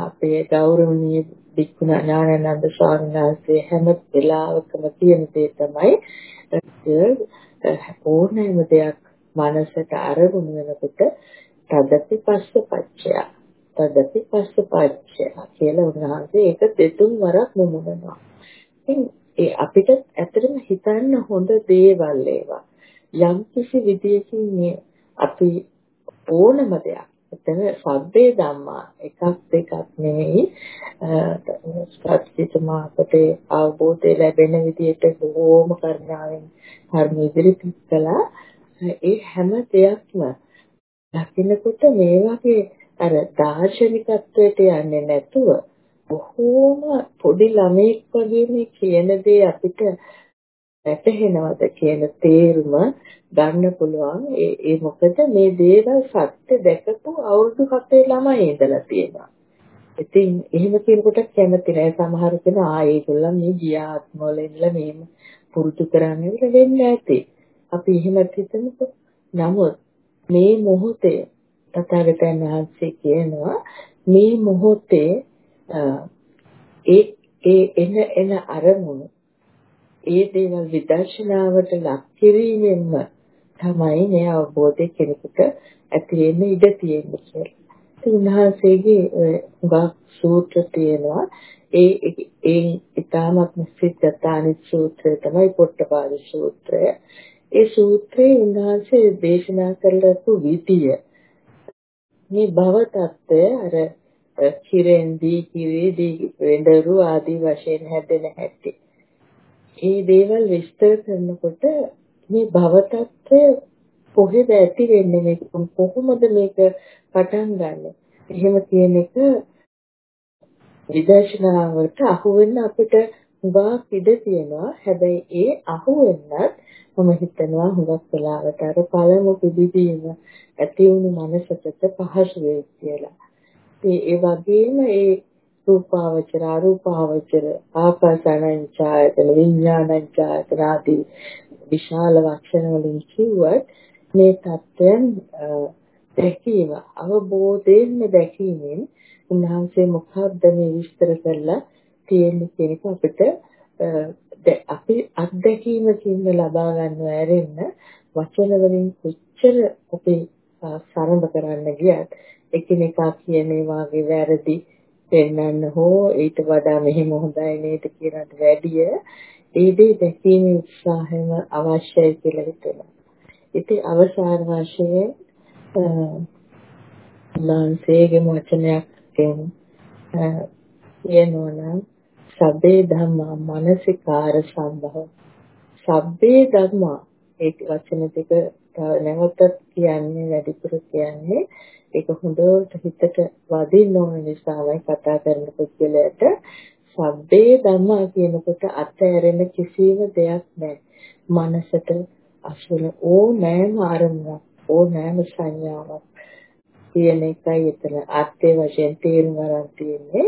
අපේ ගෞරවනීය වික්ුණ ඥානানন্দ ස්වාමීන් වහන්සේ හැම වෙලාවකම කියන දේ තමයි ඕනෑම දෙයක් මනසට අරමුණු වෙනකොට තදපි පස්ස පච්චය තදපි පස්ස පච්චය කියලා උන්වහන්සේ ඒක දෙතුන් වරක් මුමුණනවා. ඉතින් ඒ අපිට ඇත්තටම හිතන්න හොඳ දේවල් ඒවා. යම් කිසි විදියකින් මේ අපි ඕනම දෙයක් එතන සබ්බේ ධම්මා එකක් දෙකක් නෙවෙයි. සත්‍විතමා අපට අවබෝධය ලැබෙන විදිහට බොහෝම කරුණාවෙන් ධර්ම ඉදිරිපත් කළා. ඒ හැම දෙයක්ම දකින්නකොට මේ වගේ අර දාර්ශනිකත්වයට යන්නේ නැතුව බොහෝම පොඩි ළමෙක් වගේ මේ කියන දේ අපිට වැටහෙනවද කියන තේරුම ගන්න පුළුවන් ඒ ඒ මොකද මේ දේවල් සත්‍ය දැකපු අවුරුදු 7 ළමයි ඉඳලා තියෙනවා. ඉතින් එහෙම කෙනෙකුට කැමති නෑ සමහර කෙනා ආ ඒගොල්ලන් මේ ගිය ආත්මවල ඉඳලා මේ පුරුදු කරන්නේ වෙන්නේ නැති. අපි එහෙම හිතමුකෝ. නමුත් මේ මොහොතේ තථාගතයන් වහන්සේ කියනවා මේ මොහොතේ ඒ ඒ එන එන අරමුණු ඒ දේවල් විදර්ශනාවට ලක් කිරීමෙන්ම තමයි මේ අවබෝධය කෙනෙකුට ඇති වෙන්න ඉඩ තියෙන්නේ කියලා. උන්වහන්සේගේ ගාක් සූත්‍ර තියෙනවා ඒ ඒ ඊටමත් සිද්ධාතානි සූත්‍රය තමයි පොට්ටපාද සූත්‍රය. ඒ සූත්‍රයේ උන්වහන්සේ දේශනා කරලපු විදිය මේ භව తত্ত্বය අර කිරෙන් දී කිරේ දී වෙඬරු ආදී වශයෙන් හැදෙන හැටි. ඒ දේවල් විස්තර කරනකොට මේ භව తත්වය කොහෙද ඇති වෙන්නේ මේක කොහොමද මේක පටන් ගන්න. එහෙම කියන එක විදර්ශනාවට අහුවෙන්න අපිට හුඟක් ඉඩ තියෙනවා. හැබැයි ඒ අහුවෙන්නත් මම හිතනවා හුඟක් වෙලාවට අර පළමු පිළිදීම ඇති වුණු මනසකට පහසු වෙයි කියලා. ඒ වගේම ඒ රූපාවචර අරූපාවචර ආකාසානංචායතන විඥානංචායතන ආදී විශාල වචන වලින් කිව්වත් මේ தත්ත්වයන් දැකීම අවබෝධයෙන්ම දැකීමෙන් උන්වහන්සේ මොකක්ද මේ විස්තර කරලා තියෙන්නේ කියන එක අපිට අපි අත්දැකීමකින් ලබා ගන්නව ඇරෙන්න වචන වලින් කොච්චර අපි සරඹ කරන්න ගියත් එකිනෙකා කියන වාගේ වැරදි පෙන්වන්න හෝ ඊට වඩා මෙහෙම හොඳයි නේද කියනට වැඩිය ඒ දේ දැකීමේ උත්සාහයම අවශ්‍යයි කියලා හිතෙනවා. ඉතින් අවසාන වශයෙන් ලාංසේගේ වචනයක් කියනවනම් සබ්බේ ධම්මා මනසිකාර සම්භව සබ්බේ ධම්මා ඒ වචන දෙක නැවතත් කියන්නේ වැඩිපුර කියන්නේ ඒක හොඳට හිතට වදින්න ඕන නිසාමයි කතා කරන පුද්ගලයාට සබ්බේ ධම්මා කියනකොට අත්හැරෙන කිසිම දෙයක් නැහැ. මනසට අසුර ඕනෑම අරමුණක් ඕනෑම සංඥාවක් කියන එකයි එතන අර්ථය වශයෙන් තේරුම් ගන්න තියෙන්නේ.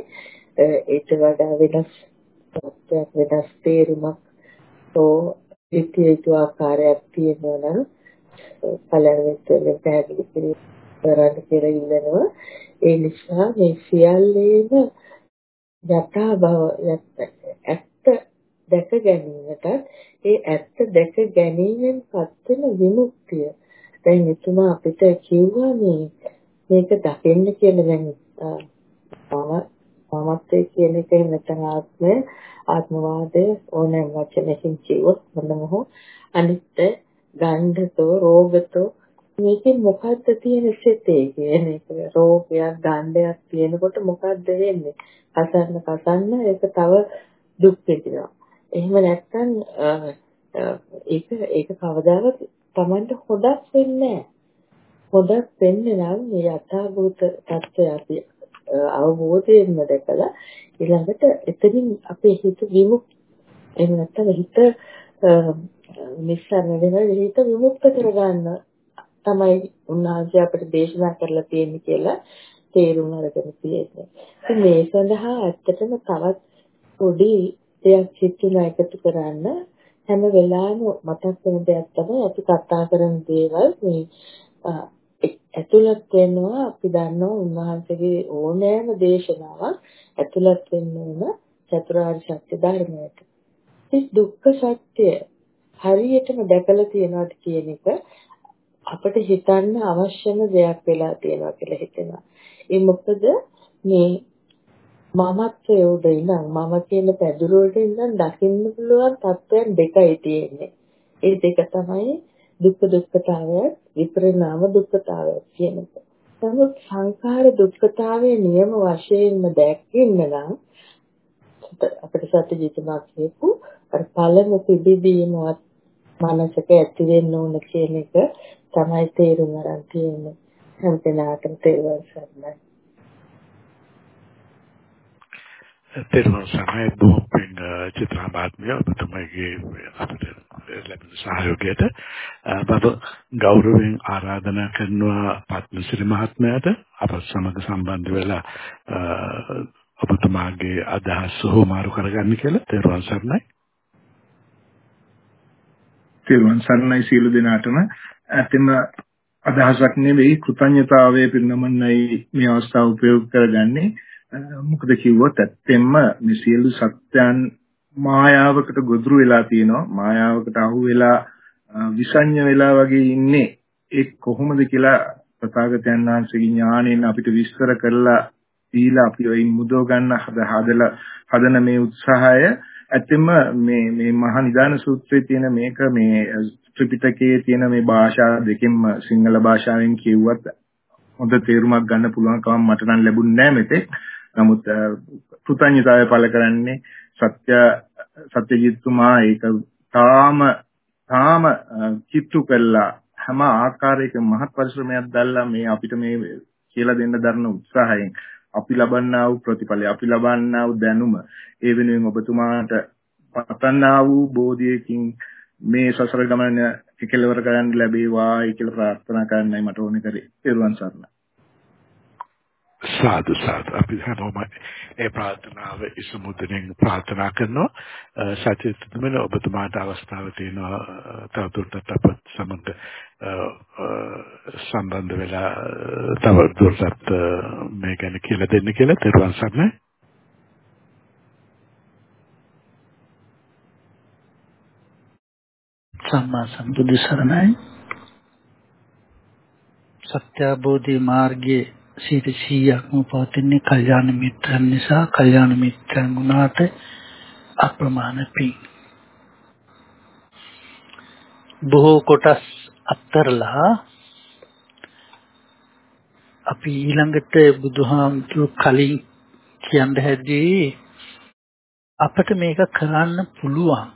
ඊට වඩා වෙනස් තත්ත්වයක් වෙනස් තේරුමක් ඕ ඉතිරිතු ආකාරයක් තියෙනවා නම් පළවෙනි පැහැදිලි කිරීම කරන්න කියලා ඉල්ලනවා. ඒ නිසා මේ සියල්ලේම යථා භව ඇත්ත දැක ගැනීමට ඒ ඇත්ත දැක ගැනීමෙන් පත් වෙන විමුක්තිය දැන් එතුමා අපිට කිව්වා මේ මේක දකින්න කියලා දැන් මම මමත්වයේ කියන එක නැත්නම් ආත්මය ආත්මවාදය ඕනෑම වචනකින් කිව්වොත් මොනම හෝ අනිත්‍ය ගණ්ඩතෝ රෝගතෝ මේකෙන් මොකද්ද තියෙන සිතේ කියන එක රෝගයක් ගණ්ඩයක් තියෙනකොට මොකද්ද වෙන්නේ? කසන්න කසන්න ඒක තව දුක් වෙනවා එහෙම නැත්නම් ඒක ඒක කවදාවත් Tamanට හොදක් වෙන්නේ හොදක් වෙන්නේ නම් මේ යථාභූත தත්ත්වය අපි අවබෝධයෙන්ම දැකලා ඊළඟට එතනින් අපේ හිත විමුක්ත එහෙම නැත්නම් හිත නිස්සාරණ වෙනවා. හිත විමුක්ත කරගන්න තමයි උන්වහන්සේ අපිට දේශනා කරලා තියෙන්නේ කියලා තේරුම් අරගෙන තියෙන්නේ. ඉතින් මේ සඳහා ඇත්තටම තවත් පොඩි දෙයක් හිතුණා එකතු කරන්න හැම වෙලාවෙම මතක් වෙන දෙයක් තමයි අපි කතා කරන දේවල් මේ ඇතුළත් වෙනවා අපි දන්නවා උන්වහන්සේගේ ඕනෑම දේශනාවක් ඇතුළත් වෙන්න ඕන චතුරාර්ය සත්‍ය ධර්මයට. ඉතින් දුක්ඛ සත්‍ය හරියටම දැකලා තියනවාද කියන එක අපිට හිතන්න අවශ්‍යම දෙයක් වෙලා තියෙනවා කියලා හිතෙනවා. ඒ මොකද මේ මමත්වයේ උඩ ඉඳන් මම කියන පැදුරට ඉඳන් දකින්න පුළුවන් තත්ත්වයන් දෙකයි තියෙන්නේ. ඒ දෙක තමයි දුක්ඛ දුක්ඛතාවය විපරිණාම දුක්ඛතාවය කියන එක. නමුත් සංඛාර දුක්ඛතාවයේ නියම වශයෙන්ම දැක්කෙන්න නම් අපිට සත්‍යජිතමා කියපු අර පළමු පිබිදීමවත් මනසක ඇති වෙන්න ඕන කියන එක තමයි තේරුම් ගන්න තියෙන්නේ. හැම දිනකටම තේරුම් ගන්න. තෙරුවන් සරණයි බොහොම පින් චිත්‍රාමාත්මිය ඔබතුමගේ අපිට ලැබෙන සහයෝගයට මම ගෞරවයෙන් ආරාධනා කරනවා පත්මසිරි මහත්මයාට අපත් සමග සම්බන්ධ වෙලා ඔබතුමාගේ අදහස් හොමාරු කරගන්න කියලා තෙරුවන් සරණයි තෙරුවන් සරණයි සියලු දෙනාටම. ඇත්තම අදහසක් නෙවෙයි කෘතඥතාවයේ පිරිනමන්නයි මේ අවස්ථාව උපයෝග කරගන්නේ. මොකද කිව්වොත් ඇත්තෙන්ම මේ සියලු සත්‍යයන් මායාවකට ගොදුරු වෙලා තියෙනවා. මායාවකට අහු වෙලා විසඤ්ඤ වෙලා වගේ ඉන්නේ. ඒ කොහොමද කියලා ප්‍රතාගතයන් වහන්සේගේ ඥාණයෙන් අපිට විස්තර කරලා දීලා අපි වයින් මුදව ගන්න හදලා හදන මේ උත්සාහය ඇත්තෙන්ම මේ මේ මහා නිදාන සූත්‍රයේ තියෙන මේක මේ ත්‍රිපිටකයේ තියෙන මේ භාෂා දෙකෙන්ම සිංහල භාෂාවෙන් කියුවත් හොඳ තේරුමක් ගන්න පුළුවන්කම මට නම් ලැබුණේ නැහැ මෙතෙක්. නමුත් කෘතඥතාවය පළ කරන්නේ සත්‍ය සත්‍යජිත්තුමා ඒක තාම තාම කිට්ටු කළා හැම ආකාරයක මහත් පරිශ්‍රමයක් දැල්ලා මේ අපිට මේ කියලා දෙන්න දරන උත්සාහයෙන් අපි ලබන්නා වූ ප්‍රතිඵලය අපි ලබන්නා වූ දැනුම ඒ වෙනුවෙන් ඔබතුමාට පතන්නා වූ බෝධියකින් මේ සසර ගමන කෙලවර කරන්න ලැබේවායි කියලා ප්‍රාර්ථනා කරන්නයි මට ඕනේ කරේ. ඊරුවන් සරණයි. සාදු සාදු. අපි හැමෝම ඒ ප්‍රාර්ථනාව ඉසමුදෙන් ප්‍රාර්ථනා කරනවා. සත්‍යතුමන ඔබතුමාට අවස්ථාව තියෙනවා. තවදුරටත් අපත් සමග සම්බන්ධ වෙලා තව දුරටත් මේ ගැන කියලා දෙන්න කියලා තෙරුවන් සරණයි. සම්මා සම්බුදු සරණයි. සත්‍ය අවබෝධි මාර්ගයේ සිට 100ක්ම පවතින්නේ කල්යාණ මිත්‍රන් නිසා කල්යාණ මිත්‍රන් වුණාට අප්‍රමාණ පිං බොහෝ කොටස් අත්තරලා අපි ඊළඟට බුදුහාමුදුරු කලින් කියන්න හැදී අපිට මේක කරන්න පුළුවන්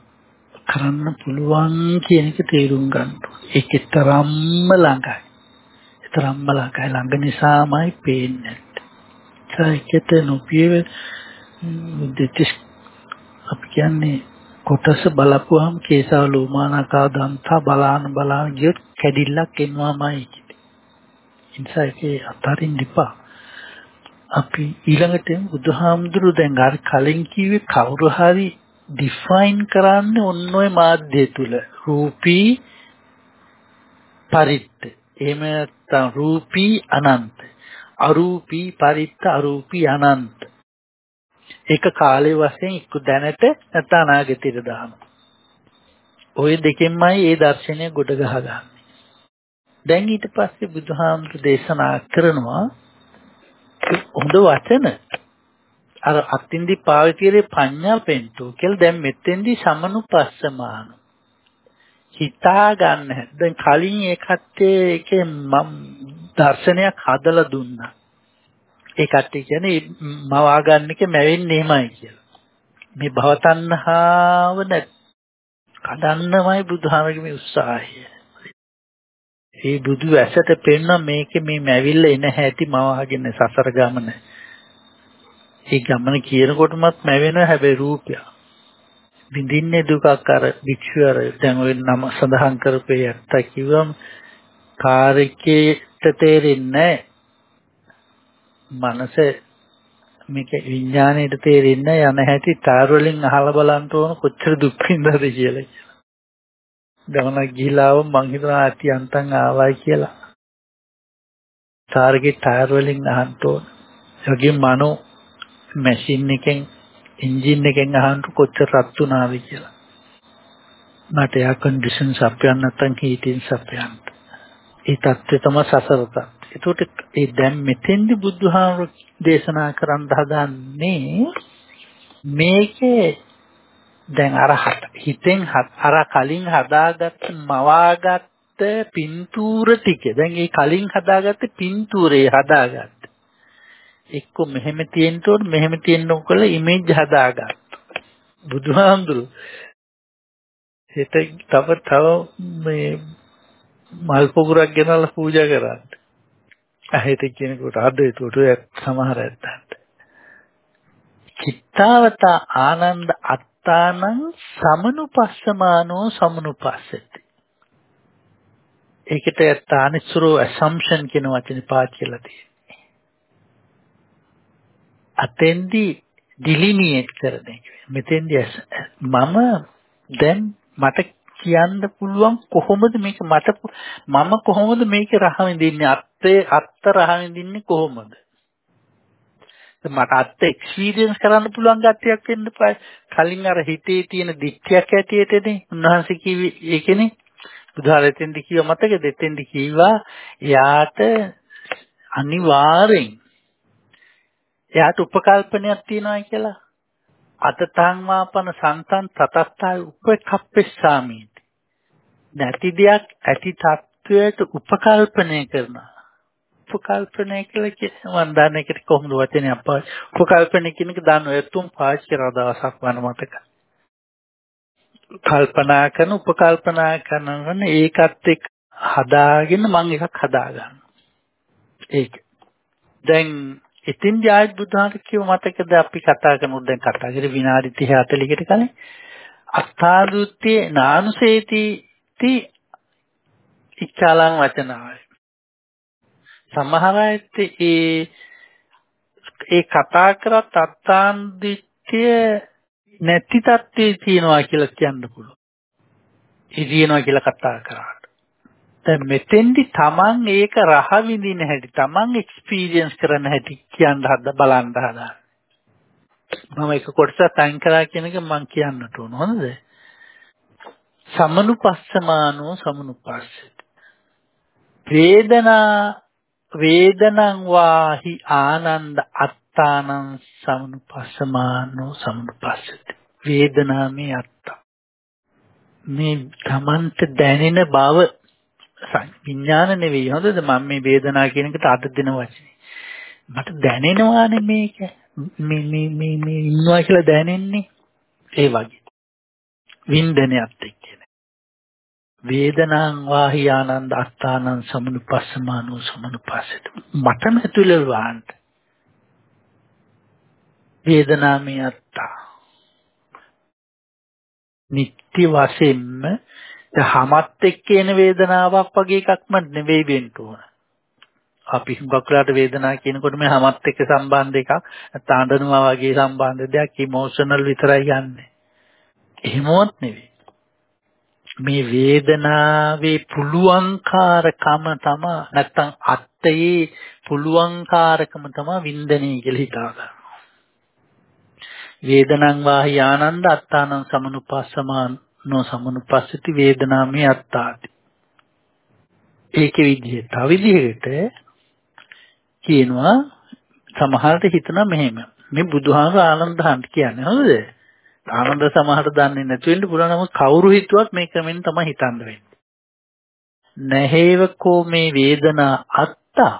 කරන්න පුළුවන් කියන එක තේරුම් ගන්න. ඒකේ තරම්ම ළඟයි. තරම්ම ළඟයි ළඟ නිසාමයි පේන්නේ. ඒකෙත් නොපියව දෙතිස් අපි කියන්නේ කොටස බලපුවාම කේසාව ලෝමානකා දන්තා බලාන බලාන ගියොත් කැඩිල්ලක් එනවාමයි කිව්වේ. ඉන්සා ඒකේ අතරින් දිපා. අපි ඊළඟට බුදුහාමුදුරු දැන් අර කලින් කිව්වේ කවුරු හරි ඩිෆයින් කරන්නේ ඔන්න ඔය මාධ්‍ය තුල රූපී පරිත්ත එහෙම නැත්නම් රූපී අනන්ත. අරූපී පරිත්ත අරූපී අනන්ත. ඒක කාලේ වශයෙන් එක්ක දැනට නැත්නම් අනාගතයට දානවා. ওই දෙකෙන්මයි ඒ දර්ශනය ගොඩ ගහගන්නේ. දැන් ඊට පස්සේ බුදුහාමුදුරු දේශනා කරනවා හොඳ වචන අර අත්ින්දි පාවිච්චිලේ පඤ්ඤා පෙන්තෝ කියලා දැන් මෙතෙන්දි සමනුපස්සමාන හිතා ගන්න දැන් කලින් ඒ කට්ටිය එකේ මම දර්ශනයක් හදලා දුන්නා ඒ කට්ටිය කියන්නේ මවා ගන්න එක මැවෙන්නේ එහෙමයි කියලා මේ භවතණ්හාව නැත් කඩන්නමයි බුදුහාමගේ මේ උත්සාහය ඒ බුදු ඇසට පෙන්න මේකේ මේ මැවිල්ල එන හැටි මවාගෙන සසර ගමන. ඒ ගමන කියනකොටමත් මැවෙනවා හැබැයි රූපය. විඳින්නේ දුකක් අර භික්ෂුව අර දැන් ඔය නම සඳහන් කරපේ යත්ත කිව්වම කාර්යකේට තේරෙන්නේ මනස මේක විඥාණයට තේරෙන්නේ යන හැටි ටයර් වලින් අහලා බලන්න ඕන කොච්චර දුක් විඳලාද කියලා. ගමනක් ගිහිලා ආවම මං හිතනවා ඇති අන්තන් ආවයි කියලා. කාර්ගේ ටයර් වලින් අහන්න ඕන. ඒ වගේම මනෝ මැෂින් එකෙන් එන්ජින් එකෙන් අහන්න කොච්චර රත් වුණාද කියලා. මට එයා කන්ඩිෂන් සපයන්න නැත්නම් හීටින් සපයන්න. ඒ தත්ත්වය තමයි සසර තත්ත්වය. ඒකට ඒ දැන් මෙතෙන්දි බුදුහාමුදුරු දේශනා කරන්න හදන්නේ මේකේ දැන් අර හිතෙන් අර කලින් හදාගත්ත මවාගත්ත පින්තූර ටික දැන් ඒ කලින් හදාගත්ත පින්තූරේ හදාගත්ත එක්ක මෙහෙම තියෙන්න ඕන මෙහෙම තියෙන්න ඕන කියලා ඉමේජ් හදාගත්ත බුදුහාමුදුරු හිත තව තව මේ මල් පොකුරක් ගෙනල්ලා පූජා කරන්න. අහිත කියනකොට අද ඒකට සමහර ඇත්තන්ට. චිත්තාවත ආනන්ද අත්තානං සමනුපස්සමානෝ සමනුපස්සති. ඒකට තානිසුරෝ assumption කියන වචනේ පාවිච්චි කරලා තියෙන්නේ. අතෙන්දි ඩිලිනියේට් කරන එක. මෙතෙන්දි මම දැන් මට කියන්න පුළුවන් කොහොමද මේක? මට මම කොහොමද මේක රහ විඳින්නේ? අත්තේ අත්ත රහ විඳින්නේ කොහොමද? මට අත්ත එක්ස්පීරියන්ස් කරන්න පුළුවන් ගැටියක් වෙන්න බෑ කලින් අර හිතේ තියෙන දික්තියක් ඇටියටනේ. උන්වහන්සේ කිව්වේ ඒකනේ. බුදුහාරෙතෙන්දි කිව්ව මතකද? දෙතෙන්දි කිව්වා එයාට අනිවාර්යෙන් එයාට උපකල්පනයක් තියෙනවා කියලා. අතතං වාපන සන්තන් තතස්ථාය උපකප්පෙස්සාමීති. නැති දෙයක් ඇති තත්වයට උපකල්පනය කරනවා. උපකල්පනය කියලා කියන්නේ මම දන්නේ ඒකට කොහොමද වචනේ අපා උපකල්පනය කියන එක දන්න ඔය තුන් පාවිච්චි කරන දවසක් වන මතක. කල්පනා කරන උපකල්පනා කරනවන ඒකත් එක්ක හදාගෙන මම එකක් හදාගන්නවා. ඒක. දැන් ඉතින් ජායත් බුදුහාම කියව මතකද අපි කතා කරනකොට දැන් කතා කරේ විනාඩි 30 40කට කලින් අත්තාදුත්තේ නානුසේති ති ඉච්ඡාලං වචනාවයි සමහර අයත් ඒ ඒ කතා කරත් අත්තාන්දිත්‍ය නැති තත්ත්වේ තියෙනවා කියලා කියන්න පුළුවන්. ඒ තියෙනවා කියලා කතා කරාට. දැන් මෙතෙන්දි Taman ඒක රහ විඳින හැටි Taman එක්ස්පීරියන්ස් කරන හැටි කියන්න හද බලන්න හදා. මම එක කොටසක් අයින් කරා කියන එක මම කියන්නට ඕන හොඳද? සමනුපස්සමානෝ සමනුපස්සති. වේදනා වේදනං වාහි ආනන්ද අත්තානං සමනුපස්සමානෝ සමනුපස්සති වේදනාමේ අත්ත මේ තමන්ට දැනෙන බව විඥාන නෙවෙයි. හොඳද? මම මේ වේදනා කියන එකට අද දෙන වචනේ. මට දැනෙනවානේ මේක. මේ මේ මේ මේ ඉන්නවා කියලා දැනෙන්නේ. ඒ වගේ. වින්දනයත් එක්ක වේදනං වාහි ආනන්ද අස්ථානං සමනුපස්සමානෝ සමනුපස්සත. මටම ඇතුළේ වහන්න වේදනාමය අත්තා. නිත්‍ය වශයෙන්ම දහමත් එක්ක එන වේදනාවක් වගේ එකක්ම නෙවෙයි වෙන්න ඕන. අපි හුඟක් වෙලාට වේදනාව කියනකොට මේ හැමත් එක්ක සම්බන්ධ එකක් තාඬනවා වගේ සම්බන්ධ දෙයක් ඉමෝෂනල් විතරයි යන්නේ. එහෙමවත් නෙවෙයි. මේ වේදනාවේ පුළුවන්කාරකම තම නැත්තම් අත්තයේ පුළුවන්කාරකම තම වින්දනය කියලා හිතා ගන්න. වේදනං වාහි ආනන්ද අත්තානං සමනුපස්සමානෝ සමනුපස්සති වේදනාමේ අත්තාති. ඒකේ විදිහ තව විදිහකට කියනවා සමහරට හිතනවා මෙහෙම. මේ බුදුහාමර ආනන්ද හන්ට කියන්නේ හොඳද? ආනන්ද සමහරට දන්නේ නැති වෙන්න පුළුවන් නමුත් කවුරු හිතුවත් මේ ක්‍රමෙන් තමයි හිතන්න වෙන්නේ. නැහේවකෝ මේ වේදනා අත්තා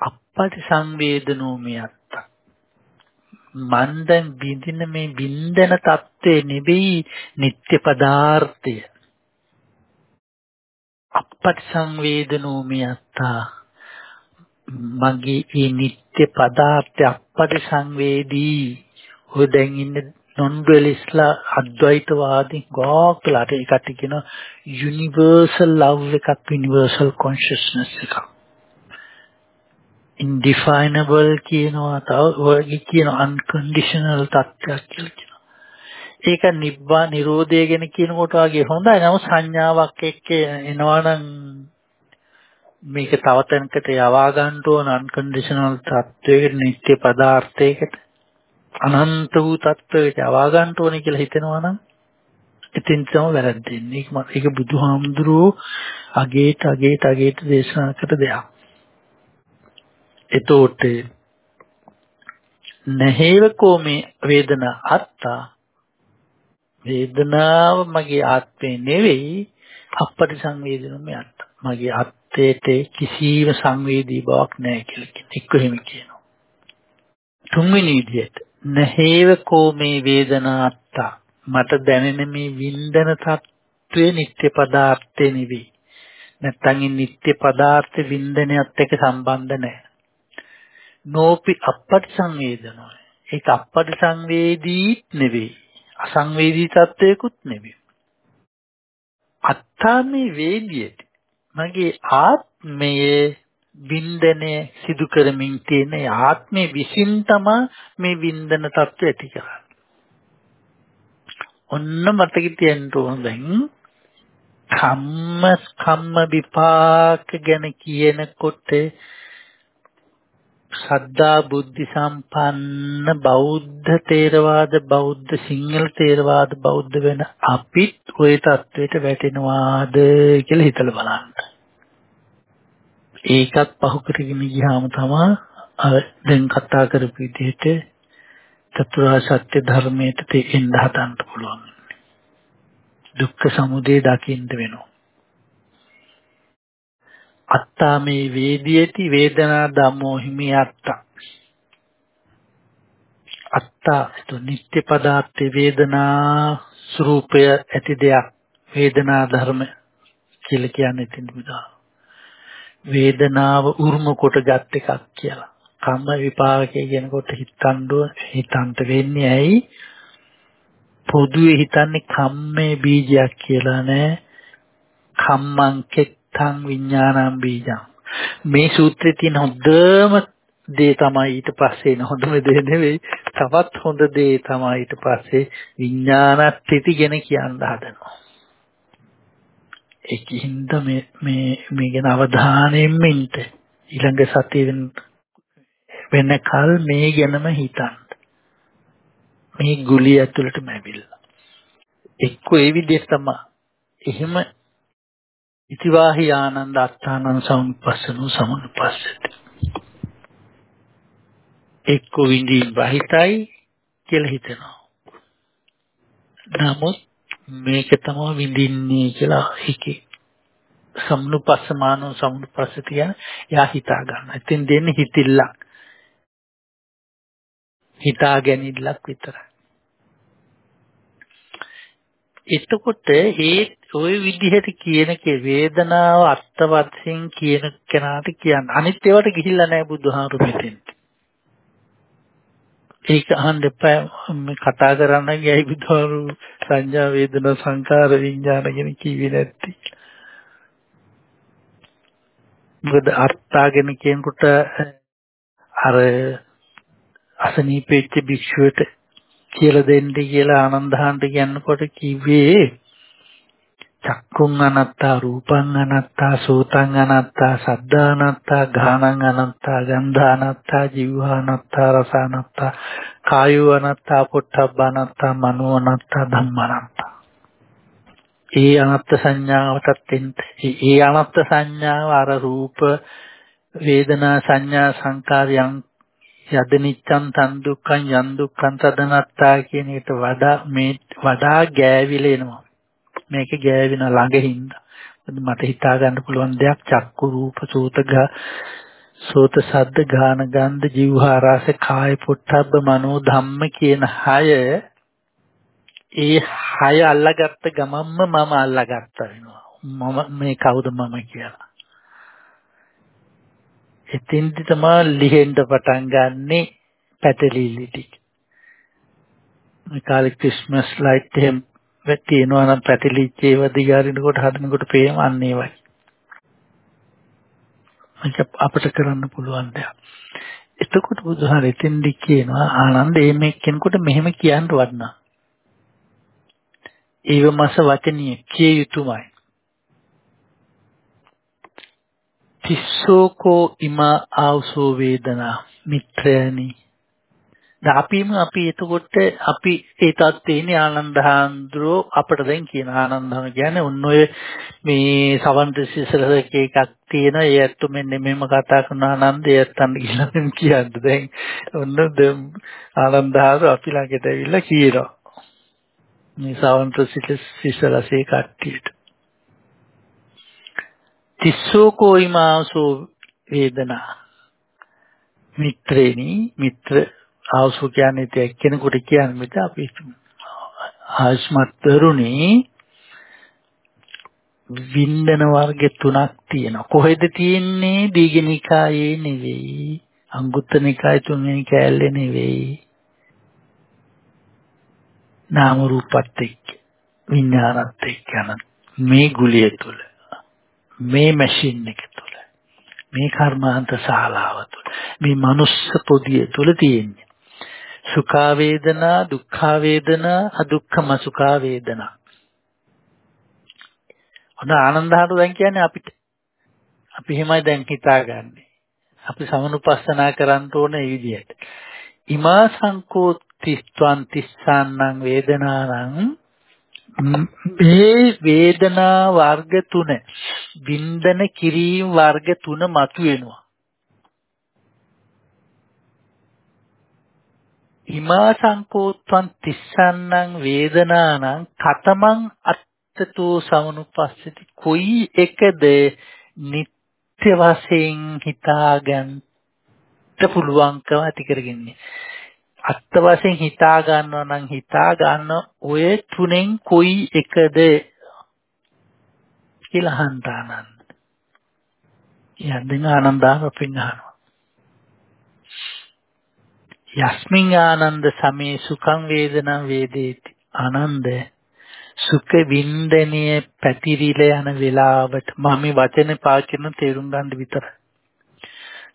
අපපටි සංවේදනෝ මේ අත්තා. මන් දැන් බින්දින මේ බින්දන தත්ත්වේ නෙවෙයි නিত্য පදාර්ථය. අපටිසංවේදනෝ මේ අත්තා. මගේ මේ නিত্য පදාර්ථය අපටිසංවේදී ඔය දැන් ඉන්නේ non dual ඉස්ලා අද්වෛතවාදී ගෝක්ලාට ඒකට කියන යුනිවර්සල් ලව් එකක් යුනිවර්සල් කොන්ෂස්නස් එකක්. Indefinable කියනවා තව ඔයගේ කියන unconditional තත්ත්වයක් කියලා කියනවා ඒක නිබ්බා නිරෝධය ගැන කියනකොට වගේ හොඳයි නමුත් සංඥාවක් එක්ක එනවනම් මේක තව තැනකට යවා ගන්න ඕන unconditional තත්වයකට නිත්‍ය පදාර්ථයකට අනන්ත වූ තත්වයකට යවා ගන්න ඕනේ කියලා හිතෙනවා නම් ඉතින් තමයි වැරද්දෙන්නේ. ඒක ඒක බුදුහාමුදුරුවෝ අගේට අගේට අගේට දේශනා කර දෙයක්. එතකොට නැහේවකෝ මේ වේදනා අත්තා වේදනාව මගේ ආත්මේ නෙවෙයි අපටි සංවේදනම යත්ත. මගේ අත්තේට කිසිම සංවේදී බවක් නැහැ කියලා කියන එක එහෙම කියනවා. තුන්වෙනි විදිහට නහේවකෝ මේ වේදනාත්ත මට දැනෙන මේ වින්දන තත්වයේ නිත්‍ය පදාර්ථය නෙවෙයි. නැත්තම් මේ නිත්‍ය පදාර්ථ වින්දනයත් එක්ක සම්බන්ධ නැහැ. නෝපි අපපටි සංවේදනය. ඒක අපපටි සංවේදීත් නෙවෙයි. අසංවේදී තත්වයකුත් නෙවෙයි. අත්තාමේ වේදියේදී මගේ ආත්මයේ වින්දනය සිදු කරමින් තියෙන ආත්මේ විසින් තමයි මේ වින්දන தত্ত্ব ඇති කරන්නේ. ඔන්න මතක තියන්න ඕන දැන් කම්ම කම්ම විපාක ගැන කියනකොට ශ්‍රද්ධා බුද්ධි සම්පන්න බෞද්ධ තේරවාද බෞද්ධ සිංහල තේරවාද බෞද්ධ වෙන අපිත් ওই தത്വෙට වැටෙනවාද කියලා හිතලා බලන්න. ඒකත් පහු කරගෙන ගියාම තමයි අර දැන් කතා කරපු විදිහට චතුරාර්ය සත්‍ය ධර්මයට තේරෙන්න හදන්න පුළුවන්. දුක්ඛ සමුදය දකින්න වෙනවා. අත්තා මේ වේදියේති වේදනා ධම්මෝ හිමි අත්තා. අත්තා itu නිත්‍ය පදාර්ථ වේදනා ස්වરૂපය ඇති දෙයක් වේදනා ධර්ම කියලා කියන්නේ ඉතින් බුදා. වේදනාව උරුම කොට ගත් එකක් කියලා. කම්ම විපාකය කියනකොට හිතන්න හිතන්ට වෙන්නේ ඇයි? පොදුවේ හිතන්නේ කම්මේ බීජයක් කියලා නෑ. කම්මං කෙත්තං විඥානං බීජං. මේ සූත්‍රයේ තියෙන හොඳම දේ තමයි ඊට පස්සේ එන හොඳම දේ නෙවෙයි. තවත් හොඳ දේ තමයි ඊට පස්සේ විඥානස්ථಿತಿ ගැන කියන්න හදනවා. ඒකින්ද මේ මේ මේ ගැන අවධානයෙන් ඉන්න ඊළඟ සතියෙන් වෙන කල් මේ ගැනම හිතන්න. මේ ගුලිය ඇතුළට මැවිලා. එක්ක ඒ විදිහට තමයි. එහෙම ඉතිවාහි ආනන්ද අත්තානං සමුපස්සනෝ සමුපස්සති. එක්ක විඳින් බහිතයි කියලා හිතෙනවා. නමුත් මේක තමයි විඳින්නේ කියලා හිකේ. සම්නුපස්සමානෝ සම්නුපස්සති කියන එයා හිතා ගන්න. ඉතින් දෙන්නේ හිතිල්ලක්. හිතා ගැනීමක් විතරයි. එතකොට ඒ ওই විදිහට කියන කේ වේදනාව අර්ථවත්යෙන් කියන කෙනාට කියන්න. අනිත් ඒවාට ගිහිල්ලා නැහැ බුදුහාමුදුරු මෙතෙන්. ඒක අහන්න එපා මේ කතා කරන්න ගියයි බුදුහාමුදුරු සංඥා වේදනා සංකාර විඥාන ගැන කිව්වේ නැත්තේ. මොකද අර්ථාගෙන කියනකොට අර අසනීපෙච්ච භික්ෂුවට කියලා දෙන්න කියලා ආනන්දහන්ට කියනකොට කිව්වේ චක්කුං අනත්තා රූපං අනත්තා සෝතං අනත්තා සද්දා අනත්තා ගානං අනත්තා ගන්ධා අනත්තා ජීවහා අනත්තා රස අනත්තා කායෝ අනත්තා පොට්ටබ්බ අනත්තා මනෝ අනත්තා ධම්ම අනත්තා. ඒ අනත්ත් සංඥාවටත් එන්න. ඒ අනත්ත් සංඥාව අර රූප වේදනා සංඥා සංකාරයන් යද නිච්ඡන් තන් දුක්ඛං යන් දුක්ඛං තදනත්තා කියන එකට වඩා මේ වඩා ගෑවිල එනවා. මේක ගෑවෙන ළඟින්ද මට හිතා ගන්න පුළුවන් දෙයක් චක්කු රූප සෝත ගා සෝත සද්ද ගාන ගන්ධ જીවහා රස කාය පොට්ටබ්බ මනෝ ධම්ම කියන හය ඒ හය අල්ලගත්ත ගමන්ම මම අල්ලගත්ත වෙනවා. මම මේ කවුද මම කියලා. එතින්දි තමයි ලිහෙන්න පටන් ගන්නෙ පැටලිලි ටික මේ කාලේ ක්‍රිස්මස් ලයිට් එහෙම තියෙනවා නම් පැටලිච්ච ඒවා දිගාරිනකොට හදනකොට පේම අන්න ඒ වගේ. මේක අපිට කරන්න පුළුවන් දෙයක්. එතකොට බුදුහාර එතෙන්දි කියනවා ආනන්ද මේ කෙනෙකුට මෙහෙම කියන්න වඩනා. ඒව මාස වචනිය කිය යුතුමයි. තිස්සෝකෝ ඉමා ආවසෝ වේදනා මිත්‍රයනි. දැන් අපිම අපි එතකොට අපි ඒ තත්ත්වේ ඉන්නේ ආනන්දහාන්දරෝ අපිට දැන් කියන ආනන්දහාම කියන්නේ ඔන්න ඔය මේ සවන්ත සිසලක එකක් තියෙන ඒ ඇත්ත මෙන්න මෙහෙම කතා කරන ආනන්ද ඒ ඇත්තන් කියලා මම කියන්නේ. දැන් ඔන්න දැන් ආනන්දහාර අපි ළඟට ඇවිල්ලා කියනවා. මේ සවන්ත සිසලසේ කට්ටියට. තිස්සෝ කෝයිමාසෝ වේදනා මිත්‍රේනි මිත්‍ර ආවසු කියන්නේ ඒ කෙනෙකුට කියන්නේ මෙතන අපි ආස්මත් තරුණී වින්දන වර්ග තුනක් තියෙනවා. කොහෙද තියෙන්නේ? දීඝනිකායේ නෙවෙයි. අංගුත්තර නිකායේ තුන්වෙනි කෑල්ලේ නෙවෙයි. නාම රූපත් එක්ක විඥානත් එක්ක යන මේ ගුලිය තුල මේ මැෂින් එක තුල මේ කර්මාන්ත ශාලාව තුල මේ මනුස්ස පොදිය තුල තියෙන්නේ. සුඛා වේදනා දුක්ඛා වේදනා අදුක්ඛම සුඛා වේදනා. ඔන්න ආනන්දහට දැන් කියන්නේ අපිට. අපි එහෙමයි දැන් හිතාගන්නේ. අපි සමනුපස්සනා කරන්න ඕන මේ විදිහට. ඉමා සංකෝ තිස්ත්වං තිස්සාන්නං වේදනානං මේ වේදනා වර්ග තුන වින්දන කිරීම වර්ග තුන මතුවෙනවා. හිමා සංකෝත්වං තිස්සන්නං වේදනානං කතමං අත්තතෝ සමනුපස්සති. කොයි එකද නිත්‍ය වශයෙන් හිතාගන්න පුළුවන්කම ඇති කරගන්නේ? අත්ත වශයෙන් හිතා ගන්නවා නම් හිතා ගන්න ඔය තුනෙන් කොයි එකද කියලා හන්දානන්. යන්දින ආනන්දාව පින්නහනවා. යස්මින් ආනන්ද සමේ සුඛං වේදනං වේදේති ආනන්ද සුඛ වින්දනීය පැතිරිල යන වෙලාවට මම මේ වචන පාචන තේරුම් ගන්න විතරයි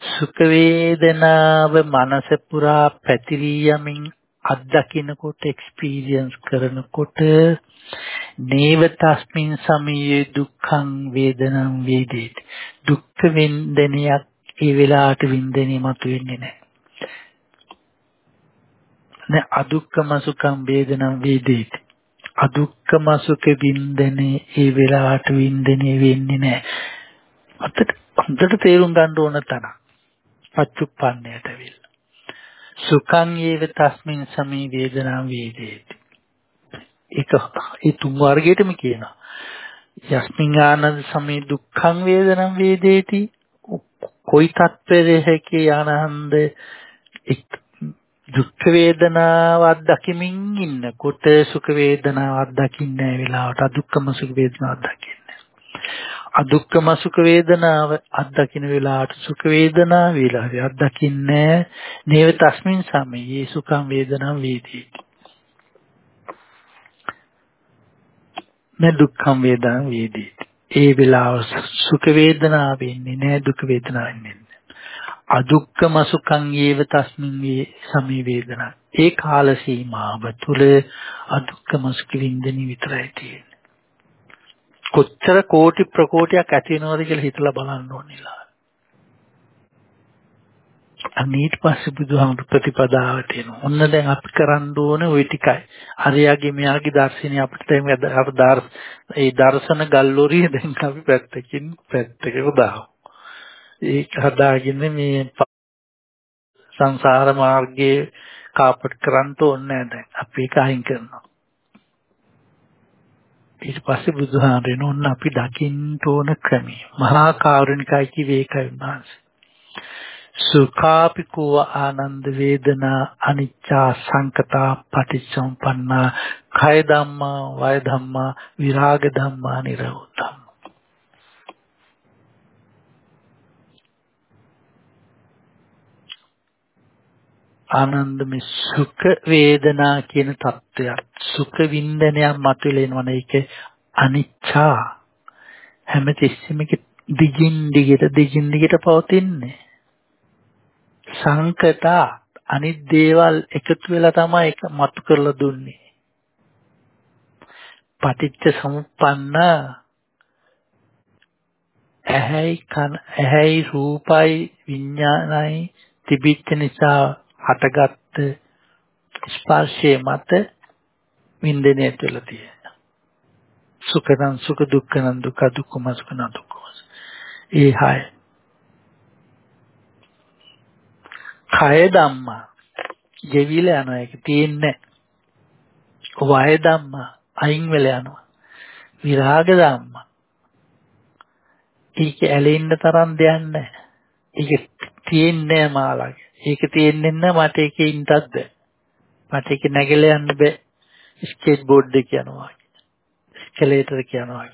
සුඛ වේදනාව මනස පුරා පැතිරී යමින් අත්දකින්නකොට එක්ස්පීරියන්ස් කරනකොට නේව තස්මින් සමයේ දුක්ඛං වේදනං වේදේති. දුක්ඛ වින්දනයක් ඒ වෙලාවට වින්දනය මතුවෙන්නේ නැහැ. නේ අදුක්කම සුඛං වේදනං වේදේති. අදුක්කම සුඛ වින්දනේ ඒ වෙලාවට වින්දනේ වෙන්නේ නැහැ. අතට හොඳට තේරුම් ගන්න ඕන තරම් පච්චුප්පන්නයට විල් සුඛං ඒව තස්මින් සමේ වේදනං වේදේති. ඒක ඒ තුන් වර්ගයටම කියනවා. යස්මින් ආනන්ද සමේ දුක්ඛං වේදනං වේදේති. කොයි තත්ත්වයකේ ආනන්ද දුක් වේදනාව අත්දකිමින් ඉන්නකොට සුඛ වේදනාව අත්දකින්නේ වෙලාවට අදුක්කම සුඛ වේදනාව අත්දකින්නේ. අදුක්කම සුඛ වේදනාව අත්දකින්න වෙලාවට සුඛ වේදනාව වෙලාවේ අත්දකින්නේ නේව තස්මින් සමයේ. සුඛං වේදනං වේදී නේ දුක්ඛං වේදනං වේදී ඒ වෙලාව සුඛ වේදනාව වෙන්නේ නෑ දුක් වේදනාව වෙන්නේ අදුක්කම සුඛං ඒව තස්මින් වේ සමේ වේදනා. ඒ කාල සීමාව තුළ අදුක්කම සුඛ වින්දනි විතරයි තියෙන්නේ. කොච්චර කෝටි ප්‍රකෝටියක් ඇති වෙනවද කියලා හිතලා බලන්න ඕනිලා. අන්න ඊට පස්සේ බුදුහාමුදුරු ප්‍රතිපදාවට එනවා. ඔන්න දැන් අපි කරන්න ඕනේ ওই ටිකයි. අරයාගේ මෙයාගේ දර්ශනය අපිට දැන් අප ඒ දර්ශන ගල්ලොරිය දැන් අපි පැත්තකින් පැත්තකට දාමු. ඒක හදාගෙන මේ සංසාර මාර්ගයේ කාපට් කරන්න ඕනේ දැන්. අපි ඒක අයින් කරනවා. ඊට පස්සේ බුදුහාමරෙන් ඔන්න අපි දකින්න ඕන ක්‍රමය. මහා කරුණිකයි කිව්වේ ඒකයි උන්වහන්සේ. සුඛාපිකෝ ආනන්ද වේදනා අනිච්චා සංකතා පටිච්චසමුප්පන්නා කය ධම්මා වය ධම්මා විරාග ධම්මා නිරෝධම් ආනන්ද මේ සුඛ වේදනා කියන தත්වයක් සුඛ වින්දනයක් මතුවෙලා එනවනේ. ඒක අනිච්චා හැමතිස්සෙම දිගින් දිගට දිගින් දිගට පවතින්නේ. සංකතා අනිත් දේවල් එකතු වෙලා තමයි ඒක මතු කරලා දුන්නේ. පටිච්ච සමුප්පන්න ඇහැයි කන ඇහැයි රූපයි විඥානයි තිබිච්ච නිසා හටගත්ත ස්පර්ශයේ මත වින්දනය තුළ තියෙන. සුඛං සුඛ දුක්ඛං දුක්ඛ දුක්ඛම සුඛං දුක්ඛම. ඒ හය. කය ධම්මා. ගෙවිලා යනවා. ඒක තියෙන්නේ වය ධම්මා. අයින් වෙලා යනවා. විරාග ධම්මා. ඒක ඇලෙන්න තරම් දෙයක් නැහැ. ඒක තියෙන්නේ මාළගේ. ඒක තියෙන්නේ නැහැ මට ඒකේ ඉන්නත් මට ඒක නැගලා යන්න බෑ ස්කේට් බෝඩ් එක යනවා ස්කෙලේටර් එක යනවා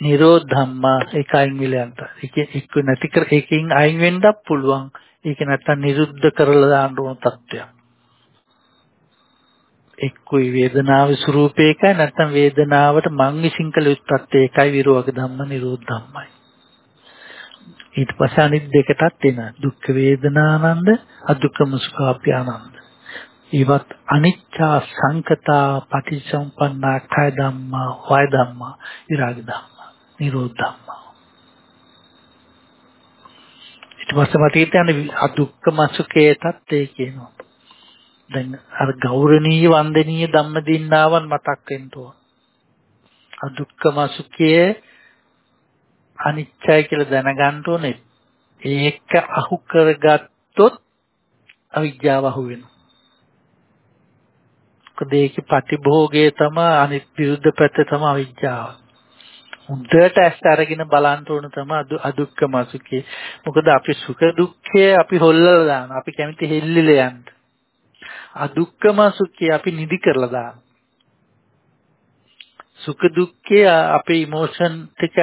නිරෝධ ධම්මා ඒක අයින් වෙලා යන්න. ඒක එක්ක නැති කර ඒකෙන් අයින් වෙන්නත් පුළුවන්. ඒක නැත්තම් නිරුද්ධ කරලා දාන්න ඕන තත්ත්වයක්. එක්කුයි වේදනාවේ ස්වરૂපේකයි නැත්තම් වේදනාවට මං විසින් කළ යුත්තත් ඒකයි විරෝධ ධම්ම නිරෝධ ධම්මයි. ඊට පස්සේ අනිත් දෙකටත් එන දුක් වේදනානන්ද අදුක්කම සුඛාප්‍යානන්ද. ඒවත් අනිච්චා සංකතා පටිච්චසමුප්පන්නා කය ධම්මා වය ධම්මා විරාග ධම්මා නිරෝධ ධම්මා. ඊට පස්සේ මට හිතන්නේ අදුක්කම සුඛේතත් ඒ කියනවා. දැන් අර ගෞරවනීය වන්දනීය ධම්ම දින්නාවන් මතක් වෙන්න ඕන. අදුක්කම සුඛයේ අනිච්චයි කියලා දැනගන්න ඕනේ. ඒක අහු කරගත්තොත් අවිජ්ජාව අහු වෙනවා. මොකද ඒකේ ප්‍රතිභෝගය තමයි අනිත් විරුද්ධ පැත්ත තමයි අවිජ්ජාව. හොඳට ඇස් අරගෙන බලන්න ඕන තමයි අදුක්කම සුඛේ. මොකද අපි සුඛ දුක්ඛය අපි හොල්ලලා දානවා. අපි කැමති හෙල්ලිලා යන්න. අදුක්කම සුඛේ අපි නිදි කරලා දානවා. සුඛ දුක්ඛය අපේ ඉමෝෂන් ටික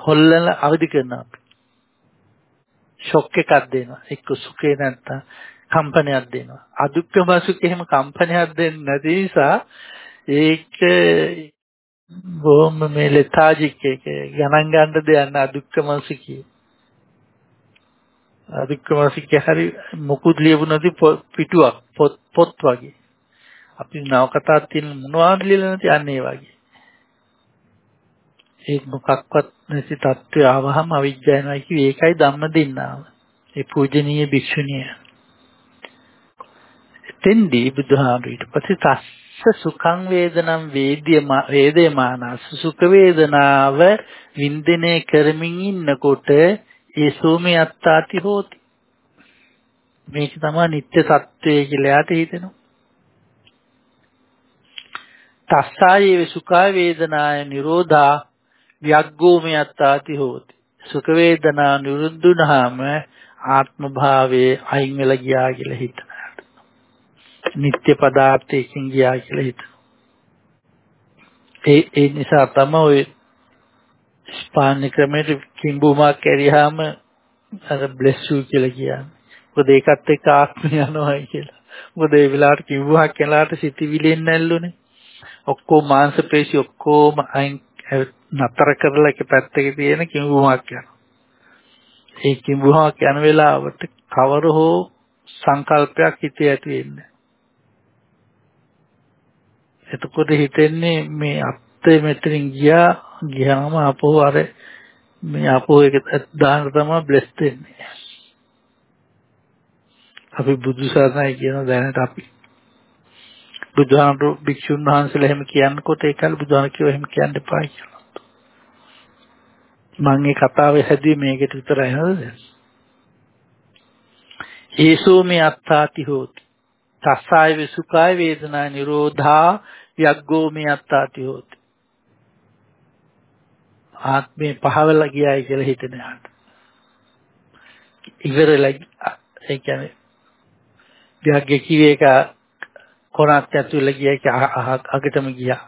හොල්ලලා අවදි කරනවා අපි. ෂොක් එකක් දෙනවා. එක්ක සුඛේ නැත්තම් කම්පනයක් දෙනවා. අදුක්කම සුඛේ එහෙම කම්පනයක් දෙන්නේ නැති නිසා ඒක බොහොම මේ ලෙතාජික් එක ගණන් ගන්න දෙයක් නෑ අදුක්කමසිකිය. අදුක්කමසිකිය හරි මොකුත් ලියපු පිටුවක් පොත් පොත් වගේ. අපි නවකතාවක් තියෙන මොනවාද ලියලා නැති අන්න ඒ වගේ. ඒ මොකක්වත් නැති தત્ත්වය ආවහම අවිජ්ජායනයි කිව්වේ ඒකයි ධම්ම දින්නාව. ඒ පූජනීය භික්ෂුණිය. එතෙන්දී බුදුහාමීට පස්සේ තස්ස සුඛං වේදනම් වේද්‍ය වේදේමානස් සුඛ වේදනාව වින්දිනේ කරමින් ඉන්නකොට ඒ සෝමේ අත්තාති හෝති. මේක තමයි නිත්‍ය සත්‍යය කියලා යාට හිතෙනවා. තස්සායේ සුඛා වේදනාය නිරෝධා ව්‍යග්ගෝමේ අත්තාති හෝති සුඛ වේදනා නිරුද්ධුනහම ආත්ම භාවයේ අයින් වෙලා ගියා කියලා හිතනවා නිත්‍ය පදාර්ථයකින් ගියා කියලා හිතනවා. ඒ ඒ නිසා තමයි ඔය ස්පාන්‍ය ක්‍රමයේ කිඹුමක් කැරියාම අර බ්ලෙස් යූ කියලා කියන්නේ. මොකද ඒකත් එක්ක ආත්මය යනවා කියලා. මොකද ඒ වෙලාවට කිඹුමක් කැලාට සිටිවිලෙන් නැල්ලුනේ. ඔක්කොම මාංශ පේශි ඔක්කොම අයින් නතර කරලා එක පැත්තක තියෙන කිඹුමක් යනවා. ඒ කිඹුමක් යන වෙලාවට කවර හෝ සංකල්පයක් හිතේ ඇති වෙන්නේ. එතකොට හිතෙන්නේ මේ අත්තේ මෙතනින් ගියා ගියාම ආපහු අර මේ ආපහු එක දාන්න තමයි බ්ලෙස් වෙන්නේ. අපි බුදු සරණයි කියන දැනට අපි බුදුහාමුදුරු භික්ෂුන් වහන්සේලා එහෙම කියනකොට ඒකල් බුදුහාම කිව්ව එහෙම කියන්න එපා කියලා. මම මේ කතාවේ හැදුවේ මේකට විතරයි නේද? ඒසෝ මේ අත්තාති හෝති. තස්සාය විසුකාය වේදනා නිරෝධා යග්ගෝ මේ අත්තාති හෝති. ආත්මේ පහවලා ගියායි කියලා හිතන යාට. ඉවරලා ඒ කියන්නේ විහග්ගේ කිව්වේ එක කොනක් ඇතුළේ ගියා ඒක අගටම ගියා.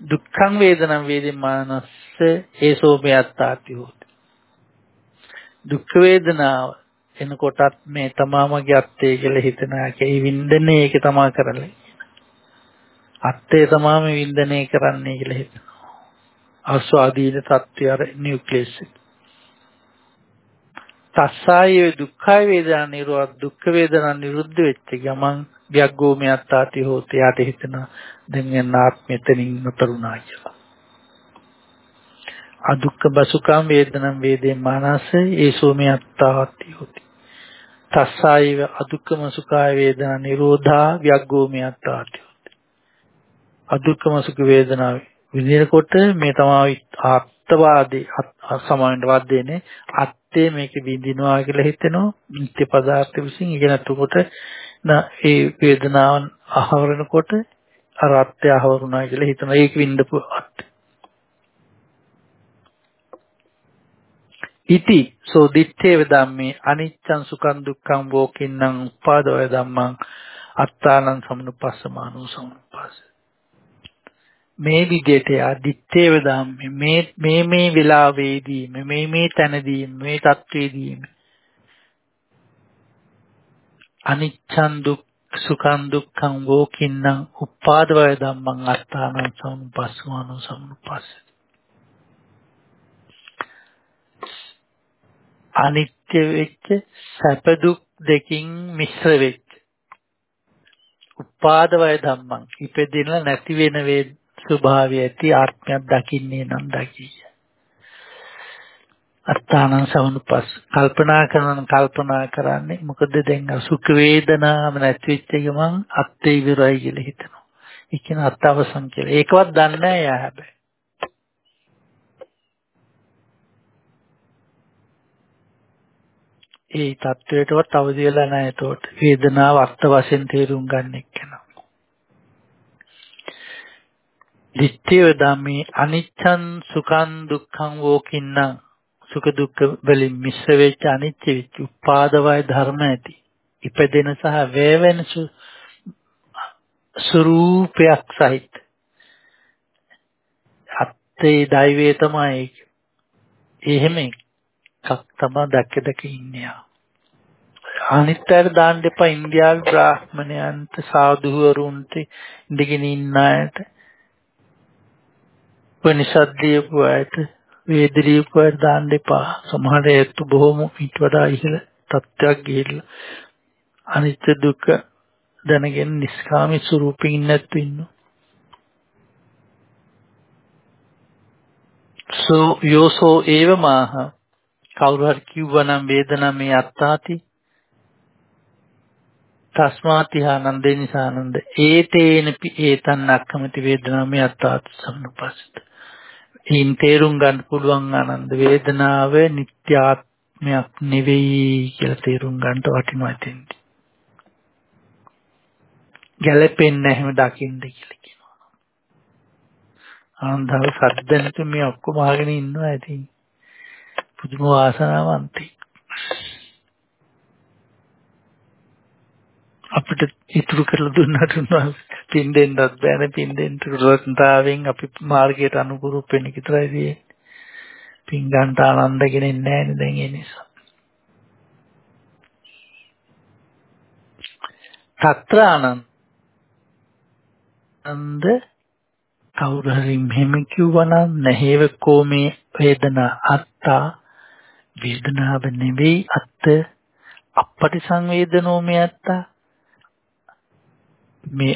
දුක්ඛං වේදනං වේදිමානස්ස ඒසෝ මේ අත්තාති හෝති. දුක් වේදනාව එනකොටත් මේ තමාමගේ අත්තේ කියලා හිතන එකේ වින්දනේ ඒක තමා කරන්නේ. අත්තේ තමාම වින්දනය කරන්නේ කියලා හිතනවා. ආස්වාදීන තත්ත්වය අර නියුක්ලියස් එක. තස්සාය දුක්ඛ වේදනා නිරෝධ දුක්ඛ වේදනා නිරුද්ධ වෙච්ච ගමන් ව්‍යග්ගෝමියත්තාති හෝති යාට හිතන දැන් යන ආත්මෙතනින් නතරුණා කියලා. අදුක්ඛ බසුකම් වේදනම් වේදේ මානස ඒසෝමියත්තාති හෝති. තස්සාය අදුක්ඛම සුඛාය වේදනා නිරෝධා ව්‍යග්ගෝමියත්තාති හෝති. අදුක්ඛම සුඛ වේදනාව විඳිනකොට මේ තමයි ආත්මවාදී සමාවෙන්ට වාදයේනේ අත්තේ මේක විඳිනවා කියලා හිතෙනවා. නිත්‍ය පදාර්ථ විසින් ඉගෙනතුකොට ඒ වේදනාවන් අහවරනකොට අර අත්‍ය අහවරුණා කියලා හිතනවා. ඒක විඳපු අත්‍ය ඉති සෝ දිත්තේ වදම්මේ අනිච්චං සුඛං දුක්ඛං වෝකින්නම් උපාදවය ධම්මං අත්තානං සමනුපස්සමානෝ සමනුපස්ස මේ විදිහට යා දිත්තේව ධම්මේ මේ මේ මේ වෙලාවේදී මේ මේ තැනදී මේ தത്വෙදී අනිච්ඡන් දුක් සුඛන් දුක්ඛං වෝකින්න උපාදවය ධම්මං අත්තානං සම්පස්සවනෝ සම්පස්සති. අනිත්‍ය වෙච්ච සැප දුක් දෙකින් මිශ්‍ර වෙච්ච උපාදවය ධම්මං ඉපදෙන නැති වෙන වේ ස්වභාවය ඇති ආත්මයක් දකින්නේ නම් දකිය. අත්තානං සමනුපස් කල්පනා කරන කල්පනා කරන්නේ මොකද දැන් සුඛ වේදනාව නැති වෙච්ච ගමන් අත්ත්‍ය විරයි කියලා හිතනවා. ඒ කියන අත්වසන් කියලා. ඒකවත් දන්නේ නැහැ යා හැබැයි. ඒ தത്വයටවත් අවදි වෙලා නැහැ ඒතකොට වේදනාව අත්ත වශයෙන් තේරුම් ගන්න එක්කන. දිත්තේ ධම්මේ අනිච්ඡං සුඛං දුක්ඛං වෝකින්නම් සුඛ දුක්ඛ වලින් මිශ්‍ර වෙච්ච අනිත්‍ය වෙච්ච උපාදවය ධර්ම ඇති. ඉපදෙන සහ වේවෙන ස්වરૂපයක් සහිත. අත්තේ දෛවයේ තමයි එහෙම එකක් තමයි දැක දැක ඉන්නේ. අනිත්‍යයට දාන්න එපා ඉන්දියාවේ බ්‍රාහ්මණයන්ට සාධුවරුන්ට ඉඳගෙන ඉන්න අයට උපනිෂද්දීපු අයට වේදරීපු අයට දාන්න එපා. සමහර ඒත් බොහොම ඊට වඩා ඉහළ තත්ත්වයක් ගිහිල්ලා අනිත්‍ය දුක දැනගෙන නිස්කාමී ස්වරූපින් ඉන්නත් ඉන්නවා. සෝ යෝසෝ ඒව මාහ. කවුරු හරි කිව්වනම් වේදනා මේ අත්තාති. තස්මාති ආනන්දේ නිසා ආනන්ද ඒතේන ඒතන් අක්කමති වේදනා මේ අත්තාති සම්නුපස්සිත. ඊන් තේරුම් ගන්න පුළුවන් ආනන්ද වේදනාව නිත්‍යාත්මයක් නෙවෙයි කියලා තේරුම් ගන්නට වටිනවා එතෙන්දී. ගැළපෙන්නේ නැහැ දකින්න කියලා කියනවා. ආනන්දව සද්ද නැතු මේ ඔක්කොම අහගෙන ඉන්නවා ඉතින්. පුදුම වාසනාවන්තයි. අපිට ඉතුරු කරලා දුන්නට පින් දෙන්නත් බෑනේ පින් දෙන්න රත්තාවෙන් අපි මාර්ගයට අනුකූල වෙන්න විතරයි තියෙන්නේ. පින් ගන්නට ආනන්දගෙන ඉන්නේ නැහැ දැන් ඒ නිසා. తත්‍ර ආනන්ද කවුරු හරි මෙහෙම කිව්වනම් නැහේව කෝමේ වේදනා අත්තා වේදනාව නෙවෙයි අත්ත අපටි සංවේදනෝ මේ අත්තා මේ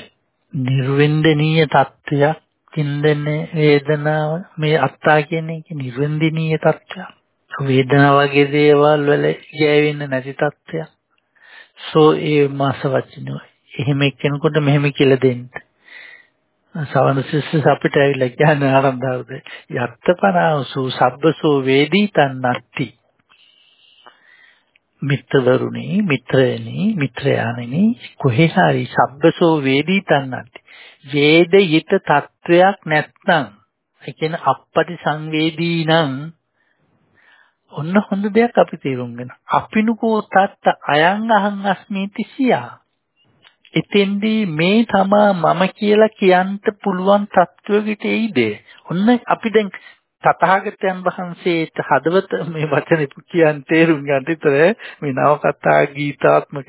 නිර්වෙන්දනීය තත්ත්වයක් වින්දනේ වේදනාව මේ අත්තා කියන එක නිර්වෙන්දනීය තත්ත්වයක්. වේදනාව වගේ දේවල් වල ගෑවෙන්නේ නැති තත්ත්වයක්. සෝ ඒ මාස වචනෝ එහෙම එක්කෙනෙකුට මෙහෙම කියලා දෙන්න. සවන සිස්ස අපිට ඇවිල්ලා කියන්නේ ආරම්භවද යත්තපනාසු සබ්බසෝ වේදී තන්නත්ති මිත්‍රවරුනි මිත්‍රයනි මිත්‍රයාණෙනි කොහේ හරි සබ්බසෝ වේදී තන්නත්ති වේදිත තත්වයක් නැත්නම් ඒ කියන්නේ අපපටි සංවේදී නම් ඔන්න හොඳ දෙයක් අපි තේරුම් ගන්න. අපිනුකෝ තත්ත අයං අහං අස්මීති සියා එතෙන්දී මේ තමා මම කියලා කියන්න පුළුවන් තත්වයකට එයිද? ඔන්න අපි දැන් තථාගතයන් වහන්සේට හදවත මේ වචනේ කියන් තේරුම් ගන්න විතර මේ නවකතා ගීතාත්මක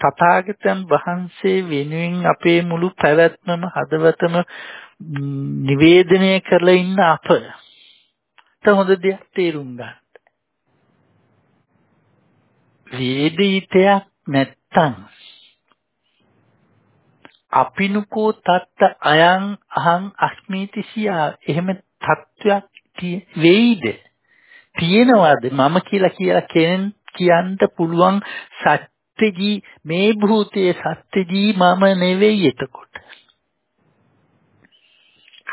තථාගතයන් වහන්සේ වෙනුවෙන් අපේ මුළු පැවැත්මම හදවතම නිවේදනය කරලා ඉන්න අප. හොඳ දෙයක් තේරුම් ගන්න. වේදිතයක් නැත්තම් අපිනුකෝ තත්ත අයං අහං අස්මීති සියා. එහෙම තත්වයක් වෙයිද? තියෙනවද? මම කියලා කියලා කෙනෙන් කියන්න පුළුවන් සත්‍යජී මේ භූතයේ සත්‍යජී මම නෙවෙයි එතකොට.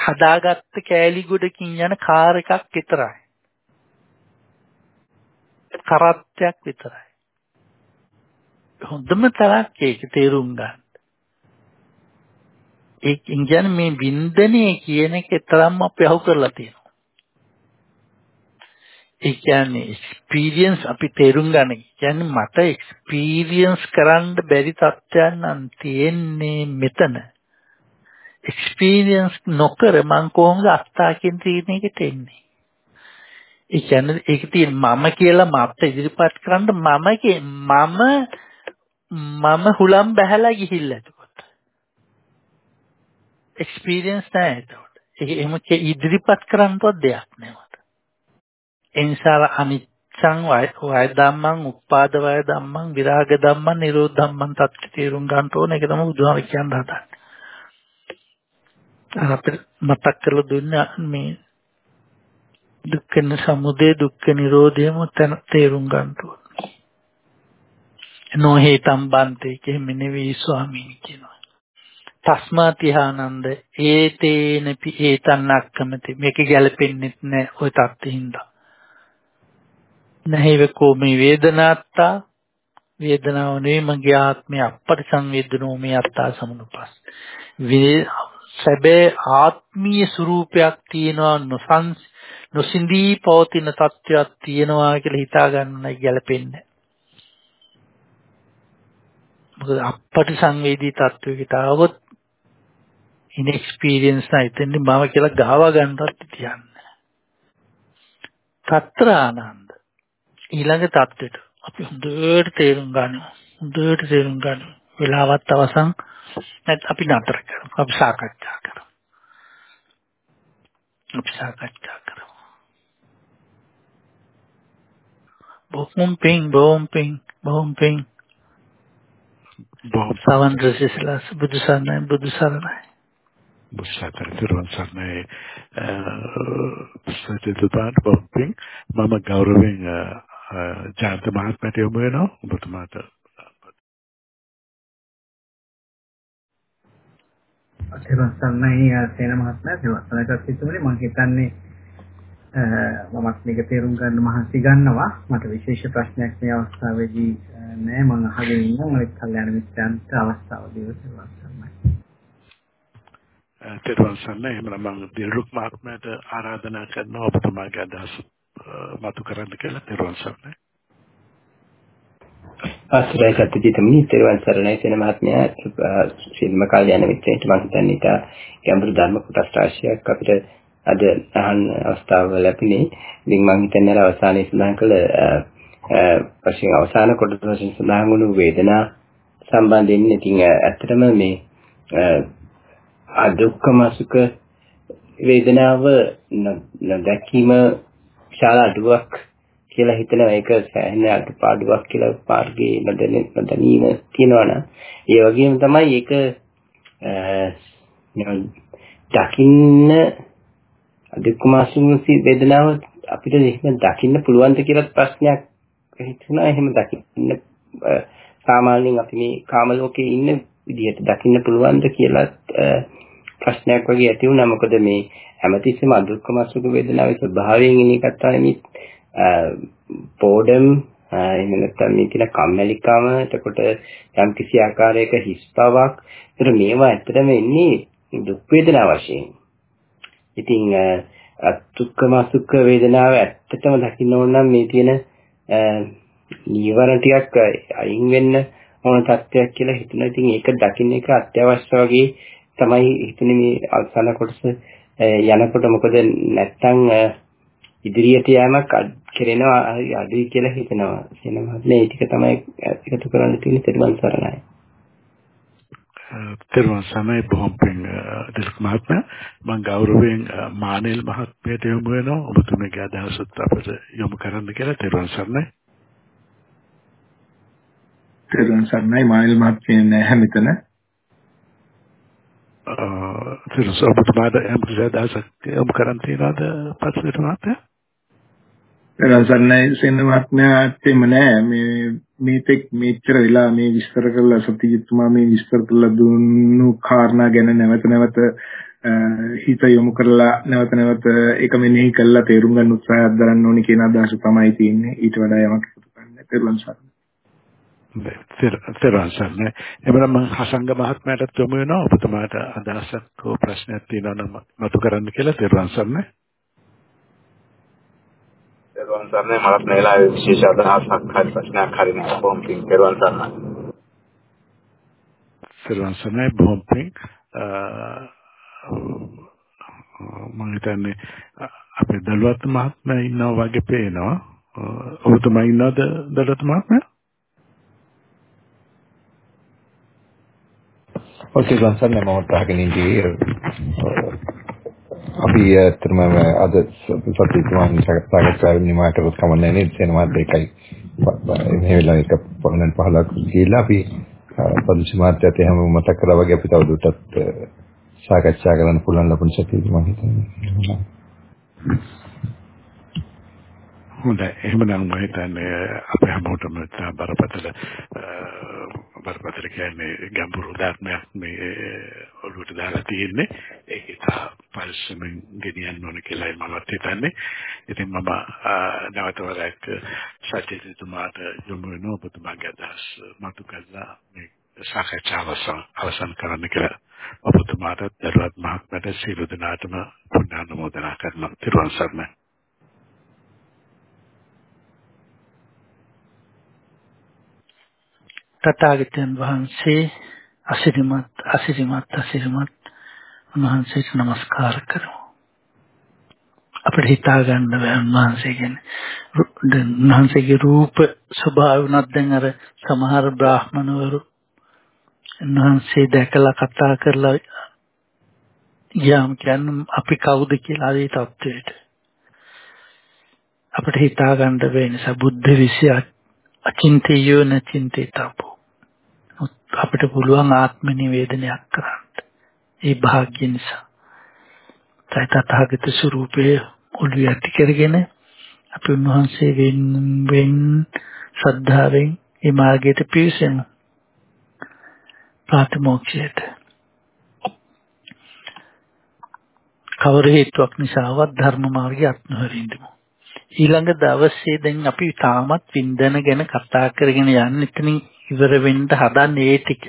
හදාගත්ත කෑලි ගොඩකින් යන කාර් එකක් විතරයි. කරත්තයක් විතරයි. හොඳම තරක් ඒක තේරුම් ගන්න. ඒ කියන්නේ මේ වින්දනය කියන එක තරම්ම අපි අහු කරලා තියෙනවා. ඒ කියන්නේ එක්ස්පීරියන්ස් අපි තේරුම් ගන්න. කියන්නේ මට එක්ස්පීරියන්ස් කරන්න බැරි තත්ත්වයන් නම් තියෙන්නේ මෙතන. එක්ස්පීරියන්ස් නොකර මං කොහොමද අස්තාකින් තියෙන එකට එන්නේ? ඒ කියන්නේ ඒක තියෙන මම කියලා මට ඉදිරිපත් කරන්න මම මම මම හුලම් බහැලා ගිහිල්ලා එක්ස්පීරියන්ස් නැහැ ඒකට. ඒක එහෙම ඉදිරිපත් කරන්නවත් දෙයක් නෑ මට. ඒ නිසා අනිච්ඡං වය ධම්මං උපාද වය ධම්මං විරාග ධම්මං නිරෝධ ධම්මං තත්ත්ව තේරුම් ගන්න ඕන ඒක තමයි බුදුහාම කියන්න හදන්නේ. අර අපිට මතක් කරලා දුන්න මේ දුක්ඛ සමුදය දුක්ඛ නිරෝධයම තේරුම් ගන්න ඕන. නොහේතම් බන්තේ කෙහෙම නෙවෙයි ස්වාමීන් කියනවා. තස්මාතිහානන්ද ඒතේනපි ඒතන්නක්කමති මේක ගැලපෙන්නේ නැහැ ওই තත්ත්වින්ද නැහිවකෝ මේ වේදනාත්තා වේදනාව නෙවෙයි මගේ ආත්මය අපරිසංවේදනෝ මේ අත්තා සමනුපස් සැබෑ ආත්මීය ස්වરૂපයක් තියෙනවා නොසංස් නොසින්දී පවතින තත්වයක් තියෙනවා කියලා හිතා ගන්නයි ගැලපෙන්නේ මොකද අපරිසංවේදී තත්වයකට આવොත් inexperience නැතිනම් මම කියලා ගහවා ගන්නත් තියන්නේ තත්‍රානන්ද ඊළඟ தත්වෙට අපි හොඳට තේරුම් ගන්නවා. හොඳට තේරුම් ගන්නවා. වෙලාවත් අවසන් නැත් අපි නතර කරමු. අපි සාකච්ඡා කරමු. අපි සාකච්ඡා කරමු. බොහොම පිං බොහොම පිං බොහොම පිං බොහොම සවන් රසිසලා බුදු සරණයි බුදු සරණයි බුස්සතර තිරුවන් සරණයි සත්‍යතුපාට බොම්පින් මම ගෞරවයෙන් ජාන්ත මහත්මයාට යොමු වෙනවා? ඔබතුමාට තිරුවන් සරණයි සේන මහත්මයා තිරුවන් සරණයි සිතුමනේ මම හිතන්නේ මමත් මේක තේරුම් ගන්න මහන්සි ගන්නවා. මට විශේෂ ප්‍රශ්නයක් මේ අවස්ථාවේදී නෑ. මම අහගෙන ඉන්නවා. මම කල්යාණ මිත්‍රයන්ට අවස්ථාව දෙන්න තෙරුවන් සරණයි. එහෙනම් මම දිල්රුක් මහත්මයාට ආරාධනා කරනවා. ඔබතුමාගේ අදහස් මතු කරන්න කියලා තෙරුවන් සරණයි. අසුරයි සත්‍යජිතමනි තෙරුවන් සරණයි සෙන මහත්මයා ශිල්ම කල්යනා මිත්‍රයන්ට මම හිතන්නේ ඊට ගැඹුරු ධර්ම කොටස් රාශියක් අපිට අද අහන්න අවස්ථාව ලැබුණේ. ඉතින් මම හිතන්නේ අර අවසානයේ සඳහන් කළ වශයෙන් අවසාන කොටස වශයෙන් සඳහන් වුණු වේදනා සම්බන්ධයෙන් ඉතින් ඇත්තටම මේ අදුක්කම සුඛ වේදනාව නොදැකීම විශාල අඩුවක් කියලා හිතනවා ඒක සෑහෙන අඩුපාඩුවක් කියලා මාර්ගයේ නොදැනීම තියෙනවා නම් ඒ වගේම තමයි ඒක දකින්න අධිකුමාසුමුසි වේදනාව අපිට එහෙම දකින්න පුළුවන්ද කියලා ප්‍රශ්නයක් හිතුණා. එහෙම දකින්න සාමාන්‍යයෙන් අපි මේ කාම ලෝකයේ ඉන්න විදිහට දකින්න පුළුවන්ද කියලා ප්‍රශ්නයක් වගේ ඇති වුණා. මොකද මේ හැමතිස්සෙම අදුක්කමසුඛ වේදනාවේ ස්වභාවයෙන් ඉන්න එකත් තමයි පෝඩම් එහෙම නැත්නම් මේ කියන කම්මැලිකම එතකොට යම් කිසි ආකාරයක හිස් බවක්. ඒතර මේවා ඇත්තටම එන්නේ දුක් වේදනා වශයෙන්. ඉතින් අතුක්කම අසුක්ක වේදනාව ඇත්තටම දකින්න ඕන නම් මේ තියෙන නීවරණ ටිකක් අයින් වෙන්න ඕන තත්ත්වයක් කියලා හිතන ඉතින් ඒක දකින්න එක අත්‍යවශ්‍ය වගේ තමයි හිතන්නේ මේ අවසාන කොටස යනකොට මොකද නැත්තම් ඉදිරියට යෑමක් කෙරෙනවා අඩුයි කියලා හිතනවා. එනවා. මේ ටික තමයි එකතු කරන්න තියෙන්නේ තෙරුවන් සරණයි. තෙරුවන් සරණයි බොහොම පිං දිලක් මහත්මයා මම ගෞරවයෙන් මානෙල් මහත්මයාට යොමු වෙනවා ඔබතුමීගේ අදහසත් අපට යොමු කරන්න කියලා තෙරුවන් සරණයි. තෙරුවන් සරණයි මානෙල් මහත්මිය නැහැ මෙතන. තෙරුවන් ඔබතුමාට යම් කිසි අදහසක් යොමු කරන්න තියනවද පස්සේ මහත්මයා? රසන්නයි සෙන්න මහත්මයාට එම නෑ මේ මේතෙක් මෙච්චර වෙලා මේ විස්තර කරලා සතියතුමා මේ විස්තර කරලා දුන්නු කාරණා ගැන නැවත නැවත හිත යොමු කරලා නැවත නැවත ඒක මෙනෙහි කරලා තේරුම් ගන්න උත්සාහයක් දරන්න ඕනේ කියන අදහස තමයි තියෙන්නේ ඊට වඩා යමක් එකතු කරන්න පෙරලන් සර් තෙරුවන් සරණයි එබැවින් මම හසංග මහත්මයාට යොමු වෙනවා. ඔබතුමාට අදහසක් හෝ ප්‍රශ්නයක් තියෙනවා නම් මතු කරන්න කියලා පෙරවන් සරණයි මලත් මේලා විශේෂ අදහසක් හරි ප්‍රශ්නයක් හරි නෑ බොහොම පිං පෙරවන් සරණයි බොහොම පිං. මම හිතන්නේ අපේ දලුවත් මහත්මයා ඉන්නවා වගේ පේනවා. ඔබතුමා ඉන්නවද දලුවත් මහත්මයා ඔකේ ගන්සන්නේ මම තාගෙන ඉන්නේ අපි ඇත්තටම අද සතිතුමාන් සාකච්ඡාවේ නිමාටවත් කමන්නේ නේද සෙනමාත් දෙකයි. මේ වෙලාවේ එක පොරණන් පහලක් ගිහිල්ලා අපි පොලිසි මාත්‍යත් එහෙම මතක් කරා වගේ අපි තවදුරටත් සාකච්ඡා කරන්න පුළුවන් ලබන සතියේ මම හිතන්නේ. හොඳයි. එහෙමනම් මම හිතන්නේ අපේ හැමෝටම බරපතල බරපතල කියන්නේ ගැඹුරු ධර්මයක් මේ ඔළුවට දාලා තියෙන්නේ. ඒක ඉතා පරිස්සමෙන් ගෙනියන්න ඕන කියලායි මමත් හිතන්නේ. ඉතින් මම නැවත වරක් සත්‍යජිතුමාට යොමු වෙන ඔබතුමාගේ අදහස් මතු කළා. මේ සාකච්ඡාව අවසන් කරන්න කියලා ඔබතුමාට දරුවත් මහත්මයාට සියලු දෙනාටම පුණ්‍යානුමෝදනා කරනවා. තිරුවන් සරණයි. තථාගතයන් වහන්සේ අසිරිමත් අසිරිමත් අසිරිමත් උන්වහන්සේට নমස්කාර කරමු. අපිට හිතා ගන්න බෑ උන්වහන්සේ කියන්නේ උන්වහන්සේගේ රූප ස්වභාවය උනත් දැන් අර සමහර බ්‍රාහ්මණවරු උන්වහන්සේ දැකලා කතා කරලා යාම කියන්නේ අපි කවුද කියලා ඒ තත්ත්වයට අපිට හිතා ගන්න බැහැ නිසා බුද්ධ විශ්ය අචින්තයෝ නචින්තේතපෝ අපිට පුළුවන් ආත්ම නිවේදනයක් කරන්න. ඒ භාග්‍ය නිසා. තථාගත ස්වરૂපයේ ඔළුව යටි කරගෙන අපි උන්වහන්සේ වෙන් වෙන් ශ්‍රද්ධාවෙන් මේ මාර්ගයට පිවිසෙමු. ප්‍රාතිමෝක්ෂයට. කවර හේතුවක් නිසාවත් ධර්ම මාර්ගය අත්නොහරින්දමු. ඊළඟ දවසේ දැන් අපි තාමත් වින්දන ගැන කතා කරගෙන යන්න එතනින් ඉවර වෙන්න හදන්නේ ඒ ටික.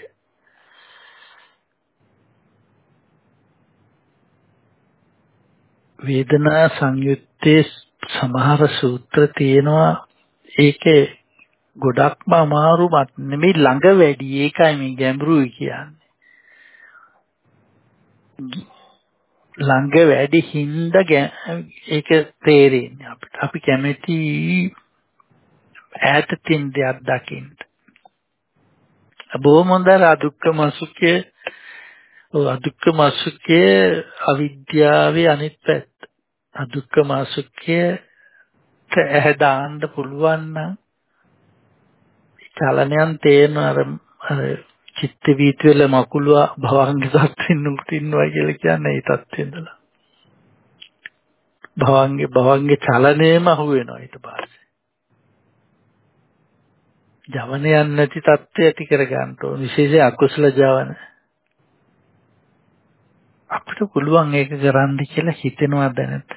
වේදනා සංයුත්තේ සමහර සූත්‍ර තියෙනවා ඒකේ ගොඩක්ම අමාරුමත් නෙමෙයි ළඟ වැඩි ඒකයි මේ ගැඹුරුයි කියන්නේ. ළඟ වැඩි හින්දා ඒක තේරෙන්නේ අපිට. අපි කැමති ඈත තින් දෙයක් දකින්න. බොහොම හොඳ අදුක්කම සුඛය අදුක්කම සුඛය අවිද්‍යාවේ අනිත් පැත්ත. අදුක්කම සුඛය ඇහැ දාන්න පුළුවන් නම් චලනයන් තේරෙන අර චිත්ත වීති වල මකුලුව භවංග තත්ත්වෙන් නුත් ඉන්නවා කියලා කියන්නේ ඒ තත්ත්වෙ ඉඳලා. භවංගේ භවංගේ චලනයේම අහු වෙනවා ඊට පස්සේ. ජවනයක් නැති තත්ත්වය ඇති කර ගන්න ඕන විශේෂයෙන් අකුසල ජවන. අපිට පුළුවන් ඒක කරන්න කියලා හිතෙනවා දැනට.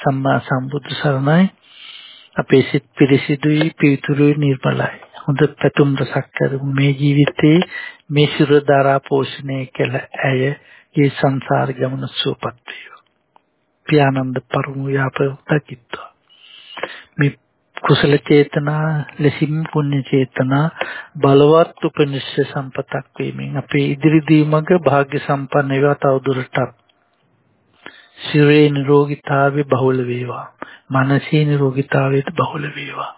සම්මා සම්බුදු සරණයි අපේ සිත් පිරිසිදුයි පිවිතුරුයි නිර්මලයි. හොඳ පැතුම් රසක් කරමු මේ ජීවිතේ මේ ශිර දරා පෝෂණය කළ ඇය මේ සංසාර ගමන සුවපත් වේවා. පියානන්ද පරම යාපදකිත්වා. මේ කුසල චේතනා ලෙසින් පුණ්‍ය චේතනා බලවත් උපනිශ්‍ය සම්පතක් වීමෙන් අපේ ඉදිරි දීමක වාග්ය සම්පන්න වේවා තවදුරටත් ශරීරේ නිරෝගීතාවේ බහුල වේවා මානසික නිරෝගීතාවයට බහුල වේවා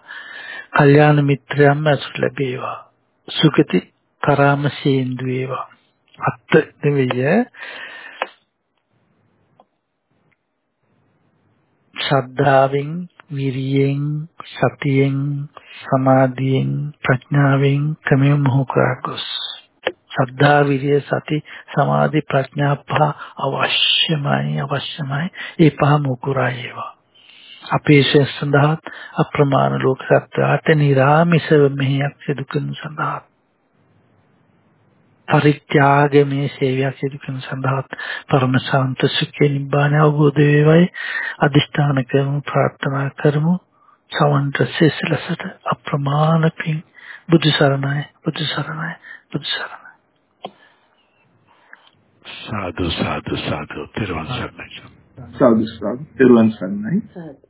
කල්යාණ මිත්‍රයන්ම ඇසුර ලැබේවා. සුගති කරාම සේන්දු වේවා. අත් නෙවෙයි ශ්‍රද්ධාවෙන් විරියෙන් සතියෙන් සමාධියෙන් ප්‍රඥාවෙන් ක්‍රමයෙන් මොහු කරා ගොස්. ශ්‍රද්ධා විරිය සති සමාධි ප්‍රඥා පහ අවශ්‍යමයි අවශ්‍යමයි. ඒ පහ මුකුරා ඒවා අපේ සඳහා අප්‍රමාණ ලෝක සත්‍යයට නිරාමිසව මෙහෙයක් සිදු කරන සඳහා පරිත්‍යාගමේ සේවයක් සිදු කරන සඳහා පරම ශාන්ත සුඛේ නිබ්බාන අවබෝධ වේවයි. අදිෂ්ඨාන කරමු ප්‍රාර්ථනා කරමු. සවන්ත සෙසලසට අප්‍රමාණ පිං බුදු සරණයි බුදු සරණයි බුදු සරණයි. සාදු සාදු සාදු. තිරුවන් සරණයි. සාදු සාදු. තිරුවන් සරණයි. සාදු